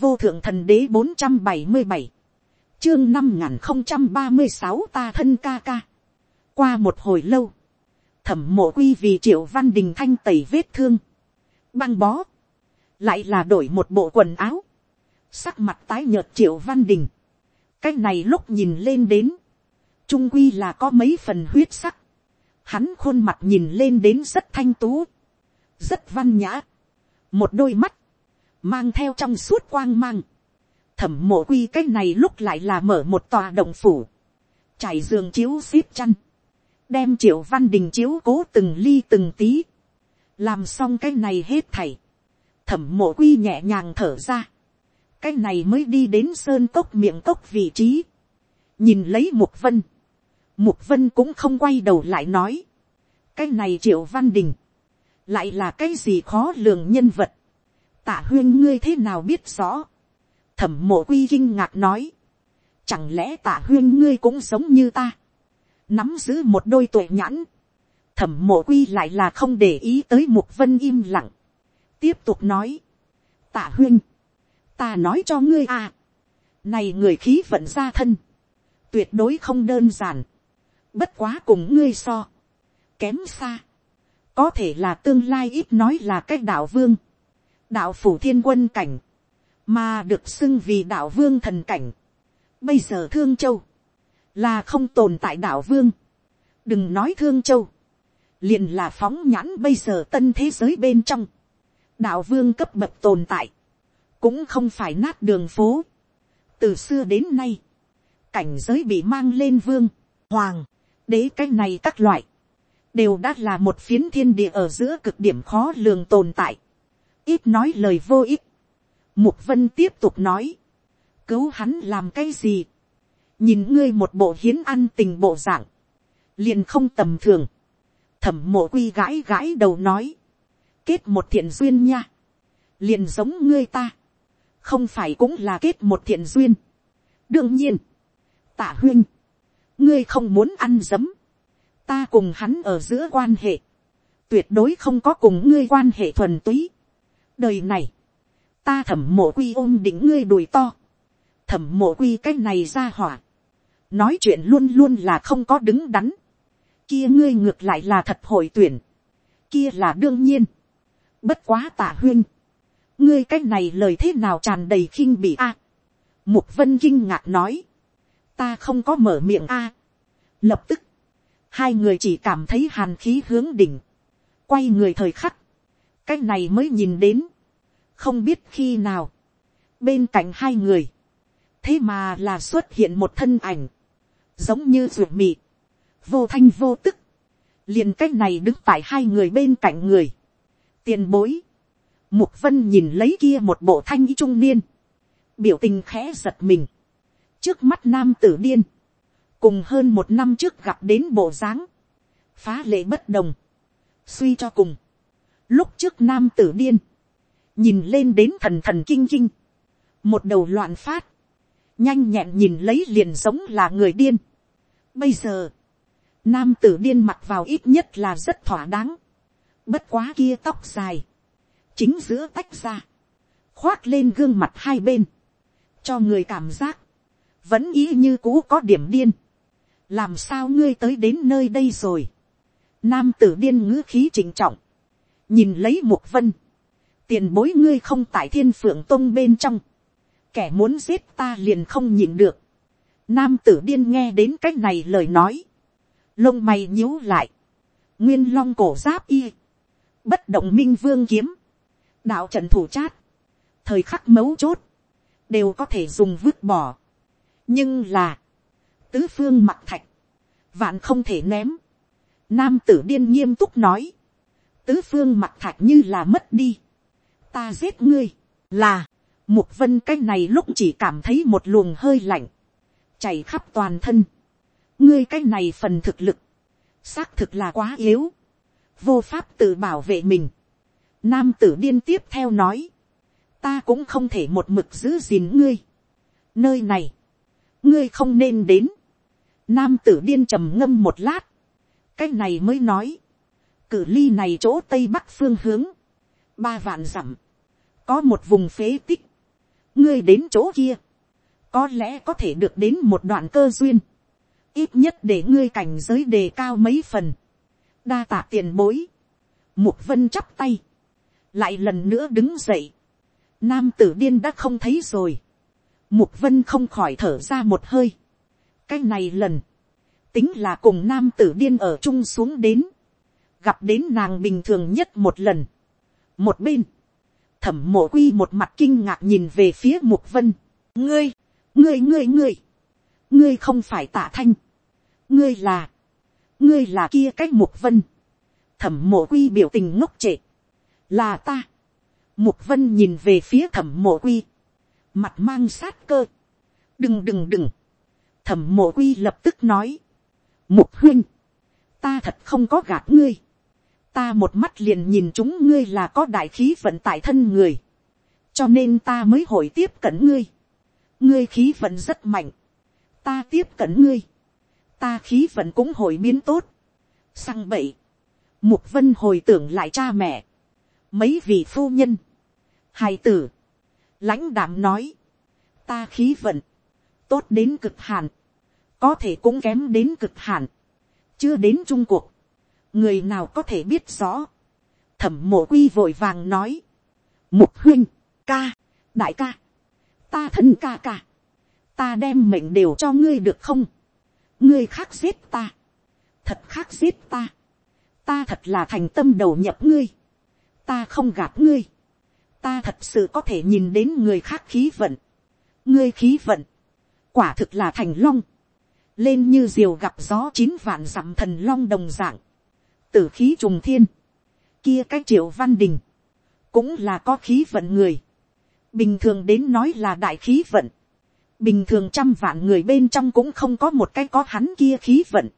vô thượng thần đế bốn trăm bảy mươi bảy, chương năm n không trăm ba mươi sáu ta thân ca ca. qua một hồi lâu, thẩm mộ quy vì triệu văn đình thanh tẩy vết thương, băng bó, lại là đổi một bộ quần áo, sắc mặt tái nhợt triệu văn đình, cái này lúc nhìn lên đến, trung quy là có mấy phần huyết sắc, hắn khuôn mặt nhìn lên đến rất thanh tú, rất văn nhã, một đôi mắt, mang theo trong suốt quang mang, thẩm mộ quy cái này lúc lại là mở một tòa động phủ, trải giường chiếu xíp chăn, đem triệu văn đình chiếu cố từng ly từng tí, làm xong cái này hết thảy, thẩm mộ quy nhẹ nhàng thở ra, cái này mới đi đến sơn cốc miệng cốc vị trí, nhìn lấy mục vân, mục vân cũng không quay đầu lại nói, cái này triệu văn đình, lại là cái gì khó lường nhân vật, tạ huyên ngươi thế nào biết rõ, thẩm mộ quy kinh ngạc nói, chẳng lẽ tạ huyên ngươi cũng giống như ta, nắm giữ một đôi tuệ nhãn, thẩm mộ quy lại là không để ý tới mục vân im lặng, tiếp tục nói, tạ huyên, ta nói cho ngươi à, này người khí vận ra thân, tuyệt đối không đơn giản, bất quá cùng ngươi so, kém xa, có thể là tương lai ít nói là cái đạo vương, đạo phủ thiên quân cảnh, mà được xưng vì đạo vương thần cảnh. Bây giờ thương châu, là không tồn tại đạo vương, đừng nói thương châu, liền là phóng nhãn bây giờ tân thế giới bên trong, đạo vương cấp bậc tồn tại, cũng không phải nát đường phố. từ xưa đến nay, cảnh giới bị mang lên vương, hoàng, đế cái này các loại, đều đã là một phiến thiên địa ở giữa cực điểm khó lường tồn tại ít nói lời vô ích. mục vân tiếp tục nói, cứu hắn làm cái gì, nhìn ngươi một bộ hiến ăn tình bộ dạng, liền không tầm thường, thẩm mộ quy gãi gãi đầu nói, kết một thiện duyên nha, liền giống ngươi ta, không phải cũng là kết một thiện duyên. đương nhiên, tạ huyên, ngươi không muốn ăn dấm, ta cùng hắn ở giữa quan hệ, tuyệt đối không có cùng ngươi quan hệ thuần túy đời này, ta thẩm mộ quy ôm đỉnh ngươi đùi to, thẩm mộ quy cái này ra hỏa, nói chuyện luôn luôn là không có đứng đắn, kia ngươi ngược lại là thật hội tuyển, kia là đương nhiên, bất quá tả huyên, ngươi cái này lời thế nào tràn đầy khinh bị a, mục vân kinh ngạc nói, ta không có mở miệng a, lập tức, hai người chỉ cảm thấy hàn khí hướng đỉnh, quay người thời khắc, cái này mới nhìn đến, không biết khi nào, bên cạnh hai người, thế mà là xuất hiện một thân ảnh, giống như ruột mị, vô thanh vô tức, liền cái này đứng tại hai người bên cạnh người, tiền bối, mục vân nhìn lấy kia một bộ thanh y trung niên, biểu tình khẽ giật mình, trước mắt nam tử điên, cùng hơn một năm trước gặp đến bộ dáng, phá lệ bất đồng, suy cho cùng, lúc trước nam tử điên, nhìn lên đến thần thần kinh kinh, một đầu loạn phát, nhanh nhẹn nhìn lấy liền giống là người điên. Bây giờ, nam tử điên mặc vào ít nhất là rất thỏa đáng, bất quá kia tóc dài, chính giữa tách ra, khoác lên gương mặt hai bên, cho người cảm giác, vẫn ý như cũ có điểm điên. Làm sao ngươi tới đến nơi đây rồi. nam tử điên ngữ khí trịnh trọng, nhìn lấy mục vân, tiền bối ngươi không tại thiên phượng tông bên trong, kẻ muốn giết ta liền không nhịn được. nam tử điên nghe đến cách này lời nói, lông mày nhíu lại, nguyên long cổ giáp y, bất động minh vương kiếm, đạo trận thủ chát, thời khắc mấu chốt, đều có thể dùng vứt bỏ. nhưng là, tứ phương mặt thạch, vạn không thể ném. Nam tử điên nghiêm túc nói, tứ phương mặt thạch như là mất đi. Ta giết ngươi, là, mục vân cái này lúc chỉ cảm thấy một luồng hơi lạnh, chảy khắp toàn thân. ngươi cái này phần thực lực, xác thực là quá yếu, vô pháp tự bảo vệ mình. Nam tử điên tiếp theo nói, ta cũng không thể một mực giữ gìn ngươi. Nơi này, ngươi không nên đến. Nam tử điên trầm ngâm một lát. Cái này mới nói. Cử ly này chỗ tây bắc phương hướng. Ba vạn dặm. Có một vùng phế tích. ngươi đến chỗ kia, có lẽ có thể được đến một đoạn cơ duyên, ít nhất để ngươi cảnh giới đề cao mấy phần, đa tạ tiền bối, mục vân chắp tay, lại lần nữa đứng dậy, nam tử điên đã không thấy rồi, mục vân không khỏi thở ra một hơi, cái này lần, tính là cùng nam tử điên ở chung xuống đến, gặp đến nàng bình thường nhất một lần. một bên, thẩm mộ quy một mặt kinh ngạc nhìn về phía mục vân, ngươi, ngươi ngươi ngươi, ngươi không phải tạ thanh, ngươi là, ngươi là kia cách mục vân, thẩm mộ quy biểu tình ngốc trệ, là ta, mục vân nhìn về phía thẩm mộ quy, mặt mang sát cơ, đừng đừng đừng, thẩm mộ quy lập tức nói, mục huynh, ta thật không có gạt ngươi, ta một mắt liền nhìn chúng ngươi là có đại khí vận tại thân người, cho nên ta mới hội tiếp cận ngươi, ngươi khí vận rất mạnh, ta tiếp cận ngươi, ta khí vận cũng hội biến tốt, sang bậy, mục vân hồi tưởng lại cha mẹ, mấy vị phu nhân, hài tử, lãnh đảm nói, ta khí vận, tốt đến cực hạn, có thể cũng kém đến cực hạn, chưa đến trung cuộc, người nào có thể biết rõ, thẩm mộ quy vội vàng nói, mục huynh, ca, đại ca, ta thân ca ca, ta đem mệnh đều cho ngươi được không, ngươi khác giết ta, thật khác giết ta, ta thật là thành tâm đầu nhập ngươi, ta không gạt ngươi, ta thật sự có thể nhìn đến người khác khí vận, ngươi khí vận, quả thực là thành long, lên như diều gặp gió chín vạn dặm thần long đồng dạng, tử khí trùng thiên, kia cái triệu văn đình, cũng là có khí vận người, bình thường đến nói là đại khí vận, bình thường trăm vạn người bên trong cũng không có một cái có hắn kia khí vận,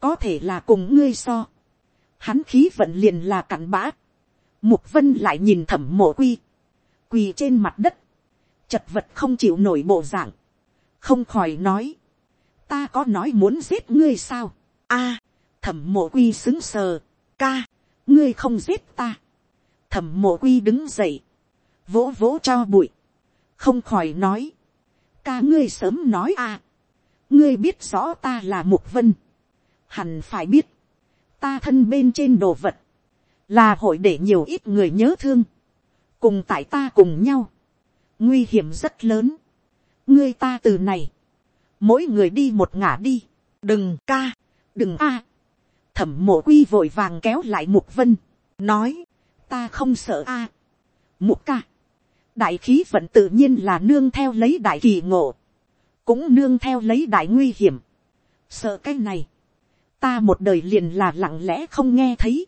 có thể là cùng ngươi so, hắn khí vận liền là cặn bã, mục vân lại nhìn thẩm mộ quy, quỳ trên mặt đất, chật vật không chịu nổi bộ dạng, không khỏi nói, ta có nói muốn giết ngươi sao, a, thẩm mộ quy xứng sờ, ca, ngươi không giết ta, thẩm mộ quy đứng dậy, vỗ vỗ cho bụi, không khỏi nói, ca ngươi sớm nói a, ngươi biết rõ ta là mục vân, hẳn phải biết, ta thân bên trên đồ vật, là hội để nhiều ít người nhớ thương, cùng tại ta cùng nhau, nguy hiểm rất lớn, ngươi ta từ này, mỗi người đi một ngả đi, đừng ca, đừng a, thẩm mộ quy vội vàng kéo lại mục vân, nói, ta không sợ a, mục ca, đại khí vận tự nhiên là nương theo lấy đại kỳ ngộ, cũng nương theo lấy đại nguy hiểm, sợ cái này, ta một đời liền là lặng lẽ không nghe thấy,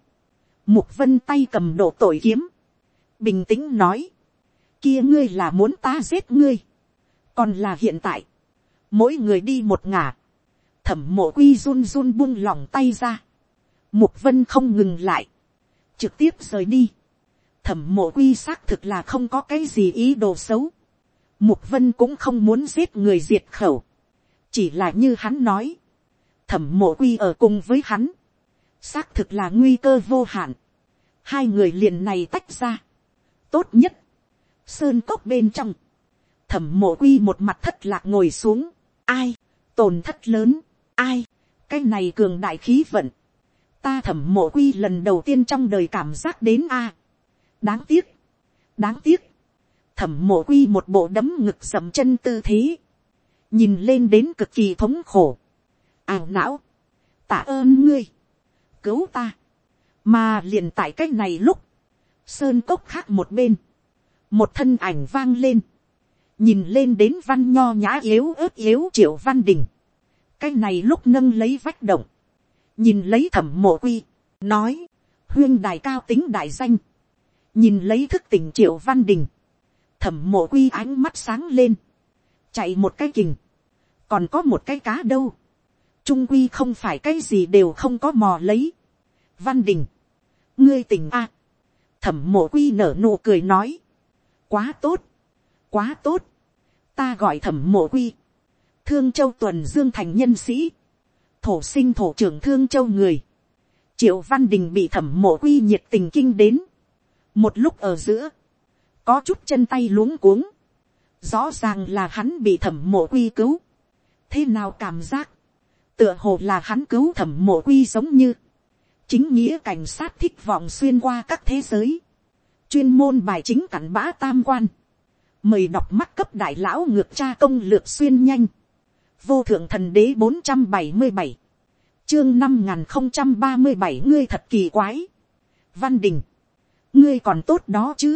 mục vân tay cầm độ tội kiếm, bình tĩnh nói, kia ngươi là muốn ta giết ngươi, còn là hiện tại, mỗi người đi một ngả, thẩm mộ quy run run buông lòng tay ra, mục vân không ngừng lại, trực tiếp rời đi, thẩm mộ quy xác thực là không có cái gì ý đồ xấu, mục vân cũng không muốn giết người diệt khẩu, chỉ là như hắn nói, thẩm mộ quy ở cùng với hắn, xác thực là nguy cơ vô hạn, hai người liền này tách ra, tốt nhất, sơn cốc bên trong, thẩm mộ quy một mặt thất lạc ngồi xuống, ai, tổn thất lớn, ai, cái này cường đại khí vận, ta thẩm mộ quy lần đầu tiên trong đời cảm giác đến a, đáng tiếc, đáng tiếc, thẩm mộ quy một bộ đấm ngực sầm chân tư thế, nhìn lên đến cực kỳ thống khổ, ảo não, tạ ơn ngươi, cứu ta, mà liền tại cái này lúc, sơn cốc khác một bên, một thân ảnh vang lên, nhìn lên đến văn nho nhã yếu ớt yếu triệu văn đình, cái này lúc nâng lấy vách động, nhìn lấy thẩm mộ quy, nói, huyên đài cao tính đại danh, nhìn lấy thức tỉnh triệu văn đình, thẩm mộ quy ánh mắt sáng lên, chạy một cái kình, còn có một cái cá đâu, trung quy không phải cái gì đều không có mò lấy, văn đình, ngươi tỉnh a, thẩm mộ quy nở nụ cười nói, quá tốt, quá tốt, ta gọi thẩm mộ quy, thương châu tuần dương thành nhân sĩ, thổ sinh thổ trưởng thương châu người, triệu văn đình bị thẩm mộ quy nhiệt tình kinh đến, một lúc ở giữa, có chút chân tay luống cuống, rõ ràng là hắn bị thẩm mộ quy cứu, thế nào cảm giác, tựa hồ là hắn cứu thẩm mộ quy giống như, chính nghĩa cảnh sát thích vọng xuyên qua các thế giới, chuyên môn bài chính cảnh bã tam quan, mời đọc mắt cấp đại lão ngược tra công lược xuyên nhanh, vô thượng thần đế bốn trăm bảy mươi bảy, chương năm n g h n không trăm ba mươi bảy ngươi thật kỳ quái, văn đình, ngươi còn tốt đó chứ,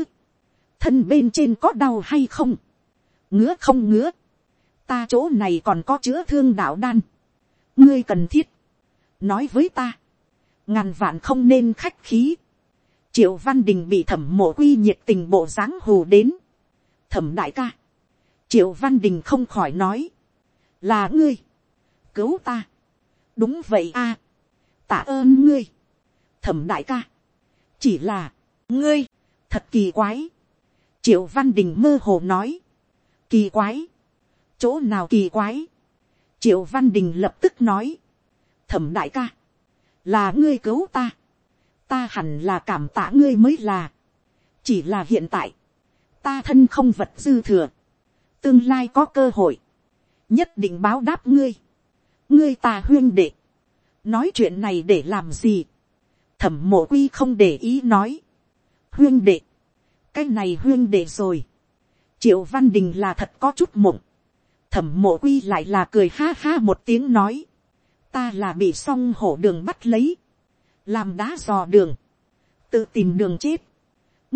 thân bên trên có đau hay không, ngứa không ngứa, ta chỗ này còn có chữa thương đạo đan, ngươi cần thiết, nói với ta, ngàn vạn không nên khách khí, triệu văn đình bị thẩm mộ quy nhiệt tình bộ dáng hù đến, thẩm đại ca, triệu văn đình không khỏi nói, là ngươi, cứu ta, đúng vậy a, tạ ơn ngươi, thẩm đại ca, chỉ là, ngươi, thật kỳ quái, triệu văn đình mơ hồ nói, kỳ quái, chỗ nào kỳ quái, triệu văn đình lập tức nói, thẩm đại ca, là ngươi cứu ta, ta hẳn là cảm tạ ngươi mới là, chỉ là hiện tại, ta thân không vật dư thừa, tương lai có cơ hội, nhất định báo đáp ngươi, ngươi ta huyên đệ, nói chuyện này để làm gì, thẩm mộ quy không để ý nói, huyên đệ, cái này huyên đệ rồi, triệu văn đình là thật có chút mộng, thẩm mộ quy lại là cười ha ha một tiếng nói, ta là bị s o n g hổ đường bắt lấy, làm đá dò đường, tự tìm đường chết,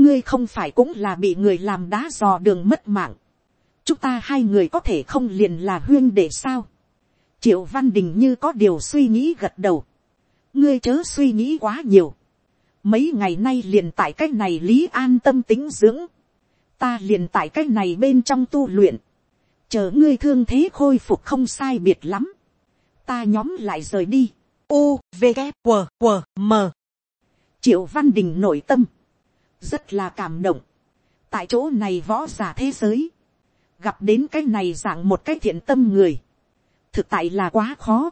ngươi không phải cũng là bị người làm đá dò đường mất mạng chúng ta hai người có thể không liền là huyên để sao. triệu văn đình như có điều suy nghĩ gật đầu. ngươi chớ suy nghĩ quá nhiều. mấy ngày nay liền tại cái này lý an tâm tính dưỡng. ta liền tại cái này bên trong tu luyện. chờ ngươi thương thế khôi phục không sai biệt lắm. ta nhóm lại rời đi. u v g q w m triệu văn đình nội tâm rất là cảm động. tại chỗ này võ giả thế giới, gặp đến cái này dạng một cái thiện tâm người, thực tại là quá khó.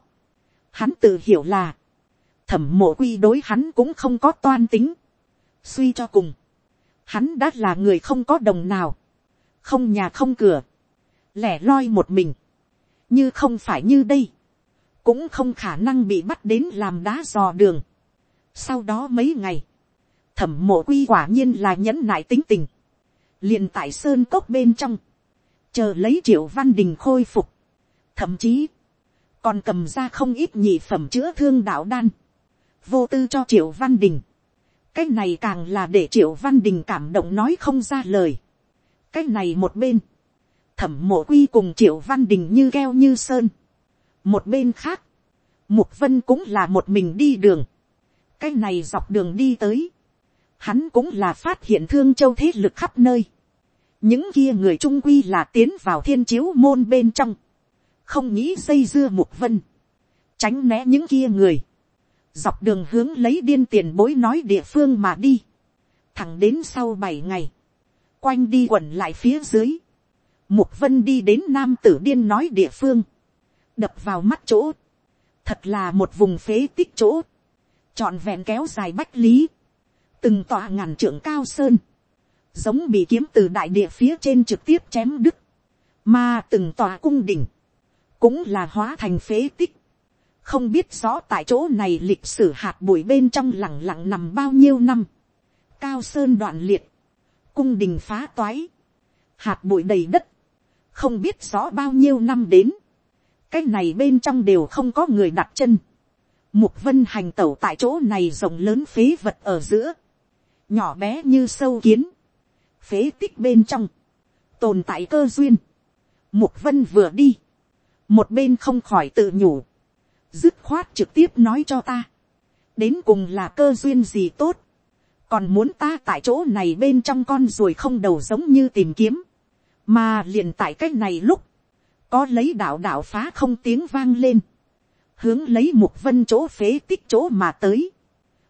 hắn tự hiểu là, thẩm mộ quy đối hắn cũng không có toan tính. suy cho cùng, hắn đã là người không có đồng nào, không nhà không cửa, lẻ loi một mình, như không phải như đây, cũng không khả năng bị bắt đến làm đá dò đường. sau đó mấy ngày, thẩm mộ quy quả nhiên là nhẫn nại tính tình, liền tại sơn cốc bên trong, chờ lấy triệu văn đình khôi phục, thậm chí, còn cầm ra không ít nhị phẩm chữa thương đạo đan, vô tư cho triệu văn đình, cái này càng là để triệu văn đình cảm động nói không ra lời, cái này một bên, thẩm mộ quy cùng triệu văn đình như keo như sơn, một bên khác, mục vân cũng là một mình đi đường, cái này dọc đường đi tới, hắn cũng là phát hiện thương châu thế lực khắp nơi những kia người trung quy là tiến vào thiên chiếu môn bên trong, không nghĩ xây dưa mục vân, tránh né những kia người, dọc đường hướng lấy điên tiền bối nói địa phương mà đi, thẳng đến sau bảy ngày, quanh đi quẩn lại phía dưới, mục vân đi đến nam tử điên nói địa phương, đập vào mắt chỗ, thật là một vùng phế tích chỗ, trọn vẹn kéo dài bách lý, từng tòa ngàn trưởng cao sơn, giống bị kiếm từ đại địa phía trên trực tiếp chém đứt, mà từng tòa cung đỉnh, cũng là hóa thành phế tích, không biết rõ tại chỗ này lịch sử hạt bụi bên trong lẳng lặng nằm bao nhiêu năm, cao sơn đoạn liệt, cung đình phá toái, hạt bụi đầy đất, không biết rõ bao nhiêu năm đến, cái này bên trong đều không có người đặt chân, mục vân hành tẩu tại chỗ này rộng lớn phế vật ở giữa, nhỏ bé như sâu kiến, phế tích bên trong, tồn tại cơ duyên, mục vân vừa đi, một bên không khỏi tự nhủ, dứt khoát trực tiếp nói cho ta, đến cùng là cơ duyên gì tốt, còn muốn ta tại chỗ này bên trong con ruồi không đầu giống như tìm kiếm, mà liền tại c á c h này lúc, có lấy đạo đạo phá không tiếng vang lên, hướng lấy mục vân chỗ phế tích chỗ mà tới,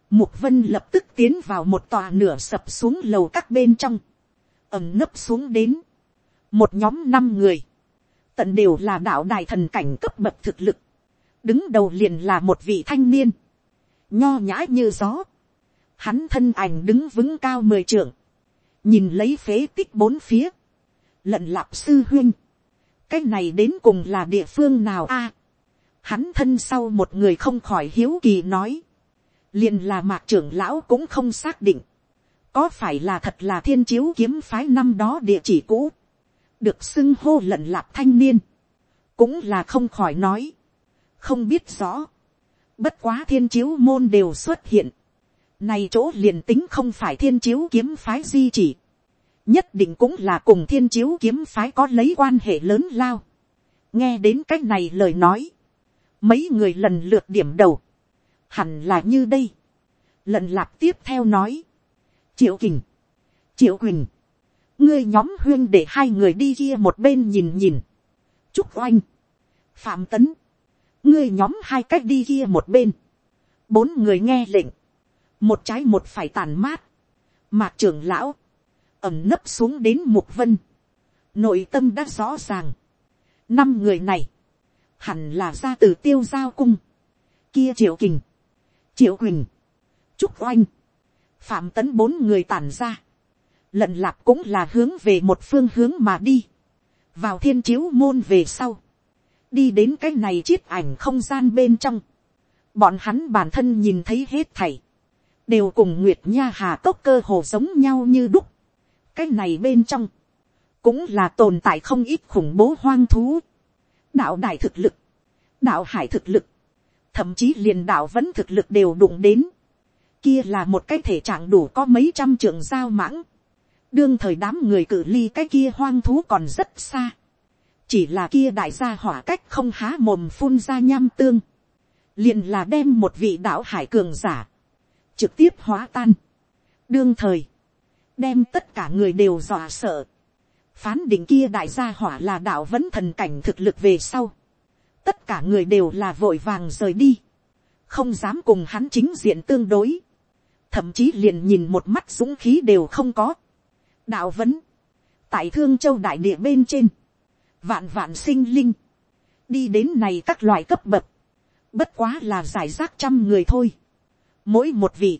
Mục vân lập tức tiến vào một tòa nửa sập xuống lầu các bên trong ẩm nấp xuống đến. Một nhóm năm người. Tận đều là đạo đài thần cảnh cấp bậc thực lực. Đứng đầu liền là một vị thanh niên. Nho nhã như gió. Hắn thân ảnh đứng vững cao mười trượng. Nhìn lấy phế tích bốn phía. lận lạp sư huyên, cái này đến cùng là địa phương nào a, hắn thân sau một người không khỏi hiếu kỳ nói, liền là mạc trưởng lão cũng không xác định, có phải là thật là thiên chiếu kiếm phái năm đó địa chỉ cũ, được xưng hô lận lạp thanh niên, cũng là không khỏi nói, không biết rõ, bất quá thiên chiếu môn đều xuất hiện, này chỗ liền tính không phải thiên chiếu kiếm phái di chỉ, nhất định cũng là cùng thiên chiếu kiếm phái có lấy quan hệ lớn lao. nghe đến c á c h này lời nói, mấy người lần lượt điểm đầu, hẳn là như đây, lần lạp tiếp theo nói, triệu kình, triệu quỳnh, ngươi nhóm huyên để hai người đi kia một bên nhìn nhìn, trúc oanh, phạm tấn, ngươi nhóm hai cách đi kia một bên, bốn người nghe lệnh, một trái một phải tàn mát, mạc trưởng lão, ẩm nấp xuống đến mục vân, nội tâm đã rõ ràng, năm người này, hẳn là ra từ tiêu giao cung, kia triệu kình, triệu quỳnh, trúc oanh, phạm tấn bốn người tản ra, lận lạp cũng là hướng về một phương hướng mà đi, vào thiên chiếu môn về sau, đi đến cái này chiết ảnh không gian bên trong, bọn hắn bản thân nhìn thấy hết thảy, đều cùng nguyệt nha hà cốc cơ hồ giống nhau như đúc, cái này bên trong, cũng là tồn tại không ít khủng bố hoang thú, đạo đại thực lực, đạo hải thực lực, thậm chí liền đạo vẫn thực lực đều đụng đến, kia là một cái thể trạng đủ có mấy trăm trường giao mãng, đương thời đám người cử ly cái kia hoang thú còn rất xa, chỉ là kia đại gia hỏa cách không há mồm phun ra nham tương, liền là đem một vị đạo hải cường giả, trực tiếp hóa tan. đương thời, đem tất cả người đều dọa sợ. phán định kia đại gia hỏa là đạo vẫn thần cảnh thực lực về sau. tất cả người đều là vội vàng rời đi. không dám cùng hắn chính diện tương đối thậm chí liền nhìn một mắt dũng khí đều không có. đạo vấn tại thương châu đại địa bên trên, vạn vạn sinh linh, đi đến này các loại cấp bậc, bất quá là giải rác trăm người thôi. mỗi một vị,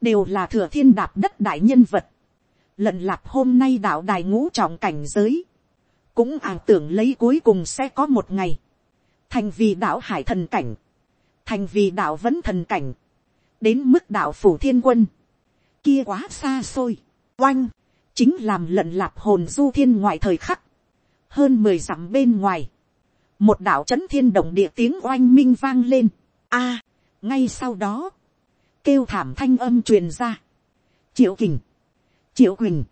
đều là thừa thiên đạp đất đại nhân vật lận lạp hôm nay đạo đài ngũ trọng cảnh giới, cũng ảo tưởng lấy cuối cùng sẽ có một ngày, thành vì đạo hải thần cảnh, thành vì đạo vấn thần cảnh, đến mức đạo phủ thiên quân, kia quá xa xôi, oanh, chính làm lận lạp hồn du thiên ngoại thời khắc, hơn mười dặm bên ngoài, một đạo c thiên động địa tiếng oanh minh vang lên, a, à, ngay sau đó, kêu thảm thanh âm truyền ra, triệu kình, triệu quỳnh,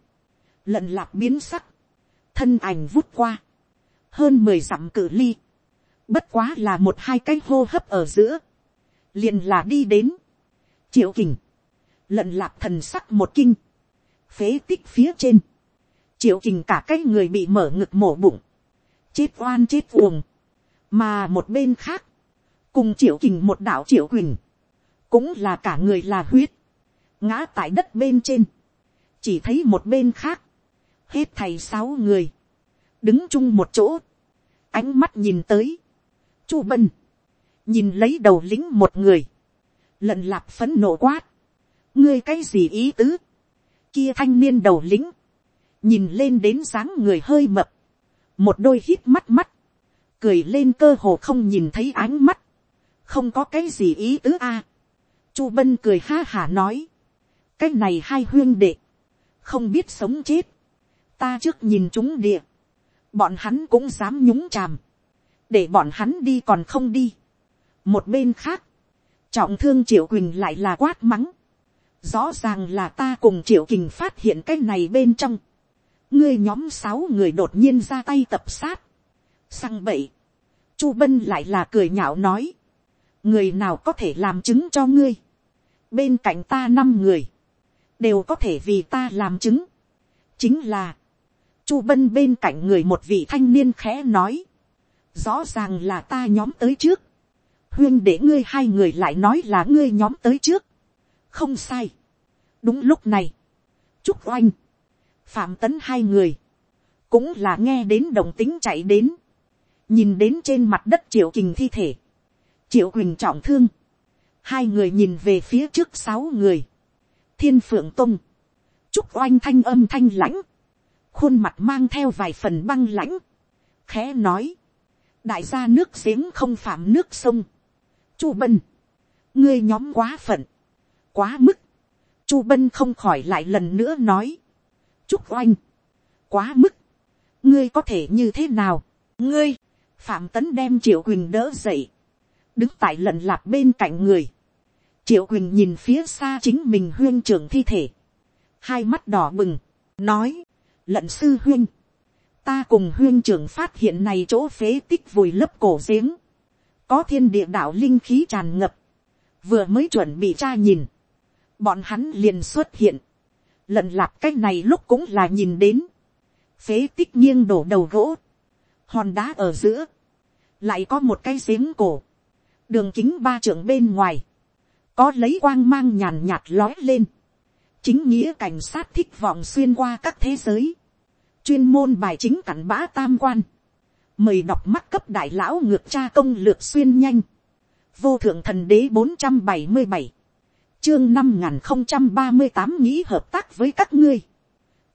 lận lạp biến sắc, thân ảnh vút qua, hơn mười dặm cử ly, bất quá là một hai cái hô hấp ở giữa, liền là đi đến, triệu kình, lận lạc thần sắc một kinh, phế tích phía trên, triệu kình cả cái người bị mở ngực mổ bụng, chết oan chết uồng, mà một bên khác, cùng triệu kình một đạo triệu quỳnh, cũng là cả người là huyết, ngã tại đất bên trên, chỉ thấy một bên khác, hết thầy sáu người, đứng chung một chỗ, ánh mắt nhìn tới, chu bân, nhìn lấy đầu lính một người, lận lạp phấn nộ quát, ngươi cái gì ý tứ, kia thanh niên đầu lính, nhìn lên đến dáng người hơi mập, một đôi hít mắt mắt, cười lên cơ hồ không nhìn thấy ánh mắt, không có cái gì ý tứ a. chu bân cười ha hả nói, cái này hai huyên đệ, không biết sống chết, ta trước nhìn chúng địa, bọn hắn cũng dám nhúng chàm, để bọn hắn đi còn không đi. một bên khác, trọng thương triệu quỳnh lại là quát mắng, rõ ràng là ta cùng triệu kình phát hiện cái này bên trong, ngươi nhóm sáu người đột nhiên ra tay tập sát, sang bậy, chu bân lại là cười nhạo nói, người nào có thể làm chứng cho ngươi, bên cạnh ta năm người, đều có thể vì ta làm chứng. chính là, chu bân bên cạnh người một vị thanh niên khẽ nói, rõ ràng là ta nhóm tới trước, huyên để ngươi hai người lại nói là ngươi nhóm tới trước, không sai. đúng lúc này, trúc oanh, phạm tấn hai người, cũng là nghe đến đồng tính chạy đến, nhìn đến trên mặt đất triệu kình thi thể, triệu quỳnh trọng thương, hai người nhìn về phía trước sáu người, thiên phượng tung, trúc oanh thanh âm thanh lãnh, khuôn mặt mang theo vài phần băng lãnh, khẽ nói, đại gia nước giếng không phạm nước sông, chu bân, ngươi nhóm quá phận, quá mức, chu bân không khỏi lại lần nữa nói, chúc oanh, quá mức, ngươi có thể như thế nào, ngươi, phạm tấn đem triệu quỳnh đỡ dậy, đứng tại lận lạp bên cạnh người, triệu quỳnh nhìn phía xa chính mình huyên trưởng thi thể, hai mắt đỏ bừng, nói, lận sư huyên, ta cùng huyên trưởng phát hiện này chỗ phế tích vùi lấp cổ giếng, có thiên địa đạo linh khí tràn ngập, vừa mới chuẩn bị tra nhìn, bọn hắn liền xuất hiện, lận lạp cái này lúc cũng là nhìn đến, phế tích nghiêng đổ đầu gỗ, hòn đá ở giữa, lại có một cái giếng cổ, đường kính ba trưởng bên ngoài, có lấy quang mang nhàn nhạt lói lên, chính nghĩa cảnh sát thích vọng xuyên qua các thế giới, chuyên môn bài chính cảnh bã tam quan, mời đọc mắt cấp đại lão ngược tra công lược xuyên nhanh, vô thượng thần đế bốn trăm bảy mươi bảy, chương năm n g h n không trăm ba mươi tám nghĩ hợp tác với các ngươi,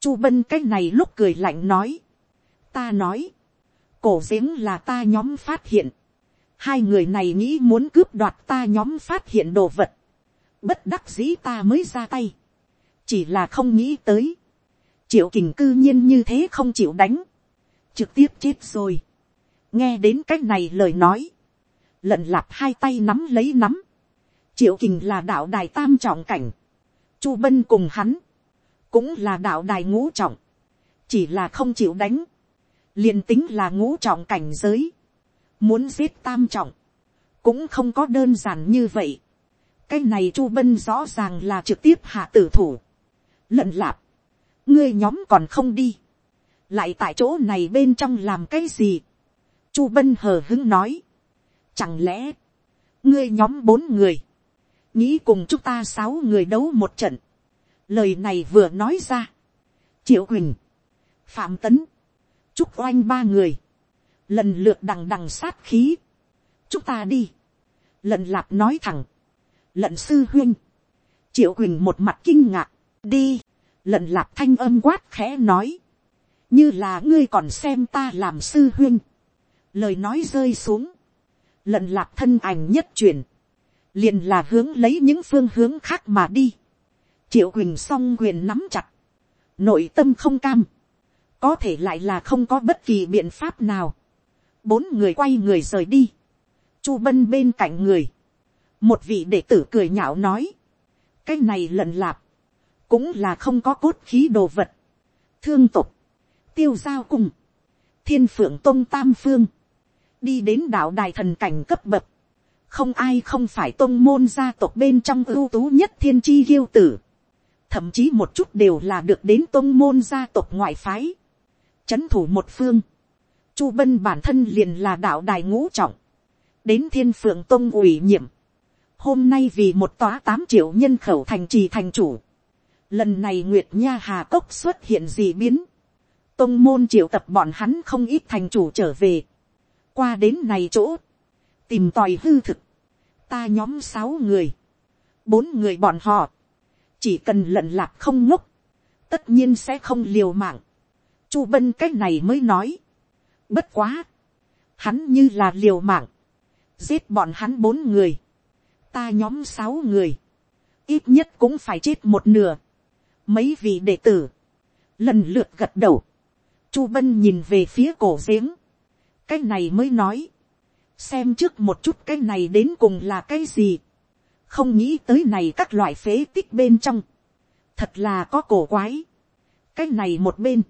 chu bân cái này lúc cười lạnh nói, ta nói, cổ giếng là ta nhóm phát hiện, hai người này nghĩ muốn cướp đoạt ta nhóm phát hiện đồ vật, bất đắc dĩ ta mới ra tay, chỉ là không nghĩ tới, triệu kình cư nhiên như thế không chịu đánh, trực tiếp chết rồi, nghe đến c á c h này lời nói, lận lạp hai tay nắm lấy nắm, triệu kình là đạo đài tam trọng cảnh, chu bân cùng hắn, cũng là đạo đài ngũ trọng, chỉ là không chịu đánh, liền tính là ngũ trọng cảnh giới, muốn giết tam trọng, cũng không có đơn giản như vậy. cái này chu bân rõ ràng là trực tiếp hạ tử thủ, lận lạp, ngươi nhóm còn không đi, lại tại chỗ này bên trong làm cái gì, chu bân hờ hứng nói. Chẳng lẽ, ngươi nhóm bốn người, nghĩ cùng chúng ta sáu người đấu một trận. Lời này vừa nói ra. Triệu Quỳnh, Phạm Tấn, Trúc Oanh ba người. Lần lượt đằng đằng sát khí. Chúng ta đi. Lận lạp nói thẳng. Lận sư huyên. Triệu Quỳnh một mặt kinh ngạc. Đi. Lận lạp thanh âm quát khẽ nói. Như là ngươi còn xem ta làm sư huyên lời nói rơi xuống, lận lạc thân ảnh nhất truyền, liền là hướng lấy những phương hướng khác mà đi. triệu quỳnh song quyền nắm chặt, nội tâm không cam, có thể lại là không có bất kỳ biện pháp nào. bốn người quay người rời đi, chu bân bên cạnh người, một vị đệ tử cười nhạo nói, cái này lận lạp, cũng là không có cốt khí đồ vật, thương tục, tiêu giao cùng, thiên phượng tôn tam phương, đi đến đạo đài thần cảnh cấp bậc, không ai không phải tôn môn gia tộc bên trong ưu tú nhất thiên chi ghiêu tử, thậm chí một chút đều là được đến tôn môn gia tộc ngoại phái, chấn thủ một phương, chu bân bản thân liền là đạo đài ngũ trọng, đến thiên phượng tôn ủy nhiệm, hôm nay vì một tòa tám triệu nhân khẩu thành trì thành chủ, lần này nguyệt nha hà cốc xuất hiện gì biến, tôn môn triệu tập bọn hắn không ít thành chủ trở về, qua đến này chỗ, tìm tòi hư thực, ta nhóm sáu người, bốn người bọn họ, chỉ cần lận lạc không ngốc, tất nhiên sẽ không liều mạng. Chu bân cái này mới nói, bất quá, hắn như là liều mạng, giết bọn hắn bốn người, ta nhóm sáu người, ít nhất cũng phải chết một nửa, mấy vị đệ tử, lần lượt gật đầu, chu bân nhìn về phía cổ giếng, cái này mới nói, xem trước một chút cái này đến cùng là cái gì, không nghĩ tới này các loại phế tích bên trong, thật là có cổ quái, cái này một bên,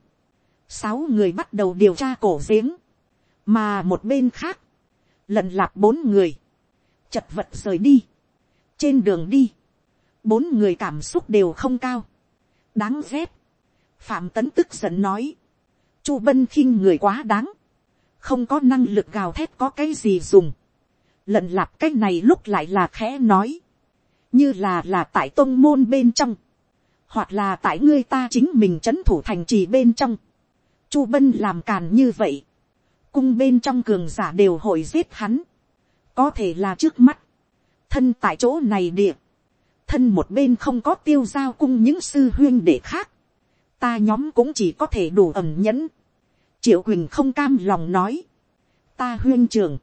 sáu người bắt đầu điều tra cổ giếng, mà một bên khác, lần lạp bốn người, chật vật rời đi, trên đường đi, bốn người cảm xúc đều không cao, đáng ghét, phạm tấn tức giận nói, chu bân khinh người quá đáng, không có năng lực gào thét có cái gì dùng. lận lạp cái này lúc lại là khẽ nói, như là là tại tôn môn bên trong, hoặc là tại ngươi ta chính mình c h ấ n thủ thành trì bên trong. chu bân làm càn như vậy, cung bên trong cường giả đều hội giết hắn, có thể là trước mắt, thân tại chỗ này địa, thân một bên không có tiêu giao cung những sư huyên để khác, ta nhóm cũng chỉ có thể đủ ẩm nhẫn triệu quỳnh không cam lòng nói. ta huyên trường,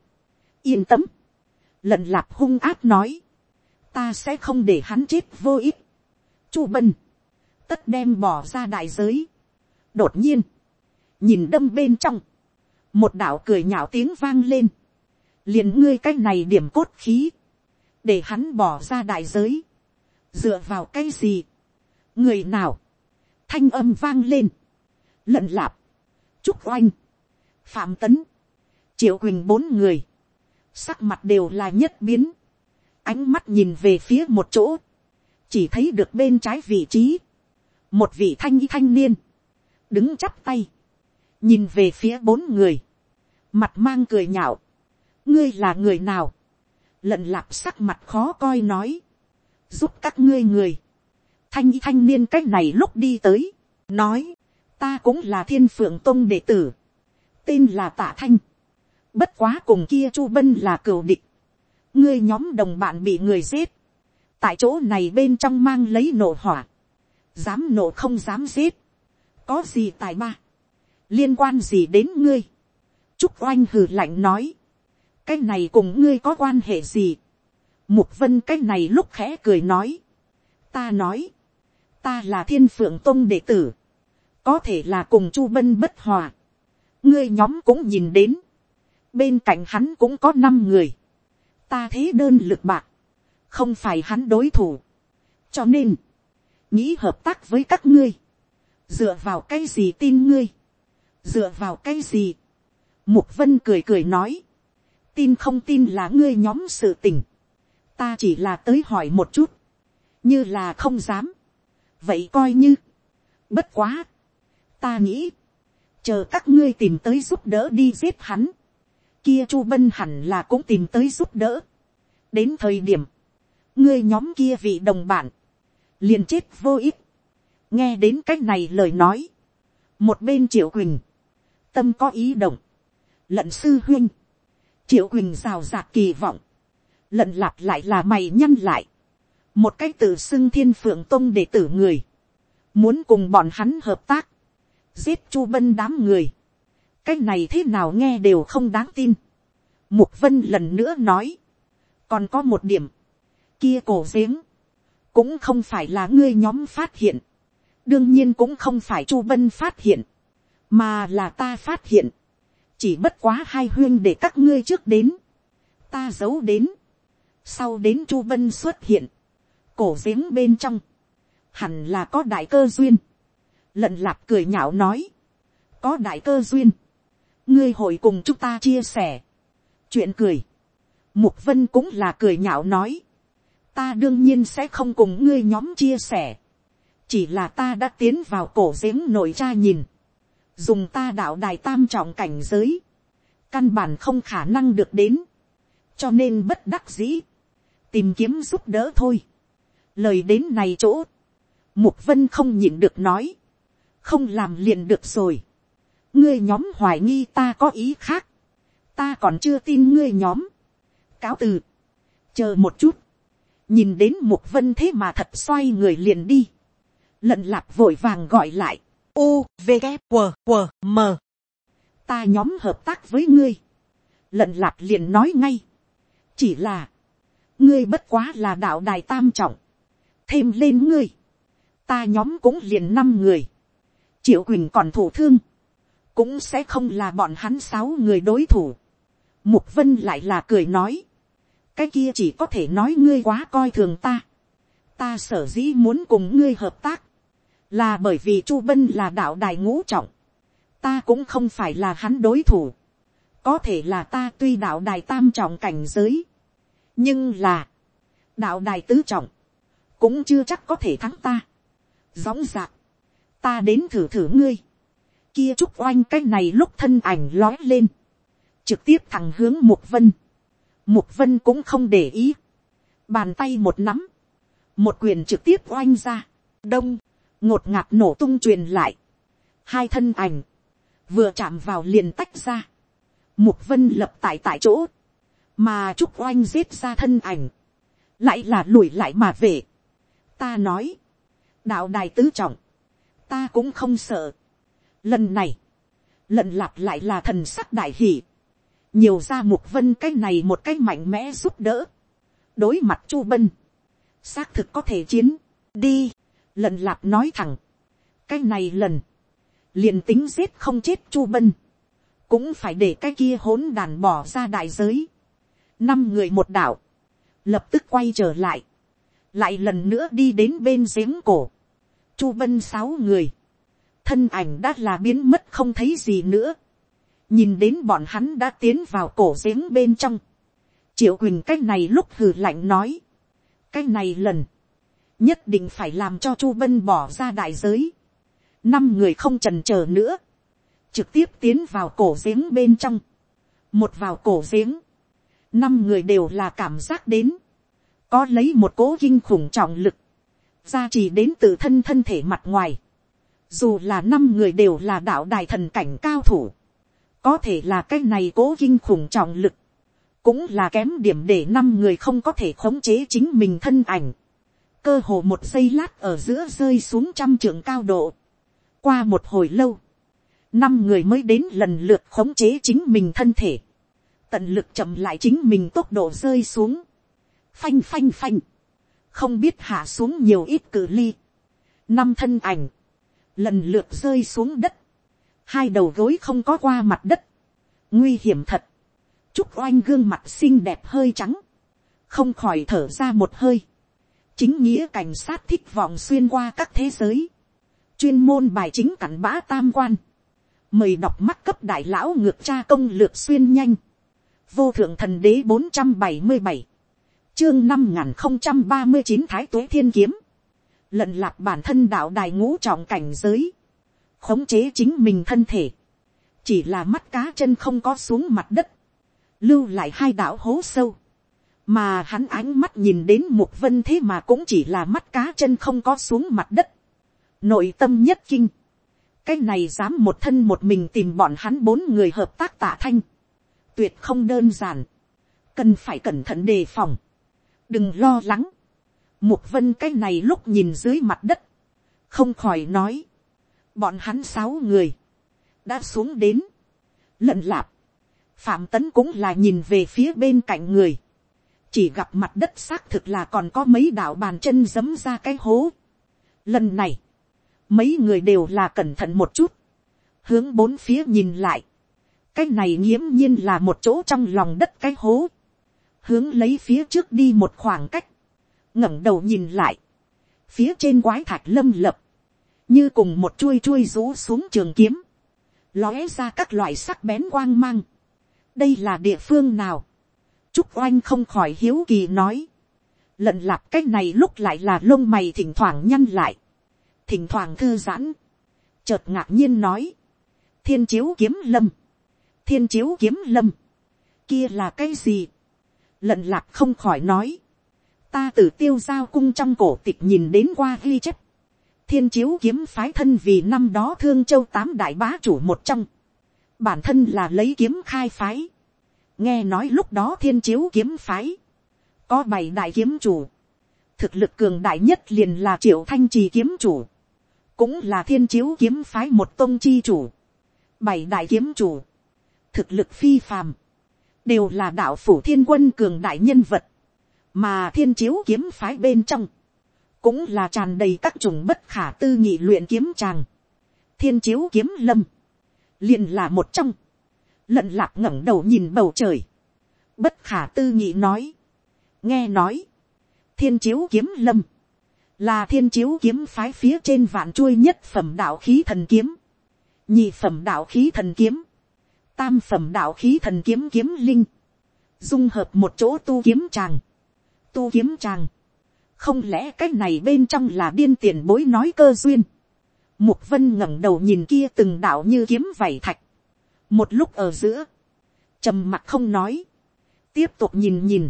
yên tâm, lần lạp hung áp nói, ta sẽ không để hắn chết vô ích. chu bân, tất đem bỏ ra đại giới. đột nhiên, nhìn đâm bên trong, một đạo cười nhạo tiếng vang lên, liền ngươi cái này điểm cốt khí, để hắn bỏ ra đại giới, dựa vào cái gì, người nào, thanh âm vang lên, lận lạp, trúc oanh, phạm tấn, triệu quỳnh bốn người, sắc mặt đều là nhất biến, ánh mắt nhìn về phía một chỗ, chỉ thấy được bên trái vị trí, một vị thanh y thanh niên, đứng chắp tay, nhìn về phía bốn người, mặt mang cười nhạo, ngươi là người nào, lận lạp sắc mặt khó coi nói, giúp các ngươi người, thanh y thanh niên c á c h này lúc đi tới, nói, ta cũng là thiên phượng tông đệ tử, tên là tạ thanh, bất quá cùng kia chu bân là cửu địch, ngươi nhóm đồng bạn bị người giết, tại chỗ này bên trong mang lấy nổ hỏa, dám nổ không dám giết, có gì tài ba, liên quan gì đến ngươi, trúc oanh hừ lạnh nói, cái này cùng ngươi có quan hệ gì, mục vân cái này lúc khẽ cười nói, ta nói, ta là thiên phượng tôn đệ tử, có thể là cùng chu bân bất hòa, ngươi nhóm cũng nhìn đến, bên cạnh hắn cũng có năm người, ta thế đơn lực bạc, không phải hắn đối thủ, cho nên, nghĩ hợp tác với các ngươi, dựa vào cái gì tin ngươi, dựa vào cái gì, mục vân cười cười nói, tin không tin là ngươi nhóm sự tình, ta chỉ là tới hỏi một chút, như là không dám, vậy coi như, bất quá, ta nghĩ, chờ các ngươi tìm tới giúp đỡ đi giết hắn, kia chu bân hẳn là cũng tìm tới giúp đỡ, đến thời điểm, ngươi nhóm kia vị đồng bạn, liền chết vô ích, nghe đến c á c h này lời nói, một bên triệu quỳnh, tâm có ý động, lận sư huynh, triệu quỳnh rào rạc kỳ vọng, lận lạp lại là mày nhăn lại, một cái tự xưng thiên phượng tông để tử người, muốn cùng bọn hắn hợp tác, giết chu bân đám người, cái này thế nào nghe đều không đáng tin. Mục vân lần nữa nói, còn có một điểm, kia cổ giếng, cũng không phải là ngươi nhóm phát hiện, đương nhiên cũng không phải chu bân phát hiện, mà là ta phát hiện, chỉ bất quá hai huyên để các ngươi trước đến, ta giấu đến, sau đến chu bân xuất hiện, cổ giếng bên trong, hẳn là có đại cơ duyên. Lận lạp cười nhạo nói, có đại cơ duyên, ngươi hội cùng chúng ta chia sẻ. chuyện cười, mục vân cũng là cười nhạo nói, ta đương nhiên sẽ không cùng ngươi nhóm chia sẻ, chỉ là ta đã tiến vào cổ giếng nội tra nhìn, dùng ta đạo đài tam trọng cảnh giới, căn bản không khả năng được đến, cho nên bất đắc dĩ, tìm kiếm giúp đỡ thôi. Lời đến này chỗ, mục vân không nhịn được nói, không làm liền được rồi, ngươi nhóm hoài nghi ta có ý khác, ta còn chưa tin ngươi nhóm, cáo từ, chờ một chút, nhìn đến mục vân thế mà thật xoay người liền đi, lận lạp vội vàng gọi lại, u v g q q m. Ta nhóm hợp tác với ngươi, lận lạp liền nói ngay, chỉ là, ngươi bất quá là đạo đài tam trọng, thêm lên ngươi, ta nhóm cũng liền năm người, triệu quỳnh còn thủ thương, cũng sẽ không là bọn hắn sáu người đối thủ. Mục vân lại là cười nói, cái kia chỉ có thể nói ngươi quá coi thường ta. ta sở dĩ muốn cùng ngươi hợp tác, là bởi vì chu bân là đạo đài ngũ trọng, ta cũng không phải là hắn đối thủ, có thể là ta tuy đạo đài tam trọng cảnh giới, nhưng là đạo đài tứ trọng, cũng chưa chắc có thể thắng ta. Gióng dạc, ta đến thử thử ngươi. Kia trúc oanh cái này lúc thân ảnh lói lên. Trực tiếp thẳng hướng Mục Vân. Mục Vân cũng không để ý. Bàn tay một nắm. Một quyền trực tiếp oanh ra. Đông, ngột ngạt nổ tung truyền lại. Hai thân ảnh. Vừa chạm vào liền tách ra. Mục Vân lập tại tại chỗ. Mà Trúc Oanh giết ra thân ảnh. Lại là lùi lại mà về ta nói, đạo đài tứ trọng, ta cũng không sợ. lần này, lần lặp lại là thần sắc đại hỷ, nhiều ra mục vân cái này một cái mạnh mẽ giúp đỡ, đối mặt chu bân, xác thực có thể chiến, đi, lần lạp nói thẳng, cái này lần, liền tính giết không chết chu bân, cũng phải để cái kia hỗn đàn bỏ ra đại giới, năm người một đảo, lập tức quay trở lại, lại lần nữa đi đến bên giếng cổ, chu bân sáu người, thân ảnh đã là biến mất không thấy gì nữa, nhìn đến bọn hắn đã tiến vào cổ giếng bên trong, triệu quỳnh cái này lúc hừ lạnh nói, cái này lần, nhất định phải làm cho chu bân bỏ ra đại giới, năm người không trần c h ờ nữa, trực tiếp tiến vào cổ giếng bên trong, một vào cổ giếng, năm người đều là cảm giác đến, có lấy một cố kinh khủng trọng lực, gia trì đến từ thân thân thể mặt ngoài, dù là năm người đều là đạo đài thần cảnh cao thủ, có thể là cái này cố kinh khủng trọng lực, cũng là kém điểm để năm người không có thể khống chế chính mình thân ảnh, cơ hồ một giây lát ở giữa rơi xuống trăm trượng cao độ, qua một hồi lâu, năm người mới đến lần lượt khống chế chính mình thân thể, tận lực chậm lại chính mình tốc độ rơi xuống, phanh phanh phanh, không biết hạ xuống nhiều ít cử ly, năm thân ảnh, lần lượt rơi xuống đất, hai đầu gối không có qua mặt đất, nguy hiểm thật, trúc oanh gương mặt xinh đẹp hơi trắng, không khỏi thở ra một hơi, chính nghĩa cảnh sát thích vọng xuyên qua các thế giới, chuyên môn bài chính cảnh bã tam quan, mời đọc mắt cấp đại lão ngược tra công lược xuyên nhanh, vô thượng thần đế bốn trăm bảy mươi bảy, chương năm n g h n không trăm ba mươi chín thái tuế thiên kiếm, lận lạc bản thân đạo đài ngũ trọng cảnh giới, khống chế chính mình thân thể, chỉ là mắt cá chân không có xuống mặt đất, lưu lại hai đạo hố sâu, mà hắn ánh mắt nhìn đến một vân thế mà cũng chỉ là mắt cá chân không có xuống mặt đất, nội tâm nhất kinh, cái này dám một thân một mình tìm bọn hắn bốn người hợp tác tạ thanh, tuyệt không đơn giản, cần phải cẩn thận đề phòng, đừng lo lắng, mục vân cái này lúc nhìn dưới mặt đất, không khỏi nói, bọn hắn sáu người, đã xuống đến, lận lạp, phạm tấn cũng là nhìn về phía bên cạnh người, chỉ gặp mặt đất xác thực là còn có mấy đạo bàn chân giấm ra cái hố. Lần này, mấy người đều là cẩn thận một chút, hướng bốn phía nhìn lại, cái này nghiễm nhiên là một chỗ trong lòng đất cái hố, hướng lấy phía trước đi một khoảng cách, ngẩng đầu nhìn lại, phía trên quái thạch lâm lập, như cùng một chuôi chuôi rú xuống trường kiếm, lóe ra các loại sắc bén quang mang. đây là địa phương nào, trúc oanh không khỏi hiếu kỳ nói, lận lạp cái này lúc lại là lông mày thỉnh thoảng nhăn lại, thỉnh thoảng thư giãn, chợt ngạc nhiên nói, thiên chiếu kiếm lâm, thiên chiếu kiếm lâm, kia là cái gì, lận lạc không khỏi nói, ta từ tiêu giao cung trong cổ tịch nhìn đến qua ghi chép, thiên chiếu kiếm phái thân vì năm đó thương châu tám đại bá chủ một trong, bản thân là lấy kiếm khai phái, nghe nói lúc đó thiên chiếu kiếm phái, có bảy đại kiếm chủ, thực lực cường đại nhất liền là triệu thanh trì kiếm chủ, cũng là thiên chiếu kiếm phái một tôn chi chủ, bảy đại kiếm chủ, thực lực phi phàm, đều là đạo phủ thiên quân cường đại nhân vật, mà thiên chiếu kiếm phái bên trong, cũng là tràn đầy các chủng bất khả tư nghị luyện kiếm tràng, thiên chiếu kiếm lâm, liền là một trong, lận lạc ngẩng đầu nhìn bầu trời, bất khả tư nghị nói, nghe nói, thiên chiếu kiếm lâm, là thiên chiếu kiếm phái phía trên vạn chuôi nhất phẩm đạo khí thần kiếm, nhị phẩm đạo khí thần kiếm, tam phẩm đạo khí thần kiếm kiếm linh, dung hợp một chỗ tu kiếm tràng, tu kiếm tràng, không lẽ cái này bên trong là điên tiền bối nói cơ duyên, mục vân ngẩng đầu nhìn kia từng đạo như kiếm vảy thạch, một lúc ở giữa, trầm mặt không nói, tiếp tục nhìn nhìn,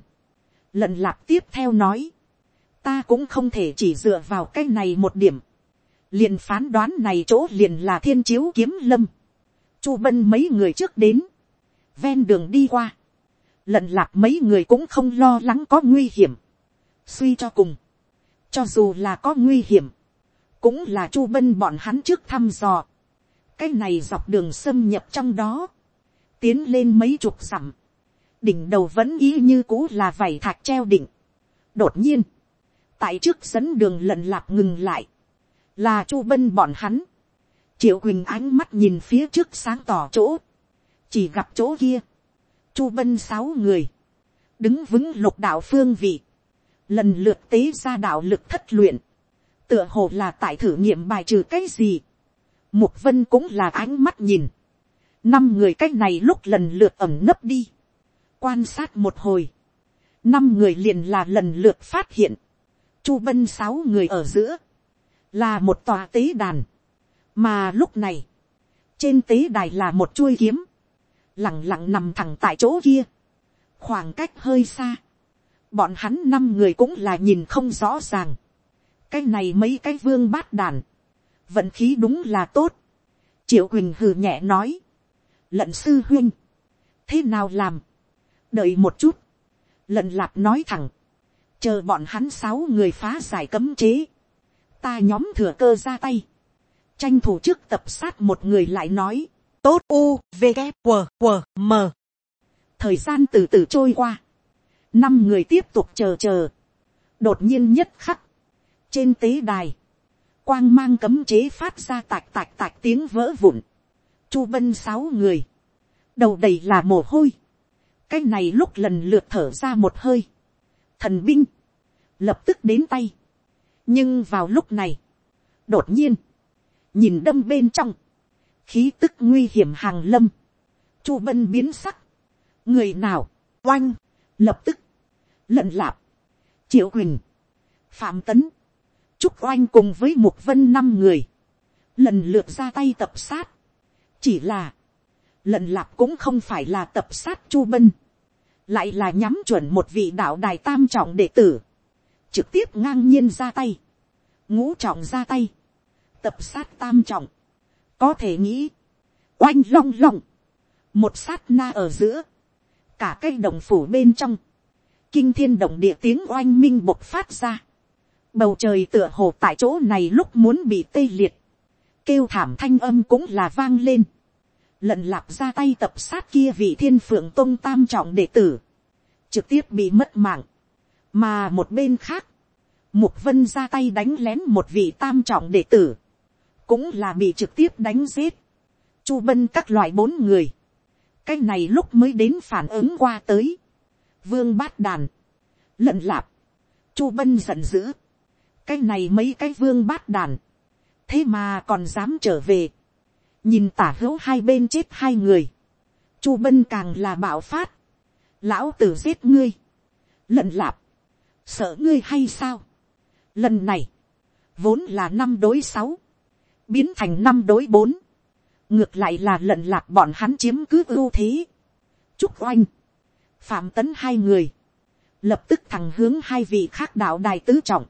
lận lạp tiếp theo nói, ta cũng không thể chỉ dựa vào cái này một điểm, liền phán đoán này chỗ liền là thiên chiếu kiếm lâm, chu bân mấy người trước đến, ven đường đi qua, lận lạc mấy người cũng không lo lắng có nguy hiểm, suy cho cùng, cho dù là có nguy hiểm, cũng là chu bân bọn hắn trước thăm dò, cái này dọc đường xâm nhập trong đó, tiến lên mấy chục dặm, đỉnh đầu vẫn ý như cũ là vảy thạch treo đỉnh. đột nhiên, tại trước dẫn đường lận lạp ngừng lại, là chu bân bọn hắn, triệu quỳnh ánh mắt nhìn phía trước sáng tỏ chỗ, chỉ gặp chỗ kia, chu bân sáu người, đứng vững lục đạo phương vị, lần lượt tế ra đạo lực thất luyện, tựa hồ là tại thử nghiệm bài trừ cái gì, mục vân cũng là ánh mắt nhìn, năm người cách này lúc lần lượt ẩm nấp đi, quan sát một hồi, năm người liền là lần lượt phát hiện, chu bân sáu người ở giữa, là một tòa tế đàn, mà lúc này, trên tế đài là một chuôi kiếm, lẳng lặng nằm thẳng tại chỗ kia, khoảng cách hơi xa, bọn hắn năm người cũng là nhìn không rõ ràng, cái này mấy cái vương bát đàn, vận khí đúng là tốt, triệu quỳnh hừ nhẹ nói, lận sư huynh, thế nào làm, đợi một chút, lận lạp nói thẳng, chờ bọn hắn sáu người phá giải cấm chế, ta nhóm thừa cơ ra tay, tranh thủ trước tập sát một người lại nói, tốt u v g q q m. Thời gian từ từ trôi qua, năm người tiếp tục chờ chờ, đột nhiên nhất khắc, trên tế đài, quang mang cấm chế phát ra tạch tạch tạch tiếng vỡ vụn, chu bân sáu người, đầu đầy là mồ hôi, cái này lúc lần lượt thở ra một hơi, thần binh, lập tức đến tay, nhưng vào lúc này, đột nhiên, nhìn đâm bên trong, khí tức nguy hiểm hàng lâm, chu bân biến sắc, người nào, oanh, lập tức, lận lạp, triệu quỳnh, phạm tấn, trúc oanh cùng với một vân năm người, lần lượt ra tay tập sát, chỉ là, lận lạp cũng không phải là tập sát chu bân, lại là nhắm chuẩn một vị đạo đài tam trọng đệ tử, trực tiếp ngang nhiên ra tay, ngũ trọng ra tay, tập sát tam trọng, có thể nghĩ, oanh long long, một sát na ở giữa, cả cái đồng phủ bên trong, kinh thiên động địa tiếng oanh minh bộc phát ra, bầu trời tựa hồ tại chỗ này lúc muốn bị tê liệt, kêu thảm thanh âm cũng là vang lên, lận lạp ra tay tập sát kia vị thiên phượng tôn tam trọng đệ tử, trực tiếp bị mất mạng, mà một bên khác, mục vân ra tay đánh lén một vị tam trọng đệ tử, cũng là bị trực tiếp đánh giết, chu bân các loại bốn người, cái này lúc mới đến phản ứng qua tới, vương bát đàn, lận lạp, chu bân giận dữ, cái này mấy cái vương bát đàn, thế mà còn dám trở về, nhìn tả hữu hai bên chết hai người, chu bân càng là bạo phát, lão tử giết ngươi, lận lạp, sợ ngươi hay sao, lần này, vốn là năm đối sáu, biến thành năm đối bốn, ngược lại là lận lạc bọn hắn chiếm cứ ưu thế, trúc oanh, phạm tấn hai người, lập tức thẳng hướng hai vị khác đạo đài tứ trọng,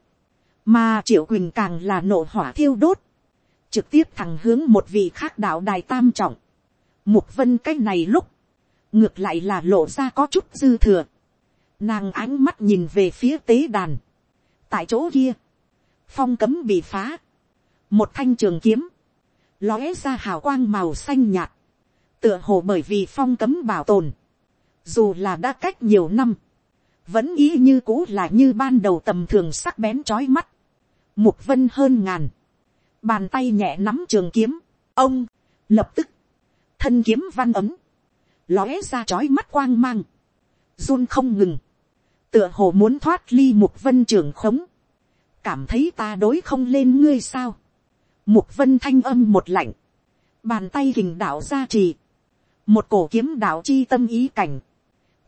mà triệu quỳnh càng là nổ hỏa thiêu đốt, trực tiếp thẳng hướng một vị khác đạo đài tam trọng. Mục vân cái này lúc, ngược lại là lộ ra có chút dư thừa. Nàng ánh mắt nhìn về phía tế đàn. Tại chỗ kia, phong cấm bị phá. Một thanh trường kiếm, lóe ra hào quang màu xanh nhạt. Tựa hồ bởi vì phong cấm bảo tồn. Dù là đã cách nhiều năm, vẫn ý như cũ là như ban đầu tầm thường sắc bén trói mắt. Mục vân hơn ngàn. Bàn tay nhẹ nắm trường kiếm, ông, lập tức, thân kiếm văn ấm, lóe ra chói mắt quang mang, run không ngừng, tựa hồ muốn thoát ly mục vân trường khống, cảm thấy ta đối không lên ngươi sao, mục vân thanh âm một lạnh, bàn tay hình đạo ra trì, một cổ kiếm đạo chi tâm ý cảnh,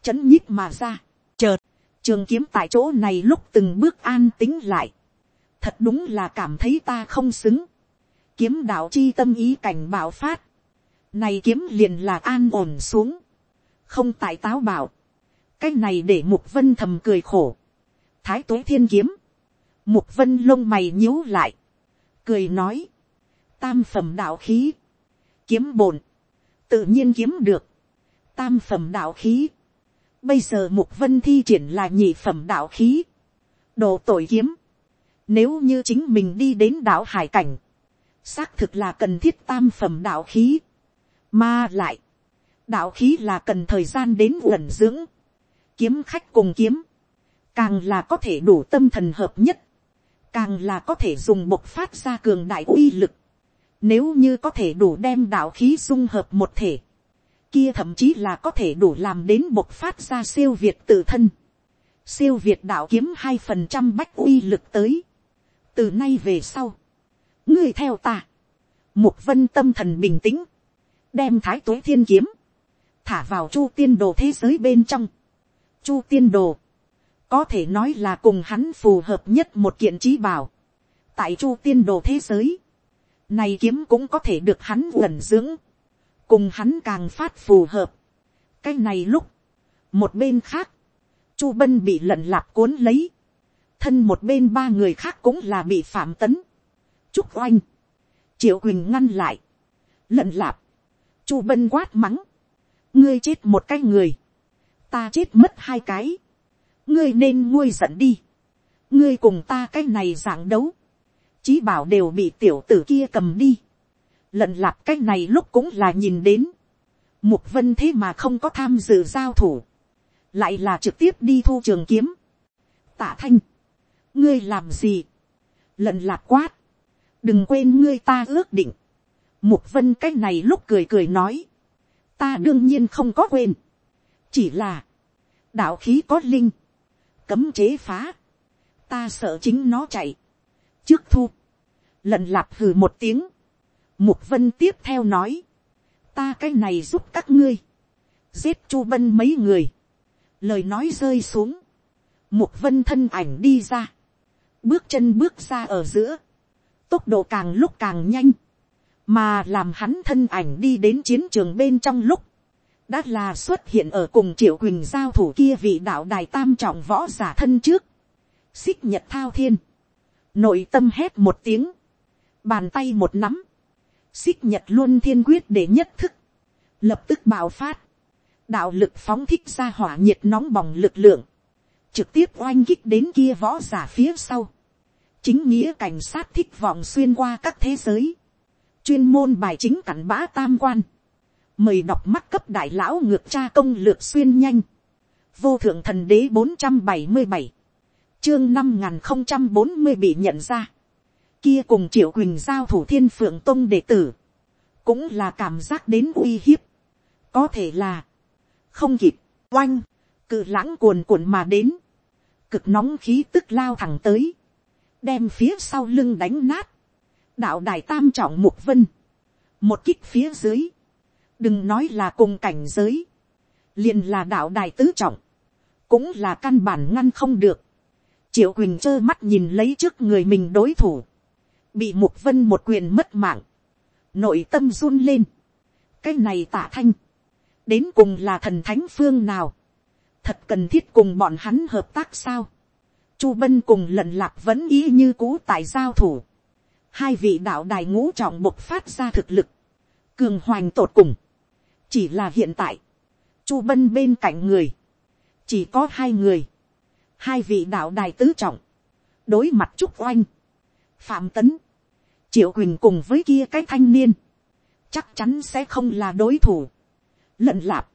chấn nhích mà ra, chợt, trường kiếm tại chỗ này lúc từng bước an tính lại, thật đúng là cảm thấy ta không xứng. kiếm đạo chi tâm ý cảnh bảo phát. này kiếm liền là an ổn xuống. không tại táo bảo. cái này để mục vân thầm cười khổ. thái tuế thiên kiếm. mục vân lông mày nhíu lại cười nói. tam phẩm đạo khí. kiếm bổn. tự nhiên kiếm được. tam phẩm đạo khí. bây giờ mục vân thi triển là nhị phẩm đạo khí. đồ tội kiếm Nếu như chính mình đi đến đảo hải cảnh, xác thực là cần thiết tam phẩm đạo khí, mà lại, đạo khí là cần thời gian đến uẩn dưỡng, kiếm khách cùng kiếm, càng là có thể đủ tâm thần hợp nhất, càng là có thể dùng bộc phát ra cường đại uy lực, nếu như có thể đủ đem đạo khí dung hợp một thể, kia thậm chí là có thể đủ làm đến bộc phát ra siêu việt tự thân, siêu việt đạo kiếm hai phần trăm bách uy lực tới, từ nay về sau, ngươi theo ta, mục vân tâm thần bình tĩnh, đem thái tuế thiên kiếm, thả vào chu tiên đồ thế giới bên trong. chu tiên đồ, có thể nói là cùng hắn phù hợp nhất một kiện trí bảo. tại chu tiên đồ thế giới, này kiếm cũng có thể được hắn gần dưỡng, cùng hắn càng phát phù hợp. cái này lúc, một bên khác, chu bân bị lận lạp cuốn lấy, thân một bên ba người khác cũng là bị phạm tấn, trúc oanh, triệu quỳnh ngăn lại, lận lạp, chu bân quát mắng, ngươi chết một cái người, ta chết mất hai cái, ngươi nên nguôi giận đi, ngươi cùng ta cái này giảng đấu, chí bảo đều bị tiểu tử kia cầm đi, lận lạp cái này lúc cũng là nhìn đến, mục vân thế mà không có tham dự giao thủ, lại là trực tiếp đi thu trường kiếm, tạ thanh, ngươi làm gì, lận lạp quát, đừng quên ngươi ta ước định, mục vân cái này lúc cười cười nói, ta đương nhiên không có quên, chỉ là, đạo khí có linh, cấm chế phá, ta sợ chính nó chạy, trước thu, lần lạp hừ một tiếng, mục vân tiếp theo nói, ta cái này giúp các ngươi, giết chu vân mấy người, lời nói rơi xuống, mục vân thân ảnh đi ra, bước chân bước ra ở giữa, tốc độ càng lúc càng nhanh, mà làm hắn thân ảnh đi đến chiến trường bên trong lúc, đã là xuất hiện ở cùng triệu quỳnh giao thủ kia vị đạo đài tam trọng võ giả thân trước, xích nhật thao thiên, nội tâm hét một tiếng, bàn tay một nắm, xích nhật luôn thiên quyết để nhất thức, lập tức bạo phát, đạo lực phóng thích ra hỏa nhiệt nóng bỏng lực lượng, trực tiếp oanh kích đến kia võ giả phía sau, chính nghĩa cảnh sát thích vọng xuyên qua các thế giới, chuyên môn bài chính cảnh bã tam quan, mời đọc mắt cấp đại lão ngược tra công lược xuyên nhanh, vô thượng thần đế bốn trăm bảy mươi bảy, chương năm n g h n không trăm bốn mươi bị nhận ra, kia cùng triệu quỳnh giao thủ thiên phượng tông đệ tử, cũng là cảm giác đến uy hiếp, có thể là, không kịp, oanh, cự lãng cuồn cuộn mà đến, cực nóng khí tức lao thẳng tới, đem phía sau lưng đánh nát, đạo đài tam trọng mục vân, một kích phía dưới, đừng nói là cùng cảnh giới, liền là đạo đài tứ trọng, cũng là căn bản ngăn không được. triệu quỳnh trơ mắt nhìn lấy trước người mình đối thủ, bị mục vân một quyền mất mạng, nội tâm run lên, cái này tả thanh, đến cùng là thần thánh phương nào, thật cần thiết cùng bọn hắn hợp tác sao, chu bân cùng lận lạc vẫn ý như cũ tại giao thủ, hai vị đạo đài ngũ trọng bộc phát ra thực lực, cường hoành tột cùng chỉ là hiện tại, chu bân bên cạnh người, chỉ có hai người, hai vị đạo đài tứ trọng, đối mặt trúc oanh, phạm tấn, triệu quỳnh cùng với kia cái thanh niên, chắc chắn sẽ không là đối thủ. lận lạp,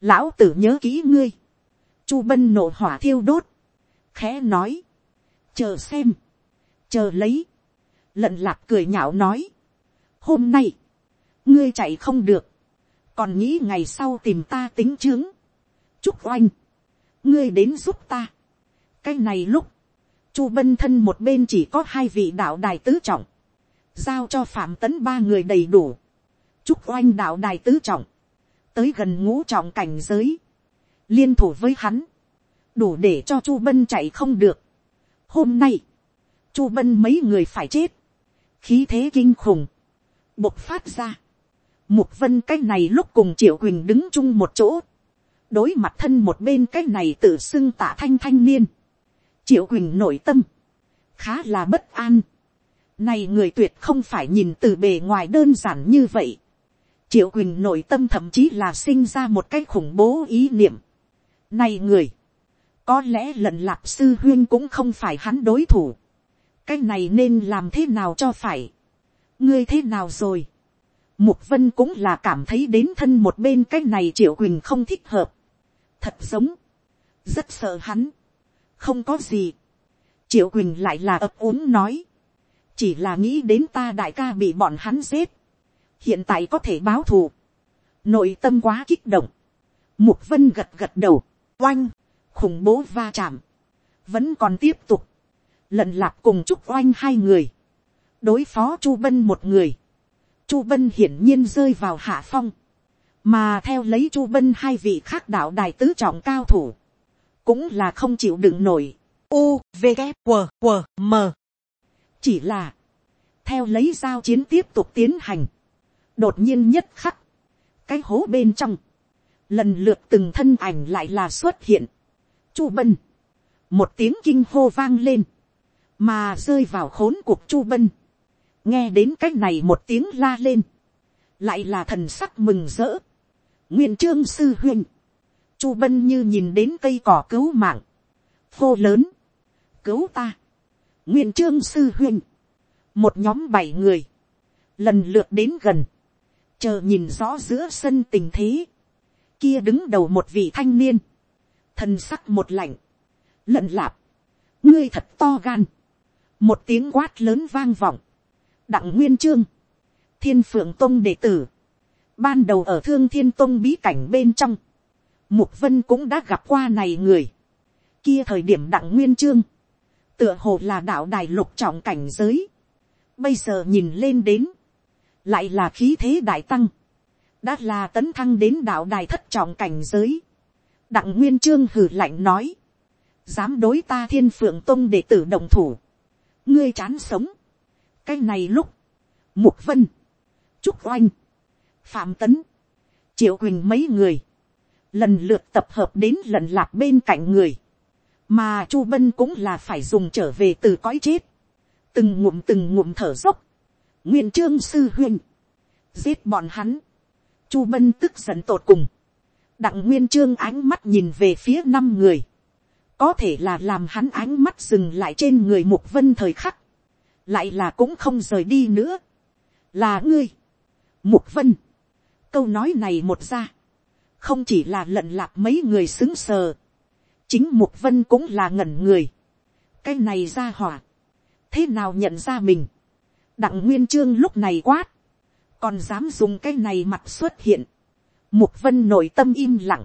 lão tử nhớ kỹ ngươi, chu bân nổ hỏa thiêu đốt, khẽ nói, chờ xem, chờ lấy, lận lạc cười nhạo nói, hôm nay, ngươi chạy không được, còn nghĩ ngày sau tìm ta tính chướng, chúc oanh, ngươi đến giúp ta. cái này lúc, chu bân thân một bên chỉ có hai vị đạo đài tứ trọng, giao cho phạm tấn ba người đầy đủ, chúc oanh đạo đài tứ trọng, tới gần ngũ trọng cảnh giới, liên thủ với hắn, đủ để cho chu bân chạy không được. hôm nay, chu bân mấy người phải chết, khí thế kinh khủng, bộc phát ra. Mục vân cái này lúc cùng triệu quỳnh đứng chung một chỗ, đối mặt thân một bên cái này tự xưng tạ thanh thanh niên. Triệu quỳnh nội tâm, khá là bất an. Này người tuyệt không phải nhìn từ bề ngoài đơn giản như vậy. Triệu quỳnh nội tâm thậm chí là sinh ra một cái khủng bố ý niệm. Này người, có lẽ lần lạp sư huyên cũng không phải hắn đối thủ cái này nên làm thế nào cho phải, ngươi thế nào rồi, mục vân cũng là cảm thấy đến thân một bên cái này triệu quỳnh không thích hợp, thật giống, rất sợ hắn, không có gì, triệu quỳnh lại là ấp úng nói, chỉ là nghĩ đến ta đại ca bị bọn hắn giết, hiện tại có thể báo thù, nội tâm quá kích động, mục vân gật gật đầu, oanh, khủng bố va chạm, vẫn còn tiếp tục, lần lạp cùng chúc oanh hai người, đối phó chu bân một người, chu bân hiển nhiên rơi vào hạ phong, mà theo lấy chu bân hai vị khác đạo đài tứ trọng cao thủ, cũng là không chịu đựng nổi, u v g q q m. Chỉ là, theo lấy giao chiến tiếp tục tiến hành, đột nhiên nhất khắc, cái hố bên trong, lần lượt từng thân ảnh lại là xuất hiện, chu bân, một tiếng kinh hô vang lên, mà rơi vào khốn cuộc chu bân, nghe đến cái này một tiếng la lên, lại là thần sắc mừng rỡ, nguyên trương sư huynh, chu bân như nhìn đến cây cỏ cứu mạng, khô lớn, cứu ta, nguyên trương sư huynh, một nhóm bảy người, lần lượt đến gần, chờ nhìn rõ giữa sân tình thế, kia đứng đầu một vị thanh niên, thân sắc một lạnh, lận lạp, ngươi thật to gan, một tiếng quát lớn vang vọng, đặng nguyên trương, thiên phượng tông đệ tử, ban đầu ở thương thiên tông bí cảnh bên trong, mục vân cũng đã gặp qua này người, kia thời điểm đặng nguyên trương, tựa hồ là đạo đài lục trọng cảnh giới, bây giờ nhìn lên đến, lại là khí thế đại tăng, đã là tấn thăng đến đạo đài thất trọng cảnh giới, đặng nguyên trương hử lạnh nói, dám đối ta thiên phượng tông đệ tử đồng thủ, ngươi chán sống, cái này lúc, mục vân, trúc oanh, phạm tấn, triệu quỳnh mấy người, lần lượt tập hợp đến lần lạc bên cạnh người, mà chu bân cũng là phải dùng trở về từ cõi chết, từng ngụm từng ngụm thở dốc, nguyên trương sư huynh, giết bọn hắn, chu bân tức giận tột cùng, đặng nguyên trương ánh mắt nhìn về phía năm người, có thể là làm hắn ánh mắt dừng lại trên người mục vân thời khắc, lại là cũng không rời đi nữa, là ngươi, mục vân, câu nói này một ra, không chỉ là lận lạp mấy người xứng sờ, chính mục vân cũng là ngẩn người, cái này ra hỏa, thế nào nhận ra mình, đặng nguyên trương lúc này quát, còn dám dùng cái này mặt xuất hiện, mục vân nội tâm im lặng,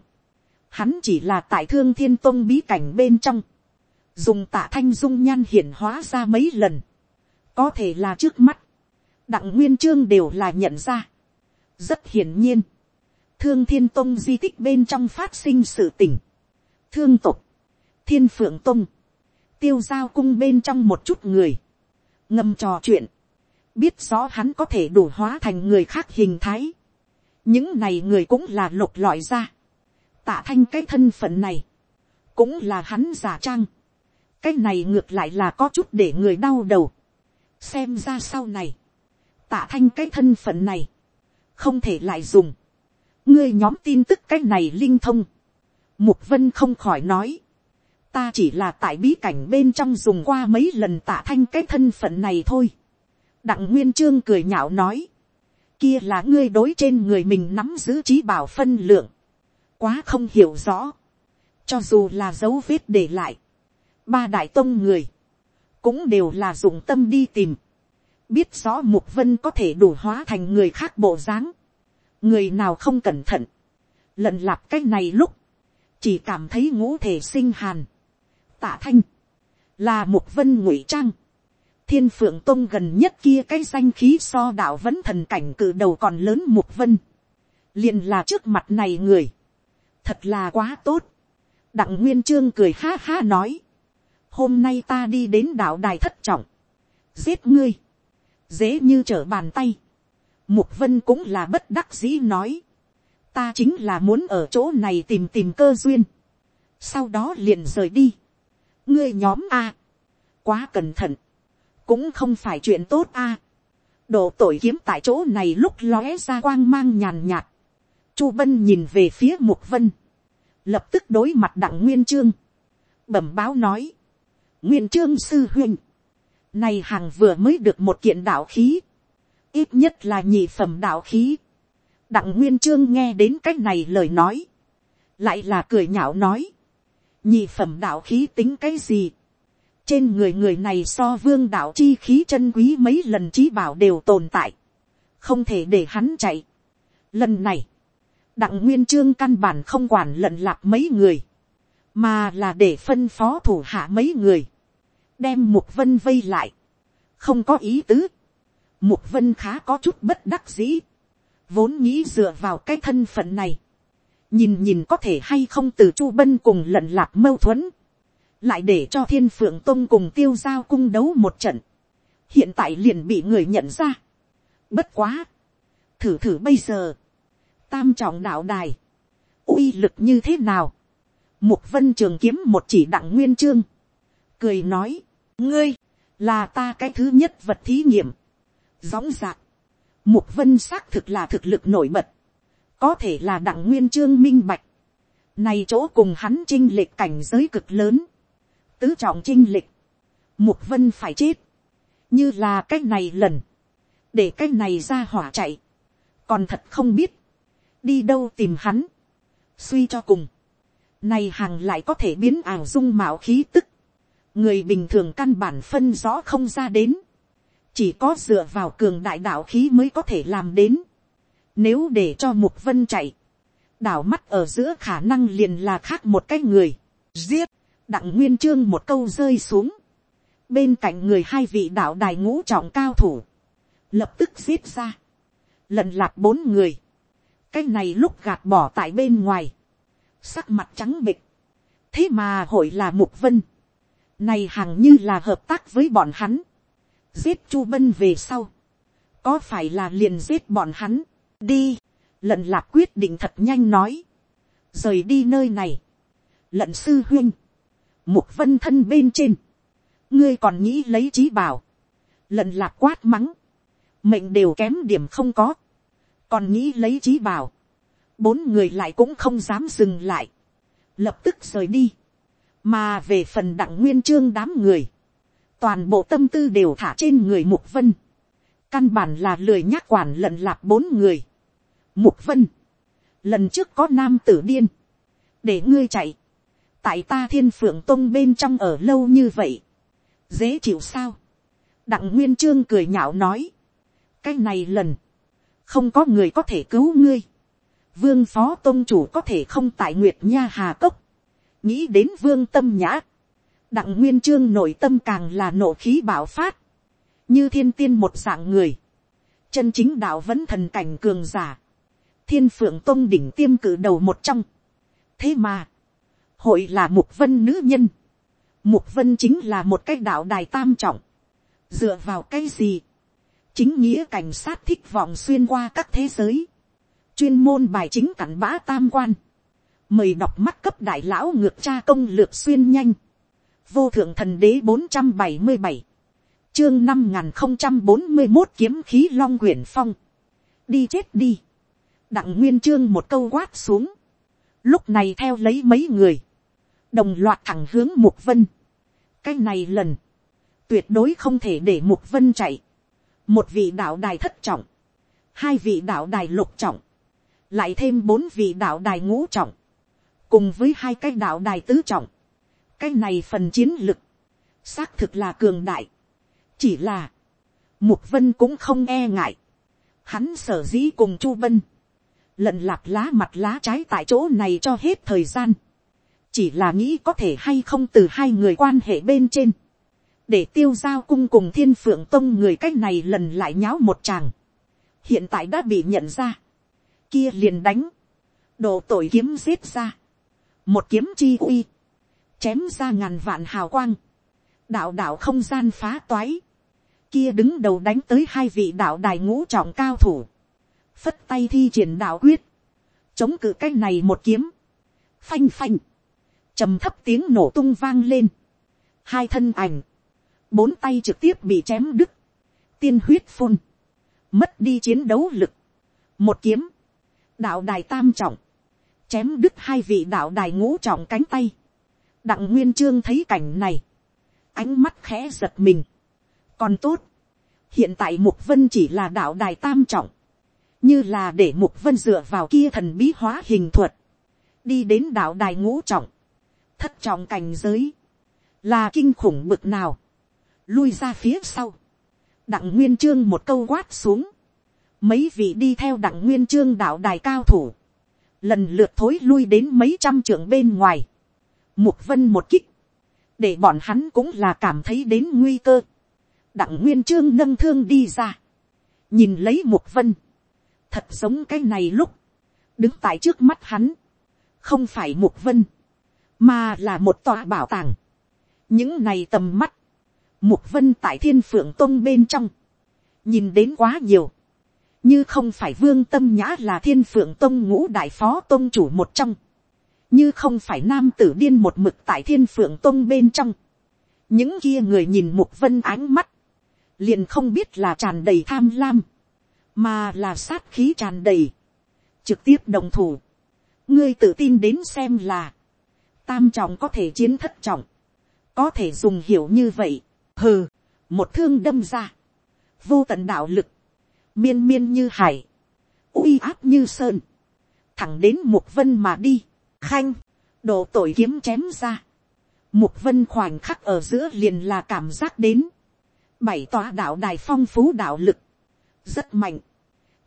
hắn chỉ là tại thương thiên tông bí cảnh bên trong, dùng tạ thanh dung nhan hiển hóa ra mấy lần, có thể là trước mắt, đặng nguyên trương đều là nhận ra. rất hiển nhiên, thương thiên tông di tích bên trong phát sinh sự tình, thương tục, thiên phượng tông, tiêu giao cung bên trong một chút người, ngâm trò chuyện, biết rõ hắn có thể đủ hóa thành người khác hình thái. những này người cũng là lục lọi ra, tạ thanh cái thân phận này, cũng là hắn giả trang, cái này ngược lại là có chút để người đau đầu xem ra sau này, tạ thanh cái thân phận này, không thể lại dùng, ngươi nhóm tin tức cái này linh thông, mục vân không khỏi nói, ta chỉ là tại bí cảnh bên trong dùng qua mấy lần tạ thanh cái thân phận này thôi. đặng nguyên trương cười nhạo nói, kia là ngươi đối trên người mình nắm giữ trí bảo phân lượng, quá không hiểu rõ, cho dù là dấu vết để lại, ba đại tông người, cũng đều là dụng tâm đi tìm, biết rõ mục vân có thể đủ hóa thành người khác bộ dáng, người nào không cẩn thận, lần lặp cái này lúc, chỉ cảm thấy ngũ thể sinh hàn, tạ thanh, là mục vân ngụy trang, thiên phượng tông gần nhất kia cái danh khí so đạo vẫn thần cảnh cử đầu còn lớn mục vân, liền là trước mặt này người, thật là quá tốt, đặng nguyên trương cười ha ha nói, hôm nay ta đi đến đạo đài thất trọng, giết ngươi, dễ như trở bàn tay. Mục vân cũng là bất đắc dĩ nói, ta chính là muốn ở chỗ này tìm tìm cơ duyên, sau đó liền rời đi. ngươi nhóm a, quá cẩn thận, cũng không phải chuyện tốt a. độ tội kiếm tại chỗ này lúc lóe ra quang mang nhàn nhạt. chu vân nhìn về phía mục vân, lập tức đối mặt đặng nguyên trương, bẩm báo nói, nguyên trương sư huynh, Này hàng vừa mới được một kiện đạo khí. Ít nhất là nhị phẩm đạo khí. Đặng Nguyên Trương nghe đến cách này lời nói. Lại là cười nhạo nói. Nhị phẩm đạo khí tính cái gì? Trên người người này so vương đạo chi khí chân quý mấy lần trí bảo đều tồn tại. Không thể để hắn chạy. Lần này. Đặng Nguyên Trương căn bản không quản lận lạc mấy người. Mà là để phân phó thủ hạ mấy người. Đem Mục Vân vây lại. Không có ý tứ. Mục Vân khá có chút bất đắc dĩ. Vốn nghĩ dựa vào cái thân phận này. Nhìn nhìn có thể hay không từ Chu Bân cùng lận lạc mâu thuẫn. Lại để cho Thiên Phượng Tông cùng tiêu giao cung đấu một trận. Hiện tại liền bị người nhận ra. Bất quá. Thử thử bây giờ tam trọng đạo đài, uy lực như thế nào, mục vân trường kiếm một chỉ đặng nguyên trương, cười nói, ngươi, là ta cái thứ nhất vật thí nghiệm, gióng dạc, mục vân xác thực là thực lực nổi bật, có thể là đặng nguyên trương minh bạch, này chỗ cùng hắn chinh lệch cảnh giới cực lớn, tứ trọng chinh lệch, mục vân phải chết, như là cái này lần, để cái này ra hỏa chạy, còn thật không biết, đi đâu tìm hắn, suy cho cùng, này hàng lại có thể biến ảo dung mạo khí tức, người bình thường căn bản phân rõ không ra đến, chỉ có dựa vào cường đại đạo khí mới có thể làm đến, nếu để cho mục vân chạy, đảo mắt ở giữa khả năng liền là khác một cái người, giết, đặng nguyên trương một câu rơi xuống, bên cạnh người hai vị đạo đài ngũ trọng cao thủ, lập tức giết ra, lần lạc bốn người, cái này lúc gạt bỏ tại bên ngoài, sắc mặt trắng bịch, thế mà hội là mục vân, này hằng như là hợp tác với bọn hắn, giết chu bân về sau, có phải là liền giết bọn hắn, đi, lận lạp quyết định thật nhanh nói, rời đi nơi này, lận sư huyên, mục vân thân bên trên, ngươi còn nghĩ lấy trí bảo, lận lạp quát mắng, mệnh đều kém điểm không có, còn nghĩ lấy trí bảo, bốn người lại cũng không dám dừng lại, lập tức rời đi, mà về phần đặng nguyên trương đám người, toàn bộ tâm tư đều thả trên người mục vân, căn bản là lười nhắc quản lận lạp bốn người, mục vân, lần trước có nam tử điên, để ngươi chạy, tại ta thiên phượng tông bên trong ở lâu như vậy, dễ chịu sao, đặng nguyên trương cười nhạo nói, cái này lần, không có người có thể cứu ngươi. Vương phó tôn chủ có thể không tại Nguyệt Nha Hà Cốc. Nghĩ đến vương tâm nhã. Đặng Nguyên Trương nội tâm càng là nộ khí bạo phát. Như thiên tiên một dạng người. Chân chính đạo vẫn thần cảnh cường giả. Thiên phượng tôn đỉnh tiêm cử đầu một trong. Thế mà. Hội là Mục Vân nữ nhân. Mục Vân chính là một cái đạo đài tam trọng. Dựa vào cái gì? chính nghĩa cảnh sát thích vọng xuyên qua các thế giới, chuyên môn bài chính cặn bã tam quan, mời đọc mắt cấp đại lão ngược tra công lược xuyên nhanh, vô thượng thần đế bốn trăm bảy mươi bảy, chương năm n không trăm bốn mươi một kiếm khí long quyển phong, đi chết đi, đặng nguyên chương một câu quát xuống, lúc này theo lấy mấy người, đồng loạt thẳng hướng mục vân, cái này lần, tuyệt đối không thể để mục vân chạy, một vị đạo đài thất trọng, hai vị đạo đài lục trọng, lại thêm bốn vị đạo đài ngũ trọng, cùng với hai cái đạo đài tứ trọng, cái này phần chiến lực, xác thực là cường đại, chỉ là, mục vân cũng không e ngại, hắn sở dĩ cùng chu vân, lận lạc lá mặt lá trái tại chỗ này cho hết thời gian, chỉ là nghĩ có thể hay không từ hai người quan hệ bên trên, để tiêu giao cung cùng thiên phượng tông người cách này lần lại nháo một chàng, hiện tại đã bị nhận ra, kia liền đánh, đồ tội kiếm giết ra, một kiếm chi uy, chém ra ngàn vạn hào quang, đạo đạo không gian phá toái, kia đứng đầu đánh tới hai vị đạo đài ngũ trọng cao thủ, phất tay thi triển đạo quyết, chống cự cái này một kiếm, phanh phanh, trầm thấp tiếng nổ tung vang lên, hai thân ảnh, bốn tay trực tiếp bị chém đứt, tiên huyết phun, mất đi chiến đấu lực, một kiếm, đạo đài tam trọng, chém đứt hai vị đạo đài ngũ trọng cánh tay, đặng nguyên trương thấy cảnh này, ánh mắt khẽ giật mình, còn tốt, hiện tại mục vân chỉ là đạo đài tam trọng, như là để mục vân dựa vào kia thần bí hóa hình thuật, đi đến đạo đài ngũ trọng, thất trọng cảnh giới, là kinh khủng bực nào, lui ra phía sau, đặng nguyên trương một câu quát xuống, mấy vị đi theo đặng nguyên trương đạo đài cao thủ, lần lượt thối lui đến mấy trăm trưởng bên ngoài, mục vân một kích, để bọn hắn cũng là cảm thấy đến nguy cơ, đặng nguyên trương nâng thương đi ra, nhìn lấy mục vân, thật giống cái này lúc, đứng tại trước mắt hắn, không phải mục vân, mà là một tòa bảo tàng. những này tầm mắt, mục vân tại thiên phượng tông bên trong, nhìn đến quá nhiều, như không phải vương tâm nhã là thiên phượng tông ngũ đại phó tông chủ một trong, như không phải nam tử điên một mực tại thiên phượng tông bên trong, những kia người nhìn mục vân ánh mắt, liền không biết là tràn đầy tham lam, mà là sát khí tràn đầy, trực tiếp đồng thủ, ngươi tự tin đến xem là, tam trọng có thể chiến thất trọng, có thể dùng hiểu như vậy, hừ, một thương đâm ra, vô tận đạo lực, miên miên như hải, uy áp như sơn, thẳng đến mục vân mà đi, khanh, độ tội kiếm chém ra, mục vân khoảnh khắc ở giữa liền là cảm giác đến, bảy tòa đạo đài phong phú đạo lực, rất mạnh,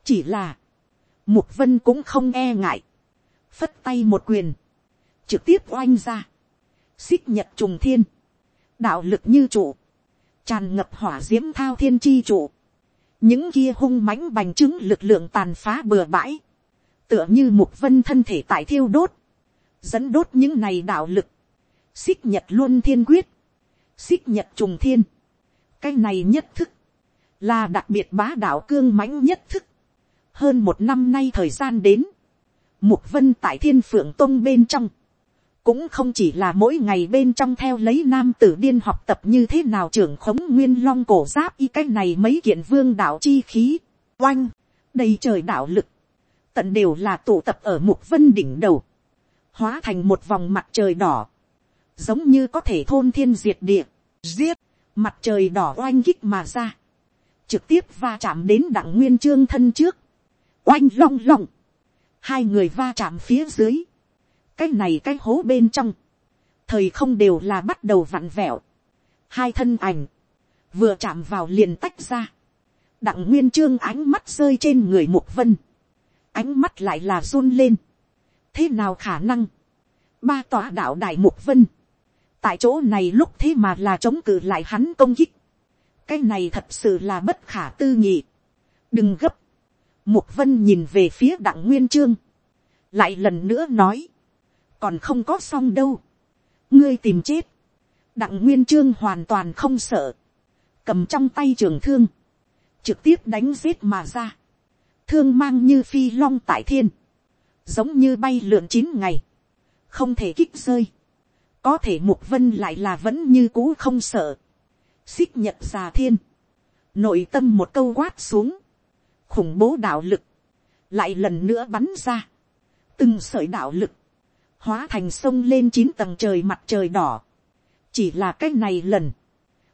chỉ là, mục vân cũng không e ngại, phất tay một quyền, trực tiếp oanh ra, xích nhật trùng thiên, đạo lực như trụ, tràn ngập hỏa d i ễ m thao thiên chi trụ, những kia hung mãnh bành trướng lực lượng tàn phá bừa bãi, tựa như mục vân thân thể tại thiêu đốt, dẫn đốt những này đạo lực, xích nhật luôn thiên quyết, xích nhật trùng thiên, cái này nhất thức, là đặc biệt bá đạo cương mãnh nhất thức, hơn một năm nay thời gian đến, mục vân tại thiên phượng tông bên trong, cũng không chỉ là mỗi ngày bên trong theo lấy nam tử điên học tập như thế nào trưởng khống nguyên long cổ giáp y cái này mấy kiện vương đạo chi khí, oanh, đầy trời đạo lực, tận đều là tụ tập ở mục vân đỉnh đầu, hóa thành một vòng mặt trời đỏ, giống như có thể thôn thiên diệt địa, giết, mặt trời đỏ oanh kích mà ra, trực tiếp va chạm đến đặng nguyên trương thân trước, oanh long long, hai người va chạm phía dưới, cái này cái hố bên trong, thời không đều là bắt đầu vặn vẹo, hai thân ảnh, vừa chạm vào liền tách ra, đặng nguyên trương ánh mắt rơi trên người mục vân, ánh mắt lại là run lên, thế nào khả năng, ba tòa đạo đại mục vân, tại chỗ này lúc thế mà là chống cự lại hắn công kích, cái này thật sự là bất khả tư nghị, đừng gấp, mục vân nhìn về phía đặng nguyên trương, lại lần nữa nói, còn không có xong đâu, ngươi tìm chết, đặng nguyên trương hoàn toàn không sợ, cầm trong tay trường thương, trực tiếp đánh giết mà ra, thương mang như phi long tại thiên, giống như bay lượn chín ngày, không thể kích rơi, có thể mục vân lại là vẫn như cũ không sợ, xích nhật già thiên, nội tâm một câu quát xuống, khủng bố đạo lực, lại lần nữa bắn ra, từng sợi đạo lực, hóa thành sông lên chín tầng trời mặt trời đỏ. chỉ là cái này lần,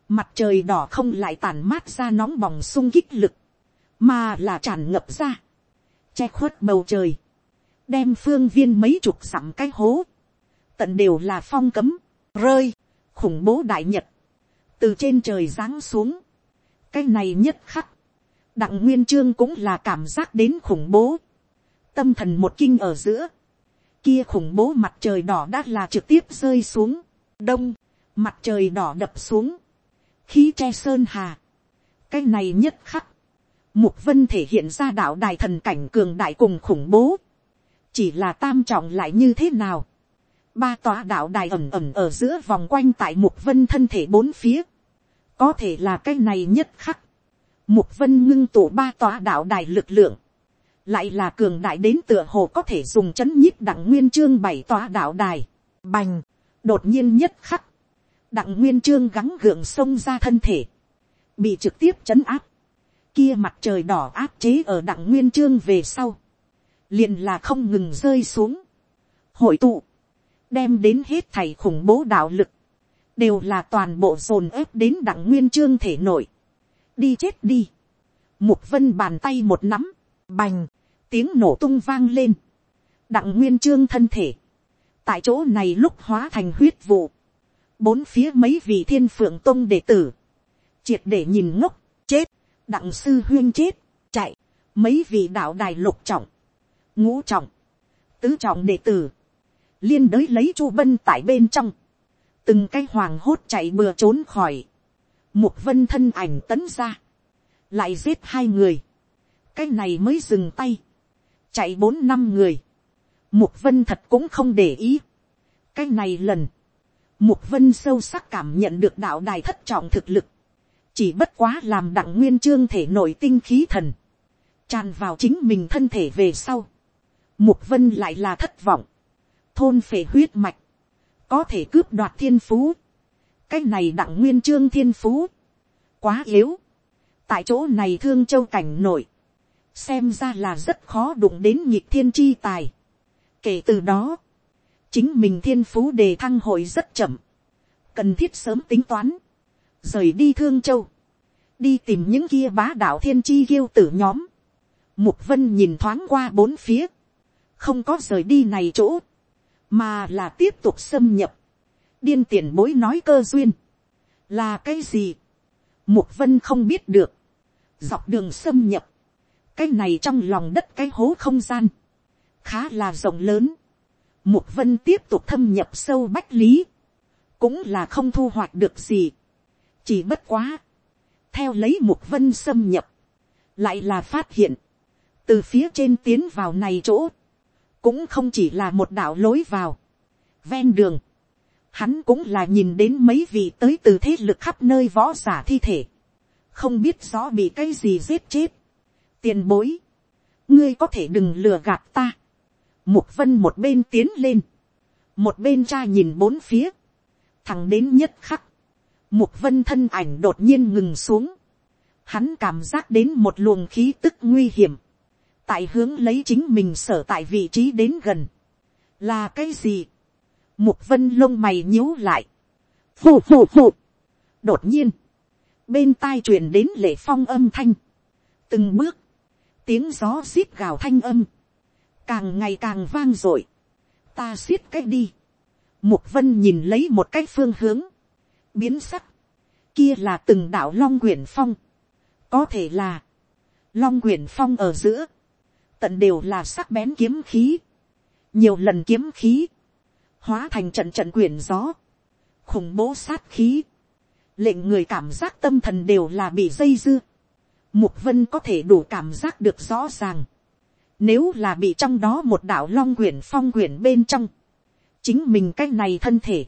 mặt trời đỏ không lại tàn mát ra nóng bỏng sung kích lực, mà là tràn ngập ra, che khuất bầu trời, đem phương viên mấy chục dặm cái hố, tận đều là phong cấm, rơi, khủng bố đại nhật, từ trên trời giáng xuống, cái này nhất khắc, đặng nguyên trương cũng là cảm giác đến khủng bố, tâm thần một kinh ở giữa, kia khủng bố mặt trời đỏ đã là trực tiếp rơi xuống, đông, mặt trời đỏ đập xuống, khí che sơn hà, cái này nhất khắc, mục vân thể hiện ra đạo đài thần cảnh cường đại cùng khủng bố, chỉ là tam trọng lại như thế nào, ba tòa đạo đài ẩm ẩm ở giữa vòng quanh tại mục vân thân thể bốn phía, có thể là cái này nhất khắc, mục vân ngưng tụ ba tòa đạo đài lực lượng, lại là cường đại đến tựa hồ có thể dùng chấn nhíp đặng nguyên trương bảy tòa đạo đài, bành, đột nhiên nhất khắc, đặng nguyên trương gắng gượng xông ra thân thể, bị trực tiếp chấn áp, kia mặt trời đỏ áp chế ở đặng nguyên trương về sau, liền là không ngừng rơi xuống, hội tụ, đem đến hết thầy khủng bố đạo lực, đều là toàn bộ dồn ép đến đặng nguyên trương thể nội, đi chết đi, mục vân bàn tay một nắm, bành, tiếng nổ tung vang lên, đặng nguyên trương thân thể, tại chỗ này lúc hóa thành huyết vụ, bốn phía mấy vị thiên phượng tông đệ tử, triệt để nhìn ngốc, chết, đặng sư huyên chết, chạy, mấy vị đạo đài lục trọng, ngũ trọng, tứ trọng đệ tử, liên đới lấy chu bân tại bên trong, từng cái hoàng hốt chạy bừa trốn khỏi, mục vân thân ảnh tấn ra, lại giết hai người, cái này mới dừng tay, chạy bốn năm người, mục vân thật cũng không để ý, cái này lần, mục vân sâu sắc cảm nhận được đạo đài thất trọng thực lực, chỉ bất quá làm đặng nguyên trương thể nội tinh khí thần, tràn vào chính mình thân thể về sau, mục vân lại là thất vọng, thôn phệ huyết mạch, có thể cướp đoạt thiên phú, cái này đặng nguyên trương thiên phú, quá yếu, tại chỗ này thương châu cảnh nổi, xem ra là rất khó đụng đến nhịp thiên chi tài. kể từ đó, chính mình thiên phú đề thăng hội rất chậm, cần thiết sớm tính toán, rời đi thương châu, đi tìm những kia bá đạo thiên chi kiêu tử nhóm, mục vân nhìn thoáng qua bốn phía, không có rời đi này chỗ, mà là tiếp tục xâm nhập, điên tiền bối nói cơ duyên, là cái gì, mục vân không biết được, dọc đường xâm nhập, cái này trong lòng đất cái hố không gian, khá là rộng lớn, mục vân tiếp tục thâm nhập sâu bách lý, cũng là không thu hoạch được gì, chỉ bất quá, theo lấy mục vân xâm nhập, lại là phát hiện, từ phía trên tiến vào này chỗ, cũng không chỉ là một đạo lối vào, ven đường, hắn cũng là nhìn đến mấy vị tới từ thế lực khắp nơi võ giả thi thể, không biết rõ bị cái gì giết chết, tiền bối, ngươi có thể đừng lừa gạt ta, mục vân một bên tiến lên, một bên cha nhìn bốn phía, thằng đến nhất khắc, mục vân thân ảnh đột nhiên ngừng xuống, hắn cảm giác đến một luồng khí tức nguy hiểm, tại hướng lấy chính mình sở tại vị trí đến gần, là cái gì, mục vân lông mày nhíu lại, phù phù phù, đột nhiên, bên tai truyền đến lệ phong âm thanh, từng bước, tiếng gió xít gào thanh âm, càng ngày càng vang dội, ta xiết cách đi, mục vân nhìn lấy một cái phương hướng, biến sắc, kia là từng đạo long quyển phong, có thể là, long quyển phong ở giữa, tận đều là sắc bén kiếm khí, nhiều lần kiếm khí, hóa thành trận trận quyển gió, khủng bố sát khí, lệnh người cảm giác tâm thần đều là bị dây dưa, mục vân có thể đủ cảm giác được rõ ràng, nếu là bị trong đó một đạo long quyển phong quyển bên trong, chính mình cái này thân thể,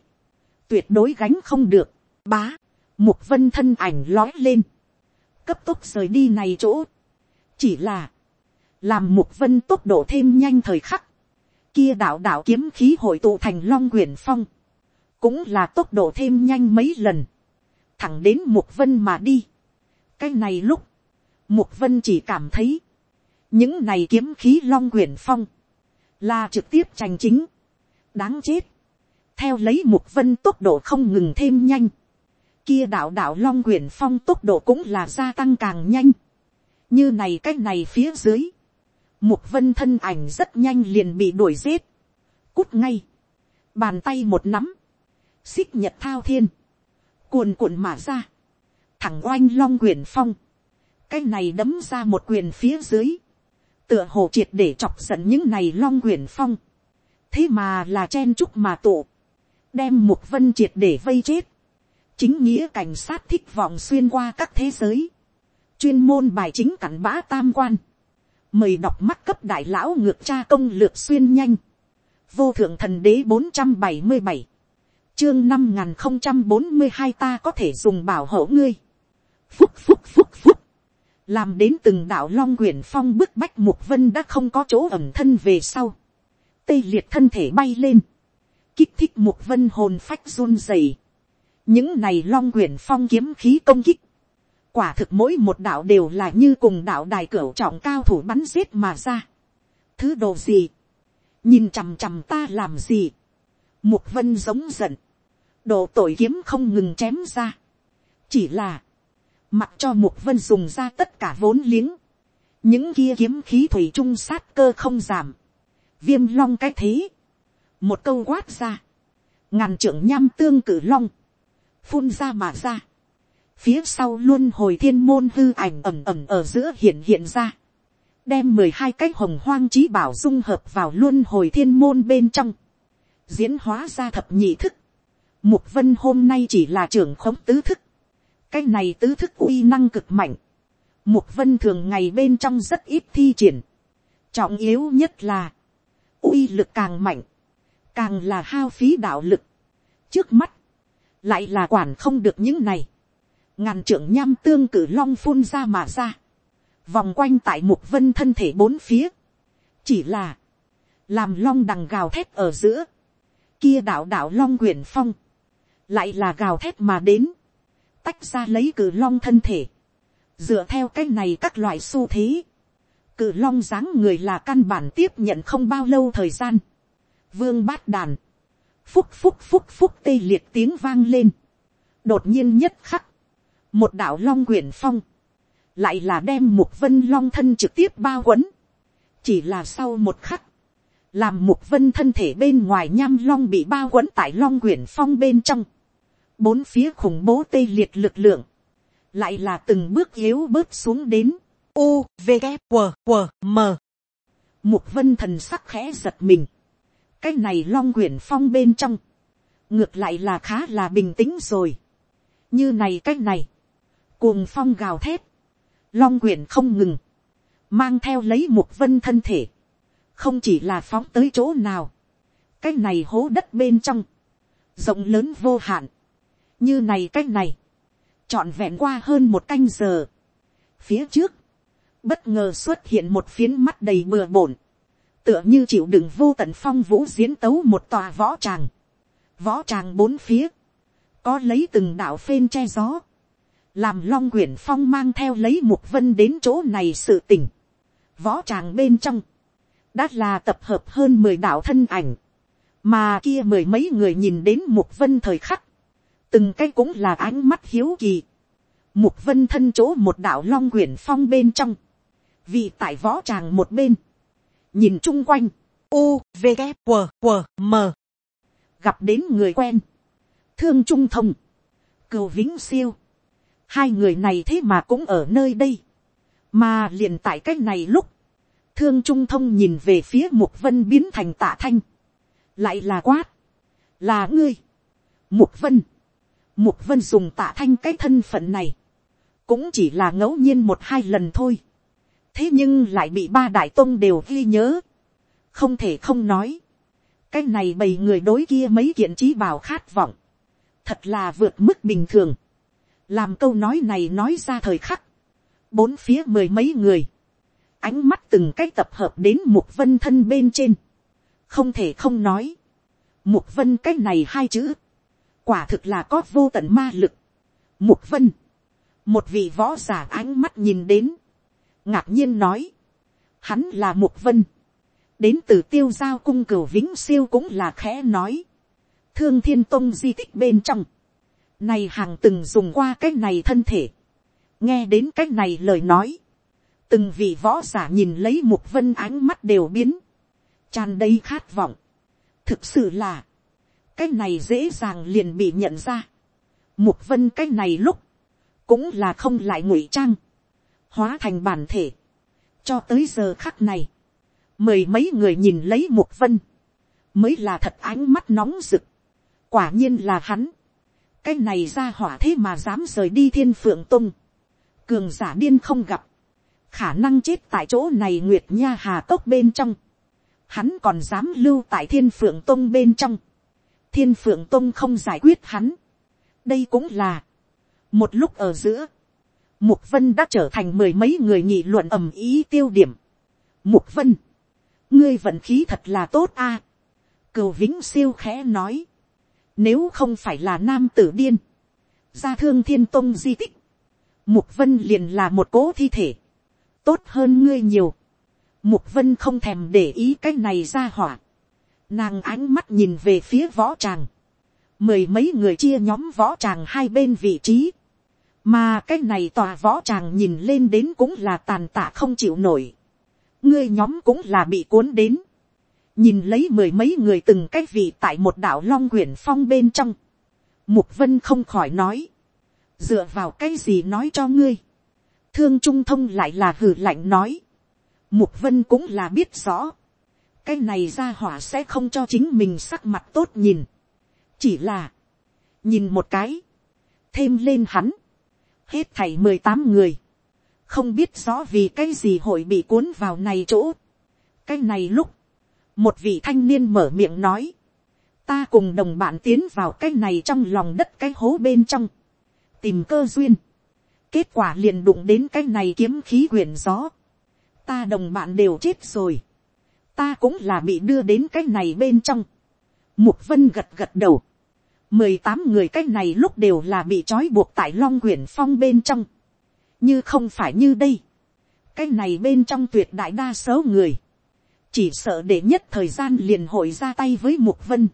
tuyệt đối gánh không được, bá, mục vân thân ảnh lói lên, cấp tốc rời đi này chỗ, chỉ là, làm mục vân tốc độ thêm nhanh thời khắc, kia đạo đạo kiếm khí hội tụ thành long quyển phong, cũng là tốc độ thêm nhanh mấy lần, thẳng đến mục vân mà đi. cái này lúc, mục vân chỉ cảm thấy, những này kiếm khí long quyển phong, là trực tiếp tranh chính, đáng chết, theo lấy mục vân tốc độ không ngừng thêm nhanh, kia đạo đạo long quyển phong tốc độ cũng là gia tăng càng nhanh, như này cái này phía dưới, mục vân thân ảnh rất nhanh liền bị đuổi giết, cút ngay, bàn tay một nắm, xích nhật thao thiên, cuồn cuộn mà ra, thẳng oanh long quyển phong, cái này đấm ra một quyền phía dưới, tựa hồ triệt để chọc giận những này long quyền phong, thế mà là chen chúc mà tụ, đem mục vân triệt để vây chết, chính nghĩa cảnh sát thích vọng xuyên qua các thế giới, chuyên môn bài chính cảnh bã tam quan, mời đọc mắt cấp đại lão ngược tra công lược xuyên nhanh, vô thượng thần đế bốn trăm bảy mươi bảy, chương năm n không trăm bốn mươi hai ta có thể dùng bảo hộ ngươi, phúc phúc, làm đến từng đạo long quyển phong bức bách mục vân đã không có chỗ ẩm thân về sau, tê liệt thân thể bay lên, kích thích mục vân hồn phách run rẩy, những này long quyển phong kiếm khí công kích, quả thực mỗi một đạo đều là như cùng đạo đài cửu trọng cao thủ bắn giết mà ra. thứ đồ gì, nhìn chằm chằm ta làm gì, mục vân giống giận, đồ tội kiếm không ngừng chém ra, chỉ là, mặc cho mục vân dùng ra tất cả vốn liếng, những kia kiếm khí thủy trung sát cơ không giảm, viêm long cái thế, một câu quát ra, ngàn trưởng nham tương cử long, phun ra mà ra, phía sau luôn hồi thiên môn hư ảnh ẩm ẩm ở giữa hiện hiện ra, đem mười hai cái hồng hoang trí bảo dung hợp vào luôn hồi thiên môn bên trong, diễn hóa ra thập nhị thức, mục vân hôm nay chỉ là trưởng khống tứ thức, cái này tứ thức uy năng cực mạnh, mục vân thường ngày bên trong rất ít thi triển, trọng yếu nhất là, uy lực càng mạnh, càng là hao phí đạo lực, trước mắt, lại là quản không được những này, ngàn trưởng nham tương cử long phun ra mà ra, vòng quanh tại mục vân thân thể bốn phía, chỉ là, làm long đằng gào thét ở giữa, kia đạo đạo long quyển phong, lại là gào thét mà đến, tách ra lấy cử long thân thể, dựa theo cách này các loại xu thế, cử long dáng người là căn bản tiếp nhận không bao lâu thời gian, vương bát đàn, phúc phúc phúc phúc tê liệt tiếng vang lên, đột nhiên nhất khắc, một đạo long quyển phong, lại là đem mục vân long thân trực tiếp bao quấn, chỉ là sau một khắc, làm mục vân thân thể bên ngoài nham long bị bao quấn tại long quyển phong bên trong, bốn phía khủng bố tê liệt lực lượng, lại là từng bước yếu bớt xuống đến, u, v, g, q, q, m. Mục vân thần sắc khẽ giật mình, cái này long quyển phong bên trong, ngược lại là khá là bình tĩnh rồi, như này cái này, cuồng phong gào thét, long quyển không ngừng, mang theo lấy mục vân thân thể, không chỉ là phóng tới chỗ nào, cái này hố đất bên trong, rộng lớn vô hạn, như này cách này, trọn vẹn qua hơn một canh giờ. phía trước, bất ngờ xuất hiện một phiến mắt đầy bừa bổn, tựa như chịu đựng vô tận phong vũ diễn tấu một tòa võ tràng, võ tràng bốn phía, có lấy từng đạo phên che gió, làm long quyển phong mang theo lấy mục vân đến chỗ này sự tỉnh, võ tràng bên trong, đã là tập hợp hơn mười đạo thân ảnh, mà kia mười mấy người nhìn đến mục vân thời khắc, từng cái cũng là ánh mắt hiếu kỳ, mục vân thân chỗ một đạo long quyển phong bên trong, vì tại võ tràng một bên, nhìn chung quanh, u, v, K, q, q, m, gặp đến người quen, thương trung thông, cừu vĩnh siêu, hai người này thế mà cũng ở nơi đây, mà liền tại cách này lúc, thương trung thông nhìn về phía mục vân biến thành tạ thanh, lại là quát, là ngươi, mục vân, mục vân dùng tạ thanh cái thân phận này, cũng chỉ là ngẫu nhiên một hai lần thôi, thế nhưng lại bị ba đại tôn đều ghi nhớ, không thể không nói, cái này bầy người đối kia mấy kiện trí bảo khát vọng, thật là vượt mức bình thường, làm câu nói này nói ra thời khắc, bốn phía mười mấy người, ánh mắt từng cách tập hợp đến mục vân thân bên trên, không thể không nói, mục vân cái này hai chữ, quả thực là có vô tận ma lực, mục vân, một vị võ giả ánh mắt nhìn đến, ngạc nhiên nói, hắn là mục vân, đến từ tiêu giao cung cửu vĩnh siêu cũng là khẽ nói, thương thiên tông di tích bên trong, này hàng từng dùng qua cái này thân thể. Nghe đến cái này lời nói. Từng vị võ giả nhìn lấy mục vân ánh mắt đều biến. tràn đầy khát vọng. Thực sự là. Cái này dễ dàng liền bị nhận ra. Mục vân cái này lúc. Cũng là không lại ngụy trang. Hóa thành bản thể. Cho tới giờ khắc này. Mười mấy người nhìn lấy mục vân. Mới là thật ánh mắt nóng rực. Quả nhiên là hắn cái này ra hỏa thế mà dám rời đi thiên phượng tung, cường giả điên không gặp, khả năng chết tại chỗ này nguyệt nha hà cốc bên trong, hắn còn dám lưu tại thiên phượng tông bên trong, thiên phượng tông không giải quyết hắn, đây cũng là, một lúc ở giữa, mục vân đã trở thành mười mấy người nghị luận ầm ý tiêu điểm, mục vân, ngươi vận khí thật là tốt a, cừu vĩnh siêu khẽ nói, nếu không phải là nam tử điên. Gia thương thiên tông di tích. Mục vân liền là một cố thi thể. Tốt hơn ngươi nhiều. Mục vân không thèm để ý cái này ra hỏa. Nàng ánh mắt nhìn về phía võ tràng. Mười mấy người chia nhóm võ tràng hai bên vị trí. mà cái này tòa võ tràng nhìn lên đến cũng là tàn tạ không chịu nổi, ngươi nhóm cũng là bị cuốn đến, nhìn lấy mười mấy người từng cái vị tại một đảo long quyển phong bên trong, mục vân không khỏi nói, dựa vào cái gì nói cho ngươi, thương trung thông lại là hử lạnh nói, mục vân cũng là biết rõ, cái này ra hỏa sẽ không cho chính mình sắc mặt tốt nhìn, chỉ là, nhìn một cái, thêm lên hắn, hết thảy mười tám người, không biết rõ vì cái gì hội bị cuốn vào này chỗ. cái này lúc, một vị thanh niên mở miệng nói, ta cùng đồng bạn tiến vào cái này trong lòng đất cái hố bên trong, tìm cơ duyên, kết quả liền đụng đến cái này kiếm khí quyển gió, ta đồng bạn đều chết rồi, ta cũng là bị đưa đến cái này bên trong, mục vân gật gật đầu, mười tám người cái này lúc đều là bị trói buộc tại long quyển phong bên trong, như không phải như đây, cái này bên trong tuyệt đại đa số người, chỉ sợ để nhất thời gian liền hội ra tay với mục vân,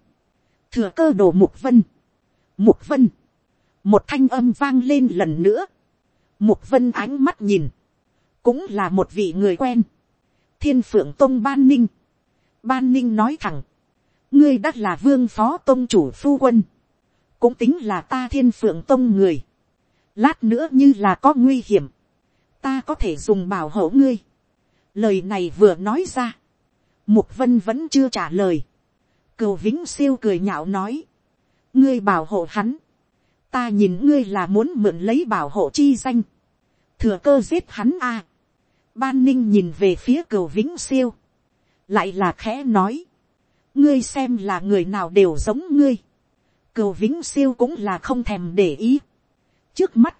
thừa cơ đồ mục vân, mục vân, một thanh âm vang lên lần nữa, mục vân ánh mắt nhìn, cũng là một vị người quen, thiên phượng tôn ban ninh, ban ninh nói thẳng, ngươi đã là vương phó tôn chủ phu quân, cũng tính là ta thiên phượng tôn người, lát nữa như là có nguy hiểm, ta có thể dùng bảo hộ ngươi. lời này vừa nói ra, mục vân vẫn chưa trả lời, cừu vĩnh siêu cười nhạo nói, ngươi bảo hộ hắn, ta nhìn ngươi là muốn mượn lấy bảo hộ chi danh, thừa cơ giết hắn a ban ninh nhìn về phía cửu vĩnh siêu, lại là khẽ nói, ngươi xem là người nào đều giống ngươi, Cửu vĩnh siêu cũng là không thèm để ý, trước mắt,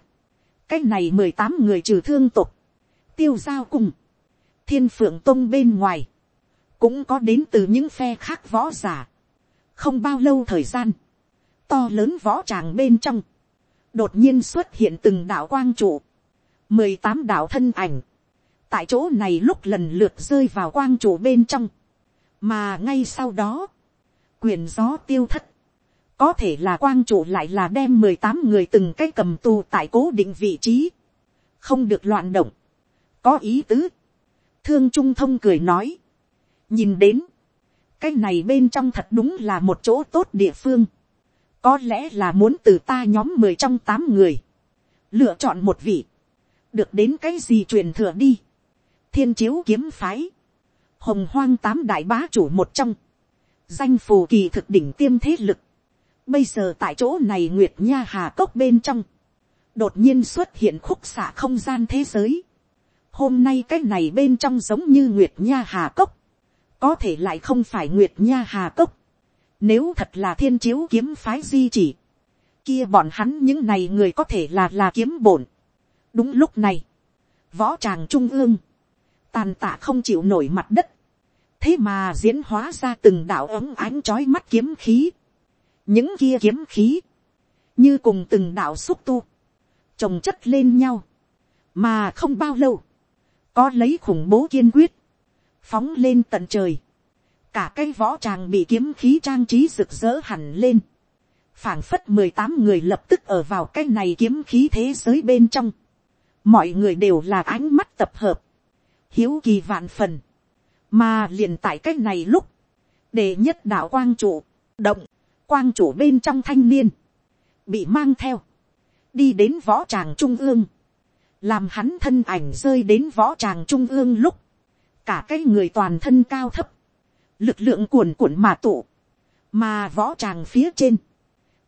cái này mười tám người trừ thương tục, tiêu giao cùng, thiên phượng tông bên ngoài, cũng có đến từ những phe khác võ giả. không bao lâu thời gian, to lớn võ tràng bên trong, đột nhiên xuất hiện từng đạo quang trụ, mười tám đạo thân ảnh, tại chỗ này lúc lần lượt rơi vào quang chủ bên trong, mà ngay sau đó, quyền gió tiêu thất, có thể là quang chủ lại là đem mười tám người từng cái cầm tù tại cố định vị trí, không được loạn động, có ý tứ, thương trung thông cười nói, nhìn đến, cái này bên trong thật đúng là một chỗ tốt địa phương, có lẽ là muốn từ ta nhóm mười trong tám người, lựa chọn một vị, được đến cái gì truyền thừa đi, thiên chiếu kiếm phái, hồng hoang tám đại bá chủ một trong, danh phù kỳ thực đỉnh tiêm thế lực, Bây giờ tại chỗ này Nguyệt Nha Hà Cốc bên trong. Đột nhiên xuất hiện khúc xạ không gian thế giới. Hôm nay cái này bên trong giống như Nguyệt Nha Hà Cốc. Có thể lại không phải Nguyệt Nha Hà Cốc. Nếu thật là thiên chiếu kiếm phái di chỉ. Kia bọn hắn những này người có thể là là kiếm bổn. Đúng lúc này. Võ tràng trung ương. Tàn tạ không chịu nổi mặt đất. Thế mà diễn hóa ra từng đạo ấm ánh chói mắt kiếm khí. Những kia kiếm khí, như cùng từng đạo xúc tu, trồng chất lên nhau, mà không bao lâu, có lấy khủng bố kiên quyết, phóng lên tận trời, cả cái võ tràng bị kiếm khí trang trí rực rỡ hẳn lên, phảng phất mười tám người lập tức ở vào cái này kiếm khí thế giới bên trong, mọi người đều là ánh mắt tập hợp, hiếu kỳ vạn phần, mà liền tại cách này lúc, để nhất đạo quang chủ động, quang chủ bên trong thanh niên, bị mang theo, đi đến võ tràng trung ương, làm hắn thân ảnh rơi đến võ tràng trung ương lúc, cả cái người toàn thân cao thấp, lực lượng cuồn cuộn mà tụ, mà võ tràng phía trên,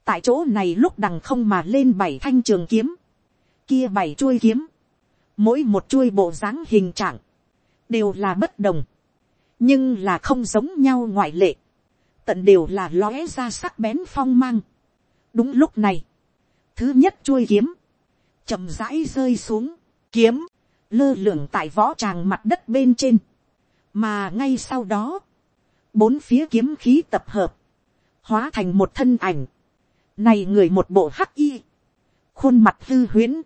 tại chỗ này lúc đằng không mà lên bảy thanh trường kiếm, kia bảy chuôi kiếm, mỗi một chuôi bộ dáng hình trạng, đều là bất đồng, nhưng là không giống nhau ngoại lệ. Tận đều là lóe ra sắc bén phong mang. đúng lúc này, thứ nhất chuôi kiếm, chậm rãi rơi xuống, kiếm, lơ lửng tại võ tràng mặt đất bên trên, mà ngay sau đó, bốn phía kiếm khí tập hợp, hóa thành một thân ảnh, này người một bộ hắc y, khuôn mặt hư huyễn,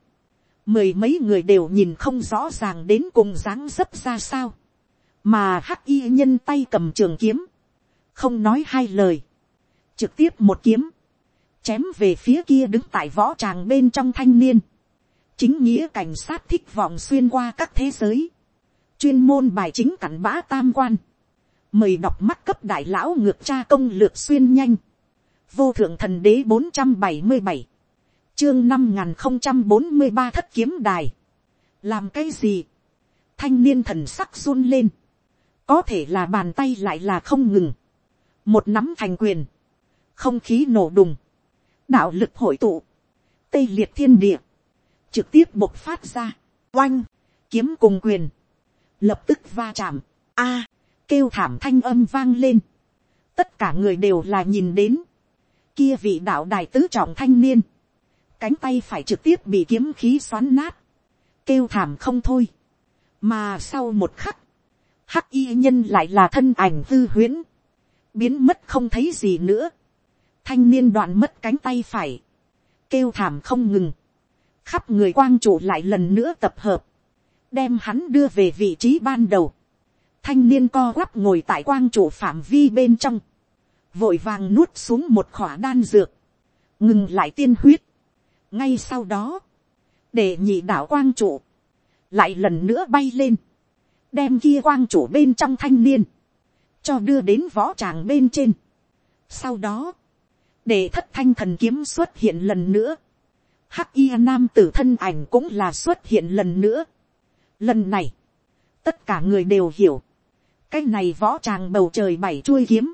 mười mấy người đều nhìn không rõ ràng đến cùng dáng dấp ra sao, mà hắc y nhân tay cầm trường kiếm, không nói hai lời, trực tiếp một kiếm, chém về phía kia đứng tại võ tràng bên trong thanh niên, chính nghĩa cảnh sát thích vọng xuyên qua các thế giới, chuyên môn bài chính cảnh bã tam quan, mời đọc mắt cấp đại lão ngược tra công lược xuyên nhanh, vô thượng thần đế bốn trăm bảy mươi bảy, chương năm n không trăm bốn mươi ba thất kiếm đài, làm cái gì, thanh niên thần sắc run lên, có thể là bàn tay lại là không ngừng, một nắm thành quyền, không khí nổ đùng, đạo lực hội tụ, tây liệt thiên địa, trực tiếp bộc phát ra, oanh, kiếm cùng quyền, lập tức va chạm, a, kêu thảm thanh âm vang lên, tất cả người đều là nhìn đến, kia vị đạo đài tứ trọng thanh niên, cánh tay phải trực tiếp bị kiếm khí xoắn nát, kêu thảm không thôi, mà sau một khắc, hắc y nhân lại là thân ảnh hư huyễn, biến mất không thấy gì nữa, thanh niên đoạn mất cánh tay phải, kêu thảm không ngừng, khắp người quang chủ lại lần nữa tập hợp, đem hắn đưa về vị trí ban đầu, thanh niên co quắp ngồi tại quang chủ phạm vi bên trong, vội vàng nuốt xuống một khỏa đan dược, ngừng lại tiên huyết ngay sau đó, để nhị đạo quang chủ, lại lần nữa bay lên, đem kia quang chủ bên trong thanh niên, cho đưa đến võ tràng bên trên. sau đó, để thất thanh thần kiếm xuất hiện lần nữa, hắc y nam tử thân ảnh cũng là xuất hiện lần nữa. lần này, tất cả người đều hiểu, cái này võ tràng bầu trời bảy chuôi kiếm,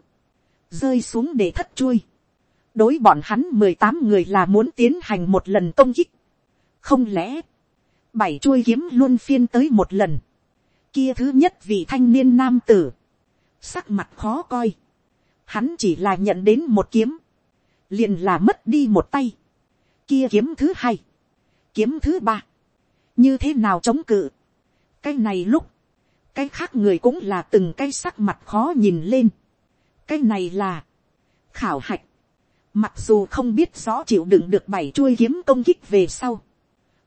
rơi xuống để thất chuôi đối bọn hắn mười tám người là muốn tiến hành một lần công kích. không lẽ, bảy chuôi kiếm luôn phiên tới một lần. kia thứ nhất vị thanh niên nam tử, sắc mặt khó coi. hắn chỉ là nhận đến một kiếm, liền là mất đi một tay. kia kiếm thứ hai, kiếm thứ ba, như thế nào chống cự. cái này lúc, cái khác người cũng là từng cái sắc mặt khó nhìn lên. cái này là khảo hạch mặc dù không biết rõ chịu đựng được bảy chuôi kiếm công kích về sau.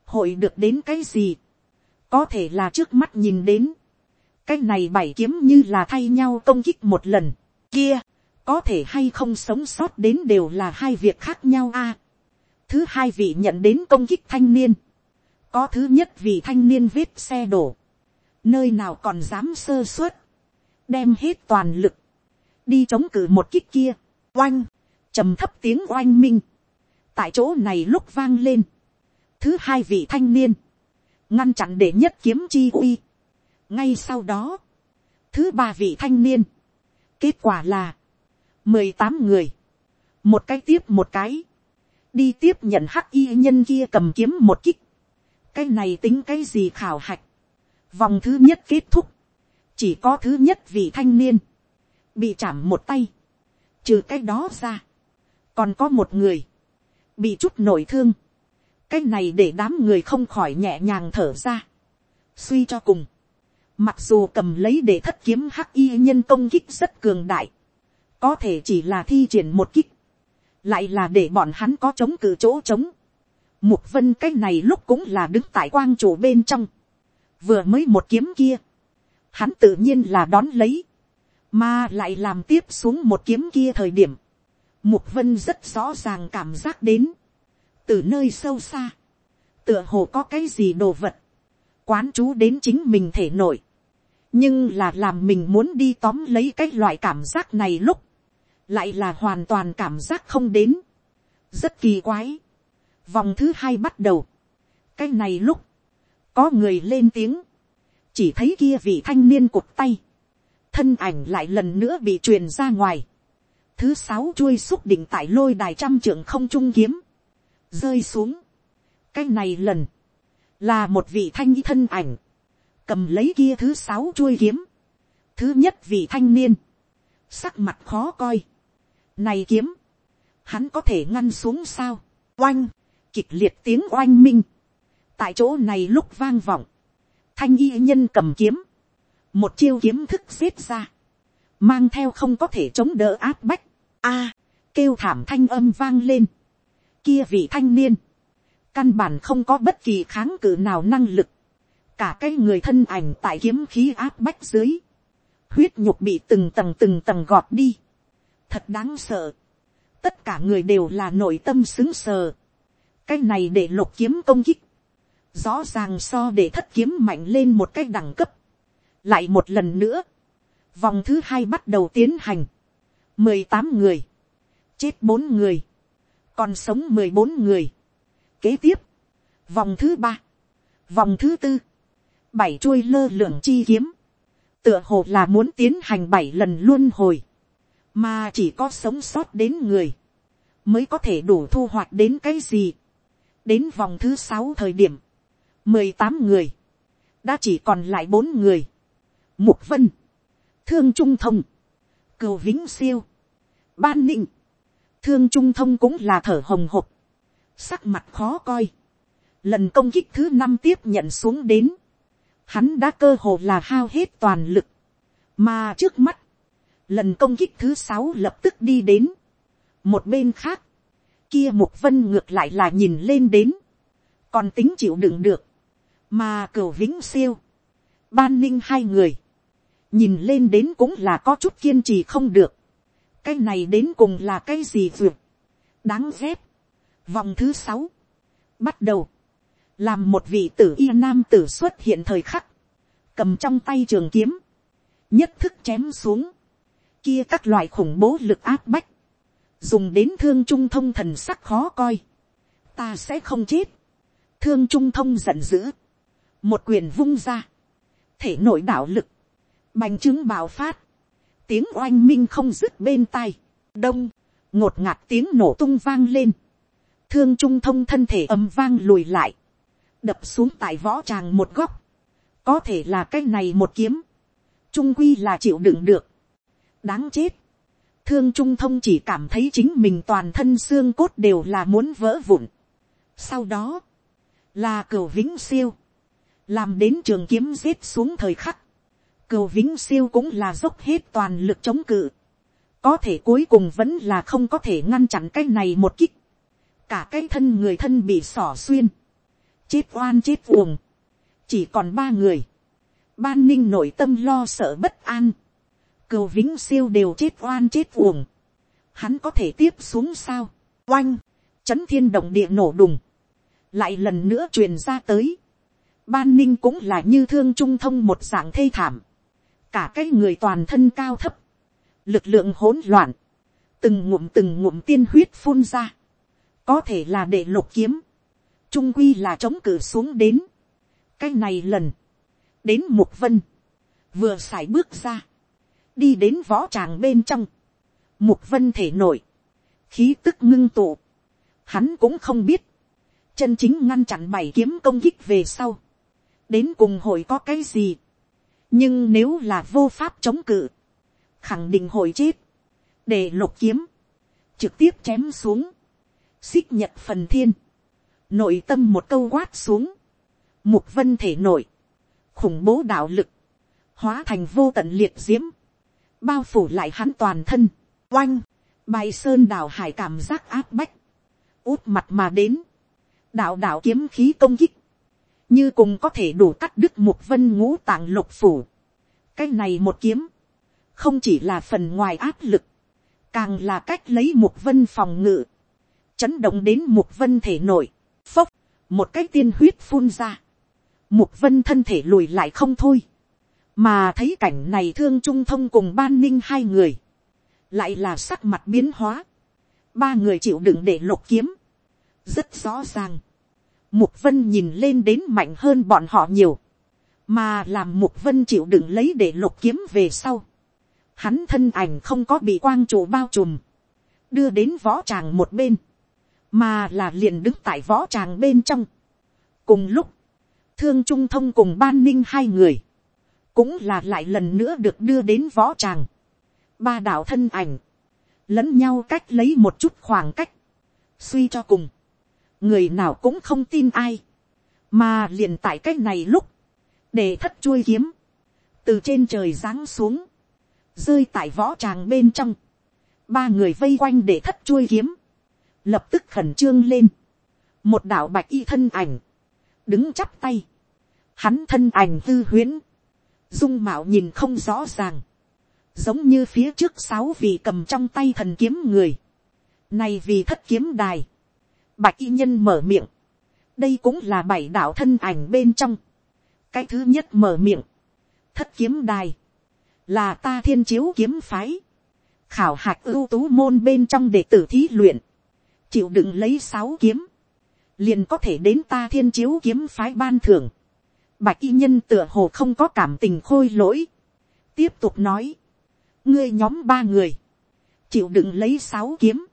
hội được đến cái gì. có thể là trước mắt nhìn đến. cái này bảy kiếm như là thay nhau công kích một lần. kia, có thể hay không sống sót đến đều là hai việc khác nhau a. thứ hai vị nhận đến công kích thanh niên. có thứ nhất vị thanh niên viết xe đổ nơi nào còn dám sơ suất, đem hết toàn lực, đi chống cự một kích kia, oanh, trầm thấp tiếng oanh minh, tại chỗ này lúc vang lên, thứ hai vị thanh niên, ngăn chặn để nhất kiếm chi uy, ngay sau đó, thứ ba vị thanh niên, kết quả là, mười tám người, một cái tiếp một cái, đi tiếp nhận hắc y nhân kia cầm kiếm một kích, cái này tính cái gì khảo hạch, Vòng thứ nhất kết thúc. Chỉ có thứ nhất vị thanh niên. Bị chạm một tay. Trừ cái đó ra. Còn có một người. Bị chút nổi thương. Cái này để đám người không khỏi nhẹ nhàng thở ra. Suy cho cùng. Mặc dù cầm lấy để thất kiếm hắc y nhân công kích rất cường đại. Có thể chỉ là thi triển một kích. Lại là để bọn hắn có chống cự chỗ chống. Mục vân cái này lúc cũng là đứng tại quang chủ bên trong vừa mới một kiếm kia, hắn tự nhiên là đón lấy, mà lại làm tiếp xuống một kiếm kia thời điểm, mục vân rất rõ ràng cảm giác đến, từ nơi sâu xa, tựa hồ có cái gì đồ vật, quán chú đến chính mình thể nội, nhưng là làm mình muốn đi tóm lấy cái loại cảm giác này lúc, lại là hoàn toàn cảm giác không đến, rất kỳ quái. Vòng thứ hai bắt đầu, cái này lúc, có người lên tiếng, chỉ thấy kia vị thanh niên cụt tay, thân ảnh lại lần nữa bị truyền ra ngoài, thứ sáu chuôi xúc định tại lôi đài trăm trưởng không trung kiếm, rơi xuống, cái này lần, là một vị thanh y thân ảnh, cầm lấy kia thứ sáu chuôi kiếm, thứ nhất vị thanh niên, sắc mặt khó coi, này kiếm, hắn có thể ngăn xuống sao, oanh, kịch liệt tiếng oanh minh, tại chỗ này lúc vang vọng, thanh y nhân cầm kiếm, một chiêu kiếm thức giết ra, mang theo không có thể chống đỡ áp bách, a, kêu thảm thanh âm vang lên, kia vị thanh niên, căn bản không có bất kỳ kháng cự nào năng lực, cả cái người thân ảnh tại kiếm khí áp bách dưới, huyết nhục bị từng tầng từng tầng gọt đi, thật đáng sợ, tất cả người đều là nội tâm xứng sờ, cái này để lục kiếm công kích, rõ ràng so để thất kiếm mạnh lên một cách đẳng cấp, lại một lần nữa, vòng thứ hai bắt đầu tiến hành, mười tám người, chết bốn người, còn sống mười bốn người. Kế tiếp, vòng thứ ba, vòng thứ tư, bảy chuôi lơ lửng chi kiếm, tựa hồ là muốn tiến hành bảy lần luôn hồi, mà chỉ có sống sót đến người, mới có thể đủ thu hoạch đến cái gì. đến vòng thứ sáu thời điểm, mười tám người, đã chỉ còn lại bốn người, mục vân, thương trung thông, cừu vĩnh siêu, ban ninh, thương trung thông cũng là thở hồng hộc, sắc mặt khó coi, lần công kích thứ năm tiếp nhận xuống đến, hắn đã cơ hồ là hao hết toàn lực, mà trước mắt, lần công kích thứ sáu lập tức đi đến, một bên khác, kia mục vân ngược lại là nhìn lên đến, còn tính chịu đựng được, mà cửu vĩnh siêu, ban ninh hai người, nhìn lên đến cũng là có chút kiên trì không được, cái này đến cùng là cái gì vượt, đáng ghét, vòng thứ sáu, bắt đầu, làm một vị tử y nam tử xuất hiện thời khắc, cầm trong tay trường kiếm, nhất thức chém xuống, kia các loại khủng bố lực áp bách, dùng đến thương trung thông thần sắc khó coi, ta sẽ không chết, thương trung thông giận dữ, một quyền vung ra, thể nội đạo lực, bành trướng bạo phát, tiếng oanh minh không dứt bên tai, đông, ngột ngạt tiếng nổ tung vang lên, thương trung thông thân thể ầm vang lùi lại, đập xuống tại võ tràng một góc, có thể là cái này một kiếm, trung quy là chịu đựng được, đáng chết, thương trung thông chỉ cảm thấy chính mình toàn thân xương cốt đều là muốn vỡ vụn. sau đó, là cửa vĩnh siêu, làm đến trường kiếm giết xuống thời khắc, Cừu vĩnh siêu cũng là dốc hết toàn lực chống cự, có thể cuối cùng vẫn là không có thể ngăn chặn cái này một kích, cả cái thân người thân bị xỏ xuyên, chết oan chết uồng, chỉ còn ba người, ban ninh nội tâm lo sợ bất an, cừu vĩnh siêu đều chết oan chết uổng, hắn có thể tiếp xuống sao, oanh, chấn thiên động địa nổ đùng, lại lần nữa truyền ra tới, ban ninh cũng là như thương trung thông một dạng thê thảm, cả cái người toàn thân cao thấp, lực lượng hỗn loạn, từng ngụm từng ngụm tiên huyết phun ra, có thể là để lục kiếm, trung quy là chống cử xuống đến, cái này lần, đến mục vân, vừa x à i bước ra, đi đến võ tràng bên trong, mục vân thể nổi, khí tức ngưng tụ, hắn cũng không biết, chân chính ngăn chặn bảy kiếm công kích về sau, đến cùng hội có cái gì, nhưng nếu là vô pháp chống cự, khẳng định hội chết, để lục kiếm, trực tiếp chém xuống, xích nhật phần thiên, nội tâm một câu quát xuống, mục vân thể nội khủng bố đạo lực, hóa thành vô tận liệt diễm, bao phủ lại hắn toàn thân, oanh, bài sơn đào hải cảm giác áp bách, út mặt mà đến, đạo đạo kiếm khí công kích, như cùng có thể đủ cắt đứt một vân ngũ tạng lục phủ. cái này một kiếm, không chỉ là phần ngoài áp lực, càng là cách lấy một vân phòng ngự, chấn động đến một vân thể nổi, phốc, một cái tiên huyết phun ra, một vân thân thể lùi lại không thôi, mà thấy cảnh này thương trung thông cùng ban ninh hai người, lại là sắc mặt biến hóa, ba người chịu đựng để lục kiếm, rất rõ ràng, mục vân nhìn lên đến mạnh hơn bọn họ nhiều, mà làm mục vân chịu đựng lấy để lục kiếm về sau, hắn thân ảnh không có bị quang trụ bao trùm, đưa đến võ tràng một bên, mà là liền đứng tại võ tràng bên trong. cùng lúc, thương trung thông cùng ban ninh hai người, cũng là lại lần nữa được đưa đến võ tràng. ba đạo thân ảnh, lẫn nhau cách lấy một chút khoảng cách, suy cho cùng, người nào cũng không tin ai, mà liền tại cách này lúc, để thất chuôi kiếm, từ trên trời giáng xuống, rơi tại võ tràng bên trong, ba người vây quanh để thất chuôi kiếm, lập tức khẩn trương lên, một đạo bạch y thân ảnh, đứng chắp tay, hắn thân ảnh hư huyễn, dung mạo nhìn không rõ ràng, giống như phía trước sáu vị cầm trong tay thần kiếm người, này vì thất kiếm đài, bạch y nhân mở miệng, đây cũng là bảy đạo thân ảnh bên trong, cái thứ nhất mở miệng, thất kiếm đài, là ta thiên chiếu kiếm phái, khảo hạch ưu tú môn bên trong đệ tử thí luyện, chịu đựng lấy sáu kiếm, liền có thể đến ta thiên chiếu kiếm phái ban thưởng. Bạch y nhân tựa hồ không có cảm tình khôi lỗi. Tiếp tục nói. Ngươi nhóm ba người. Chịu đựng lấy sáu kiếm.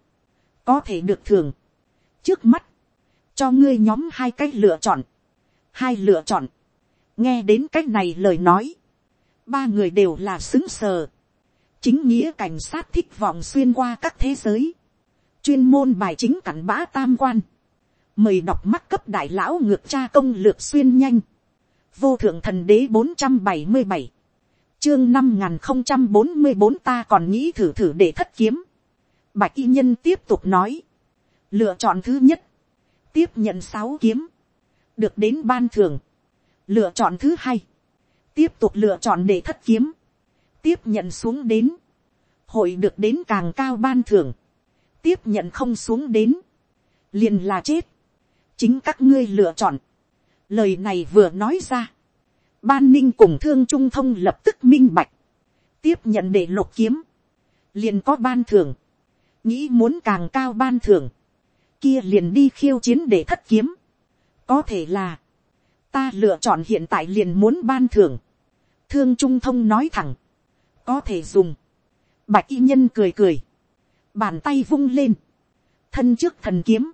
Có thể được thưởng. Trước mắt. Cho ngươi nhóm hai cách lựa chọn. Hai lựa chọn. Nghe đến cách này lời nói. Ba người đều là xứng sờ. Chính nghĩa cảnh sát thích vọng xuyên qua các thế giới. Chuyên môn bài chính cảnh bã tam quan mời đọc mắt cấp đại lão ngược cha công lược xuyên nhanh, vô thượng thần đế bốn trăm bảy mươi bảy, chương năm n g h n không trăm bốn mươi bốn ta còn nghĩ thử thử để thất kiếm, bạch y nhân tiếp tục nói, lựa chọn thứ nhất, tiếp nhận sáu kiếm, được đến ban thường, lựa chọn thứ hai, tiếp tục lựa chọn để thất kiếm, tiếp nhận xuống đến, hội được đến càng cao ban thưởng, tiếp nhận không xuống đến, liền là chết, chính các ngươi lựa chọn. lời này vừa nói ra. ban ninh cùng thương trung thông lập tức minh bạch. tiếp nhận để lục kiếm. liền có ban thưởng. nghĩ muốn càng cao ban thưởng kia liền đi khiêu chiến để thất kiếm. có thể là, ta lựa chọn hiện tại liền muốn ban thưởng. thương trung thông nói thẳng. có thể dùng. bạch y nhân cười cười. bàn tay vung lên. thân trước thần kiếm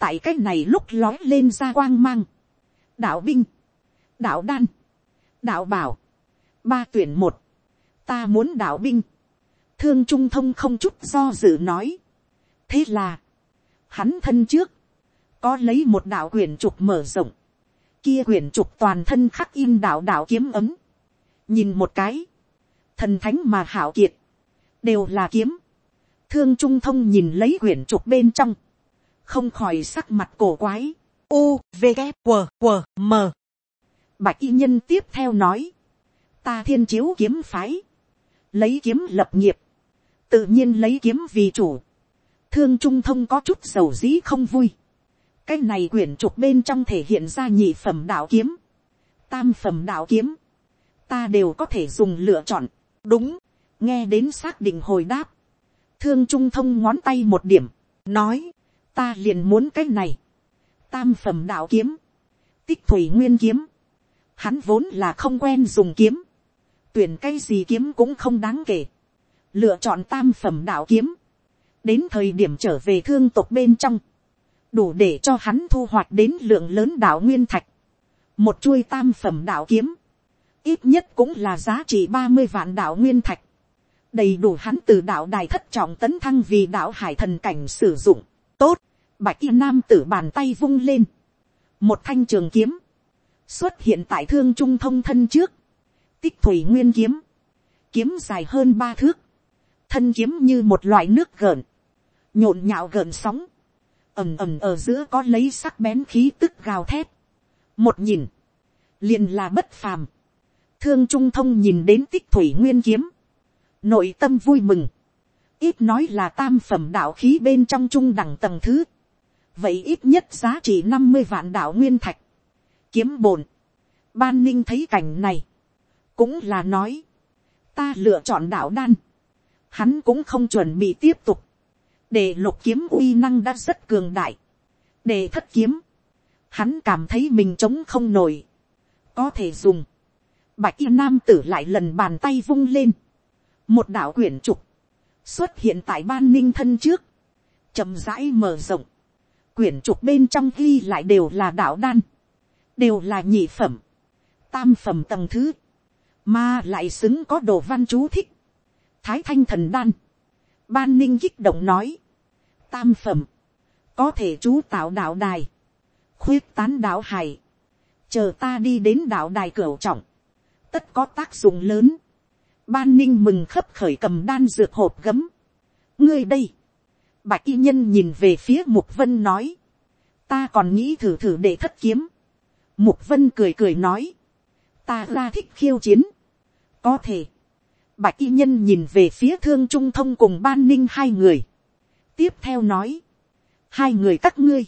tại cách này lúc lói lên ra quang mang, đạo binh, đạo đan, đạo bảo, ba tuyển một, ta muốn đạo binh, thương trung thông không chút do dự nói, thế là, hắn thân trước, có lấy một đạo quyển trục mở rộng, kia quyển trục toàn thân khắc in đạo đạo kiếm ấm, nhìn một cái, thần thánh mà hảo kiệt, đều là kiếm, thương trung thông nhìn lấy quyển trục bên trong, không khỏi sắc mặt cổ quái. U, V, g W, W, M. Bạch y nhân tiếp theo nói. Ta thiên chiếu kiếm phái. Lấy kiếm lập nghiệp. Tự nhiên lấy kiếm vì chủ. Thương trung thông có chút dầu dĩ không vui. Cái này quyển trục bên trong thể hiện ra nhị phẩm đạo kiếm. Tam phẩm đạo kiếm. Ta đều có thể dùng lựa chọn. Đúng. Nghe đến xác định hồi đáp. Thương trung thông ngón tay một điểm. Nói ta liền muốn cái này, tam phẩm đạo kiếm, tích thủy nguyên kiếm, hắn vốn là không quen dùng kiếm, tuyển cái gì kiếm cũng không đáng kể, lựa chọn tam phẩm đạo kiếm, đến thời điểm trở về thương tộc bên trong, đủ để cho hắn thu hoạch đến lượng lớn đạo nguyên thạch, một chuôi tam phẩm đạo kiếm, ít nhất cũng là giá trị ba mươi vạn đạo nguyên thạch, đầy đủ hắn từ đạo đài thất trọng tấn thăng vì đạo hải thần cảnh sử dụng, tốt, bạch y nam tử bàn tay vung lên, một thanh trường kiếm, xuất hiện tại thương trung thông thân trước, tích thủy nguyên kiếm, kiếm dài hơn ba thước, thân kiếm như một loại nước gợn, nhộn nhạo gợn sóng, ầm ầm ở giữa có lấy sắc bén khí tức gào thét, một nhìn, liền là bất phàm, thương trung thông nhìn đến tích thủy nguyên kiếm, nội tâm vui mừng, ít nói là tam phẩm đạo khí bên trong trung đẳng tầng thứ, vậy ít nhất giá trị năm mươi vạn đạo nguyên thạch, kiếm bổn, ban ninh thấy cảnh này, cũng là nói, ta lựa chọn đạo đan, hắn cũng không chuẩn bị tiếp tục, để lục kiếm uy năng đã rất cường đại, để thất kiếm, hắn cảm thấy mình chống không nổi, có thể dùng, bạch y nam tử lại lần bàn tay vung lên, một đạo quyển trục, xuất hiện tại ban ninh thân trước, chậm rãi mở rộng, quyển trục bên trong ghi lại đều là đạo đan, đều là nhị phẩm, tam phẩm tầng thứ, mà lại xứng có đồ văn chú thích, thái thanh thần đan, ban ninh kích động nói, tam phẩm, có thể chú tạo đạo đài, khuyết tán đạo hải, chờ ta đi đến đạo đài cửa trọng, tất có tác dụng lớn, ban ninh mừng khấp khởi cầm đan dược hộp gấm, ngươi đây, Bạch y nhân nhìn về phía Mục Vân nói. Ta còn nghĩ thử thử để thất kiếm. Mục Vân cười cười nói. Ta ra thích khiêu chiến. Có thể. Bạch y nhân nhìn về phía thương trung thông cùng ban ninh hai người. Tiếp theo nói. Hai người các ngươi.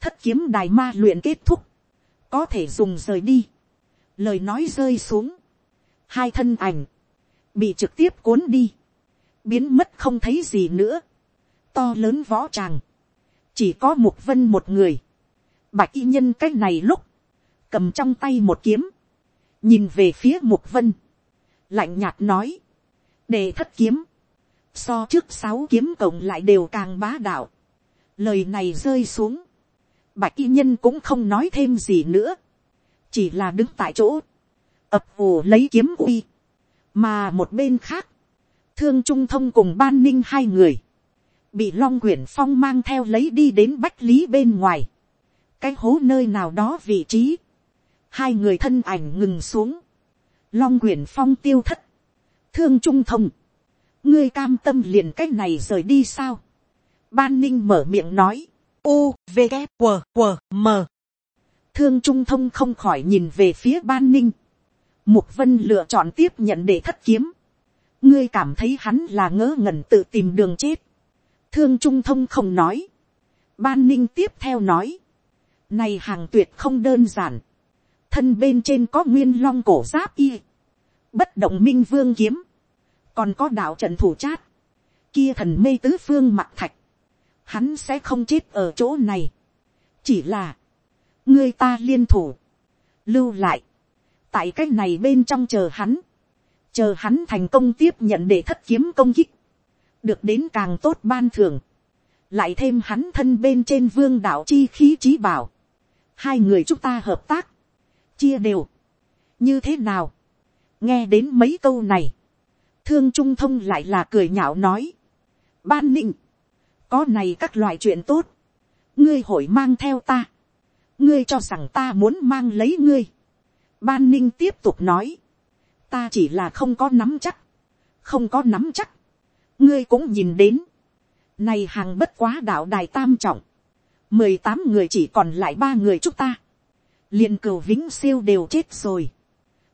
thất kiếm đài ma luyện kết thúc, có thể dùng rời đi, lời nói rơi xuống, hai thân ảnh, bị trực tiếp cuốn đi, biến mất không thấy gì nữa, to lớn võ tràng, chỉ có một vân một người, bạch y nhân cái này lúc, cầm trong tay một kiếm, nhìn về phía mục vân, lạnh nhạt nói, để thất kiếm, so trước sáu kiếm cộng lại đều càng bá đạo, lời này rơi xuống, bạch y nhân cũng không nói thêm gì nữa, chỉ là đứng tại chỗ, ập ủ lấy kiếm uy, mà một bên khác, thương trung thông cùng ban ninh hai người, bị long quyển phong mang theo lấy đi đến bách lý bên ngoài, cái hố nơi nào đó vị trí, hai người thân ảnh ngừng xuống, long quyển phong tiêu thất, thương trung thông, ngươi cam tâm liền cái này rời đi sao, ban ninh mở miệng nói, u v g q q m. Thương trung thông không khỏi nhìn về phía ban ninh, mục vân lựa chọn tiếp nhận để thất kiếm, ngươi cảm thấy hắn là ngớ ngẩn tự tìm đường chết, thương trung thông không nói, ban ninh tiếp theo nói, này hàng tuyệt không đơn giản, thân bên trên có nguyên long cổ giáp y, bất động minh vương kiếm, còn có đạo trận thủ chát, kia thần mê tứ phương mặt thạch, hắn sẽ không chết ở chỗ này, chỉ là, ngươi ta liên thủ, lưu lại, tại cái này bên trong chờ hắn, chờ hắn thành công tiếp nhận để thất kiếm công kích, được đến càng tốt ban thường, lại thêm hắn thân bên trên vương đạo chi khí trí bảo, hai người chúng ta hợp tác, chia đều, như thế nào, nghe đến mấy câu này, thương trung thông lại là cười nhạo nói, ban ninh, có này các loại chuyện tốt, ngươi hội mang theo ta, ngươi cho rằng ta muốn mang lấy ngươi, ban ninh tiếp tục nói, ta chỉ là không có nắm chắc, không có nắm chắc, ngươi cũng nhìn đến, này hàng bất quá đạo đài tam trọng, mười tám người chỉ còn lại ba người chúng ta, liền cửu vĩnh siêu đều chết rồi,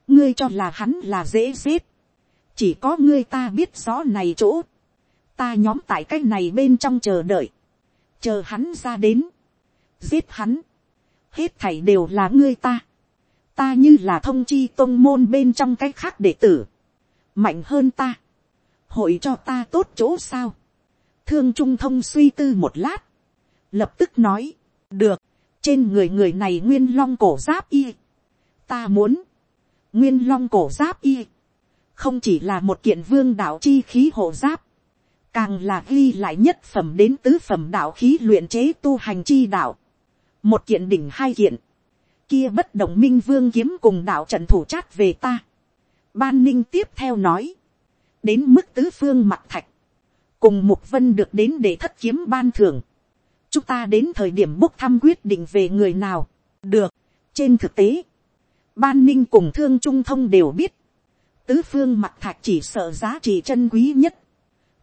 ngươi cho là hắn là dễ giết, chỉ có ngươi ta biết rõ này chỗ, ta nhóm tại cái này bên trong chờ đợi, chờ hắn ra đến, giết hắn, hết thảy đều là ngươi ta, ta như là thông chi tôn môn bên trong cái khác đệ tử, mạnh hơn ta, hội cho ta tốt chỗ sao, thương trung thông suy tư một lát, lập tức nói, được, trên người người này nguyên long cổ giáp y, ta muốn, nguyên long cổ giáp y, không chỉ là một kiện vương đạo chi khí hộ giáp, càng là ghi lại nhất phẩm đến tứ phẩm đạo khí luyện chế tu hành chi đạo, một kiện đỉnh hai kiện, kia bất động minh vương kiếm cùng đạo trận thủ chát về ta. Ban ninh tiếp theo nói, đến mức tứ phương mặt thạch, cùng mục vân được đến để thất kiếm ban thưởng. chúng ta đến thời điểm bốc thăm quyết định về người nào, được, trên thực tế, ban ninh cùng thương trung thông đều biết, tứ phương mặt thạch chỉ sợ giá trị chân quý nhất,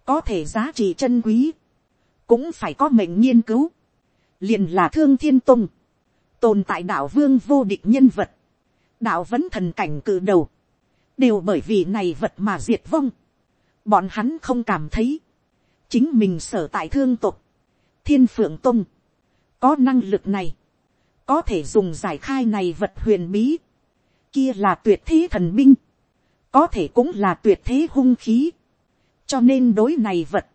có thể giá trị chân quý, cũng phải có mệnh nghiên cứu, liền là thương thiên tông. Tồn tại đạo vương vô địch nhân vật, đạo vẫn thần cảnh cử đầu, đều bởi vì này vật mà diệt vong, bọn hắn không cảm thấy, chính mình sở tại thương tục, thiên phượng tông, có năng lực này, có thể dùng giải khai này vật huyền bí, kia là tuyệt thế thần binh, có thể cũng là tuyệt thế hung khí, cho nên đối này vật,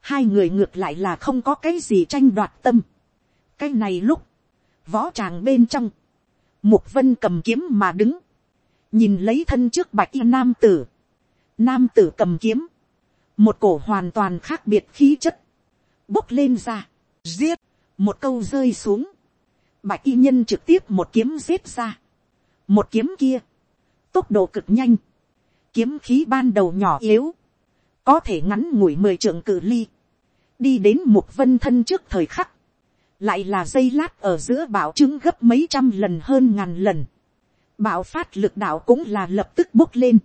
hai người ngược lại là không có cái gì tranh đoạt tâm. cái này lúc, võ tràng bên trong, mục vân cầm kiếm mà đứng, nhìn lấy thân trước bạch y nam tử, nam tử cầm kiếm, một cổ hoàn toàn khác biệt khí chất, bốc lên ra, giết, một câu rơi xuống, bạch y nhân trực tiếp một kiếm giết ra, một kiếm kia, tốc độ cực nhanh, kiếm khí ban đầu nhỏ yếu, có thể ngắn ngủi mười trượng cự ly, đi đến một vân thân trước thời khắc, lại là dây lát ở giữa bảo chứng gấp mấy trăm lần hơn ngàn lần, bảo phát lực đạo cũng là lập tức bốc lên,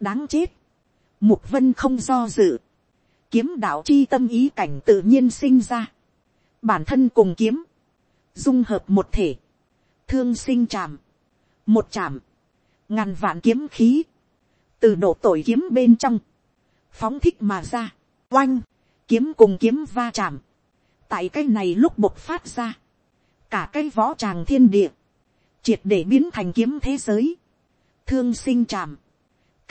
đáng chết, mục vân không do dự, kiếm đạo chi tâm ý cảnh tự nhiên sinh ra, bản thân cùng kiếm, dung hợp một thể, thương sinh chạm, một chạm, ngàn vạn kiếm khí, từ độ tội kiếm bên trong, phóng thích mà ra, oanh, kiếm cùng kiếm va chạm, tại cái này lúc bộc phát ra, cả cái võ tràng thiên địa, triệt để biến thành kiếm thế giới, thương sinh chạm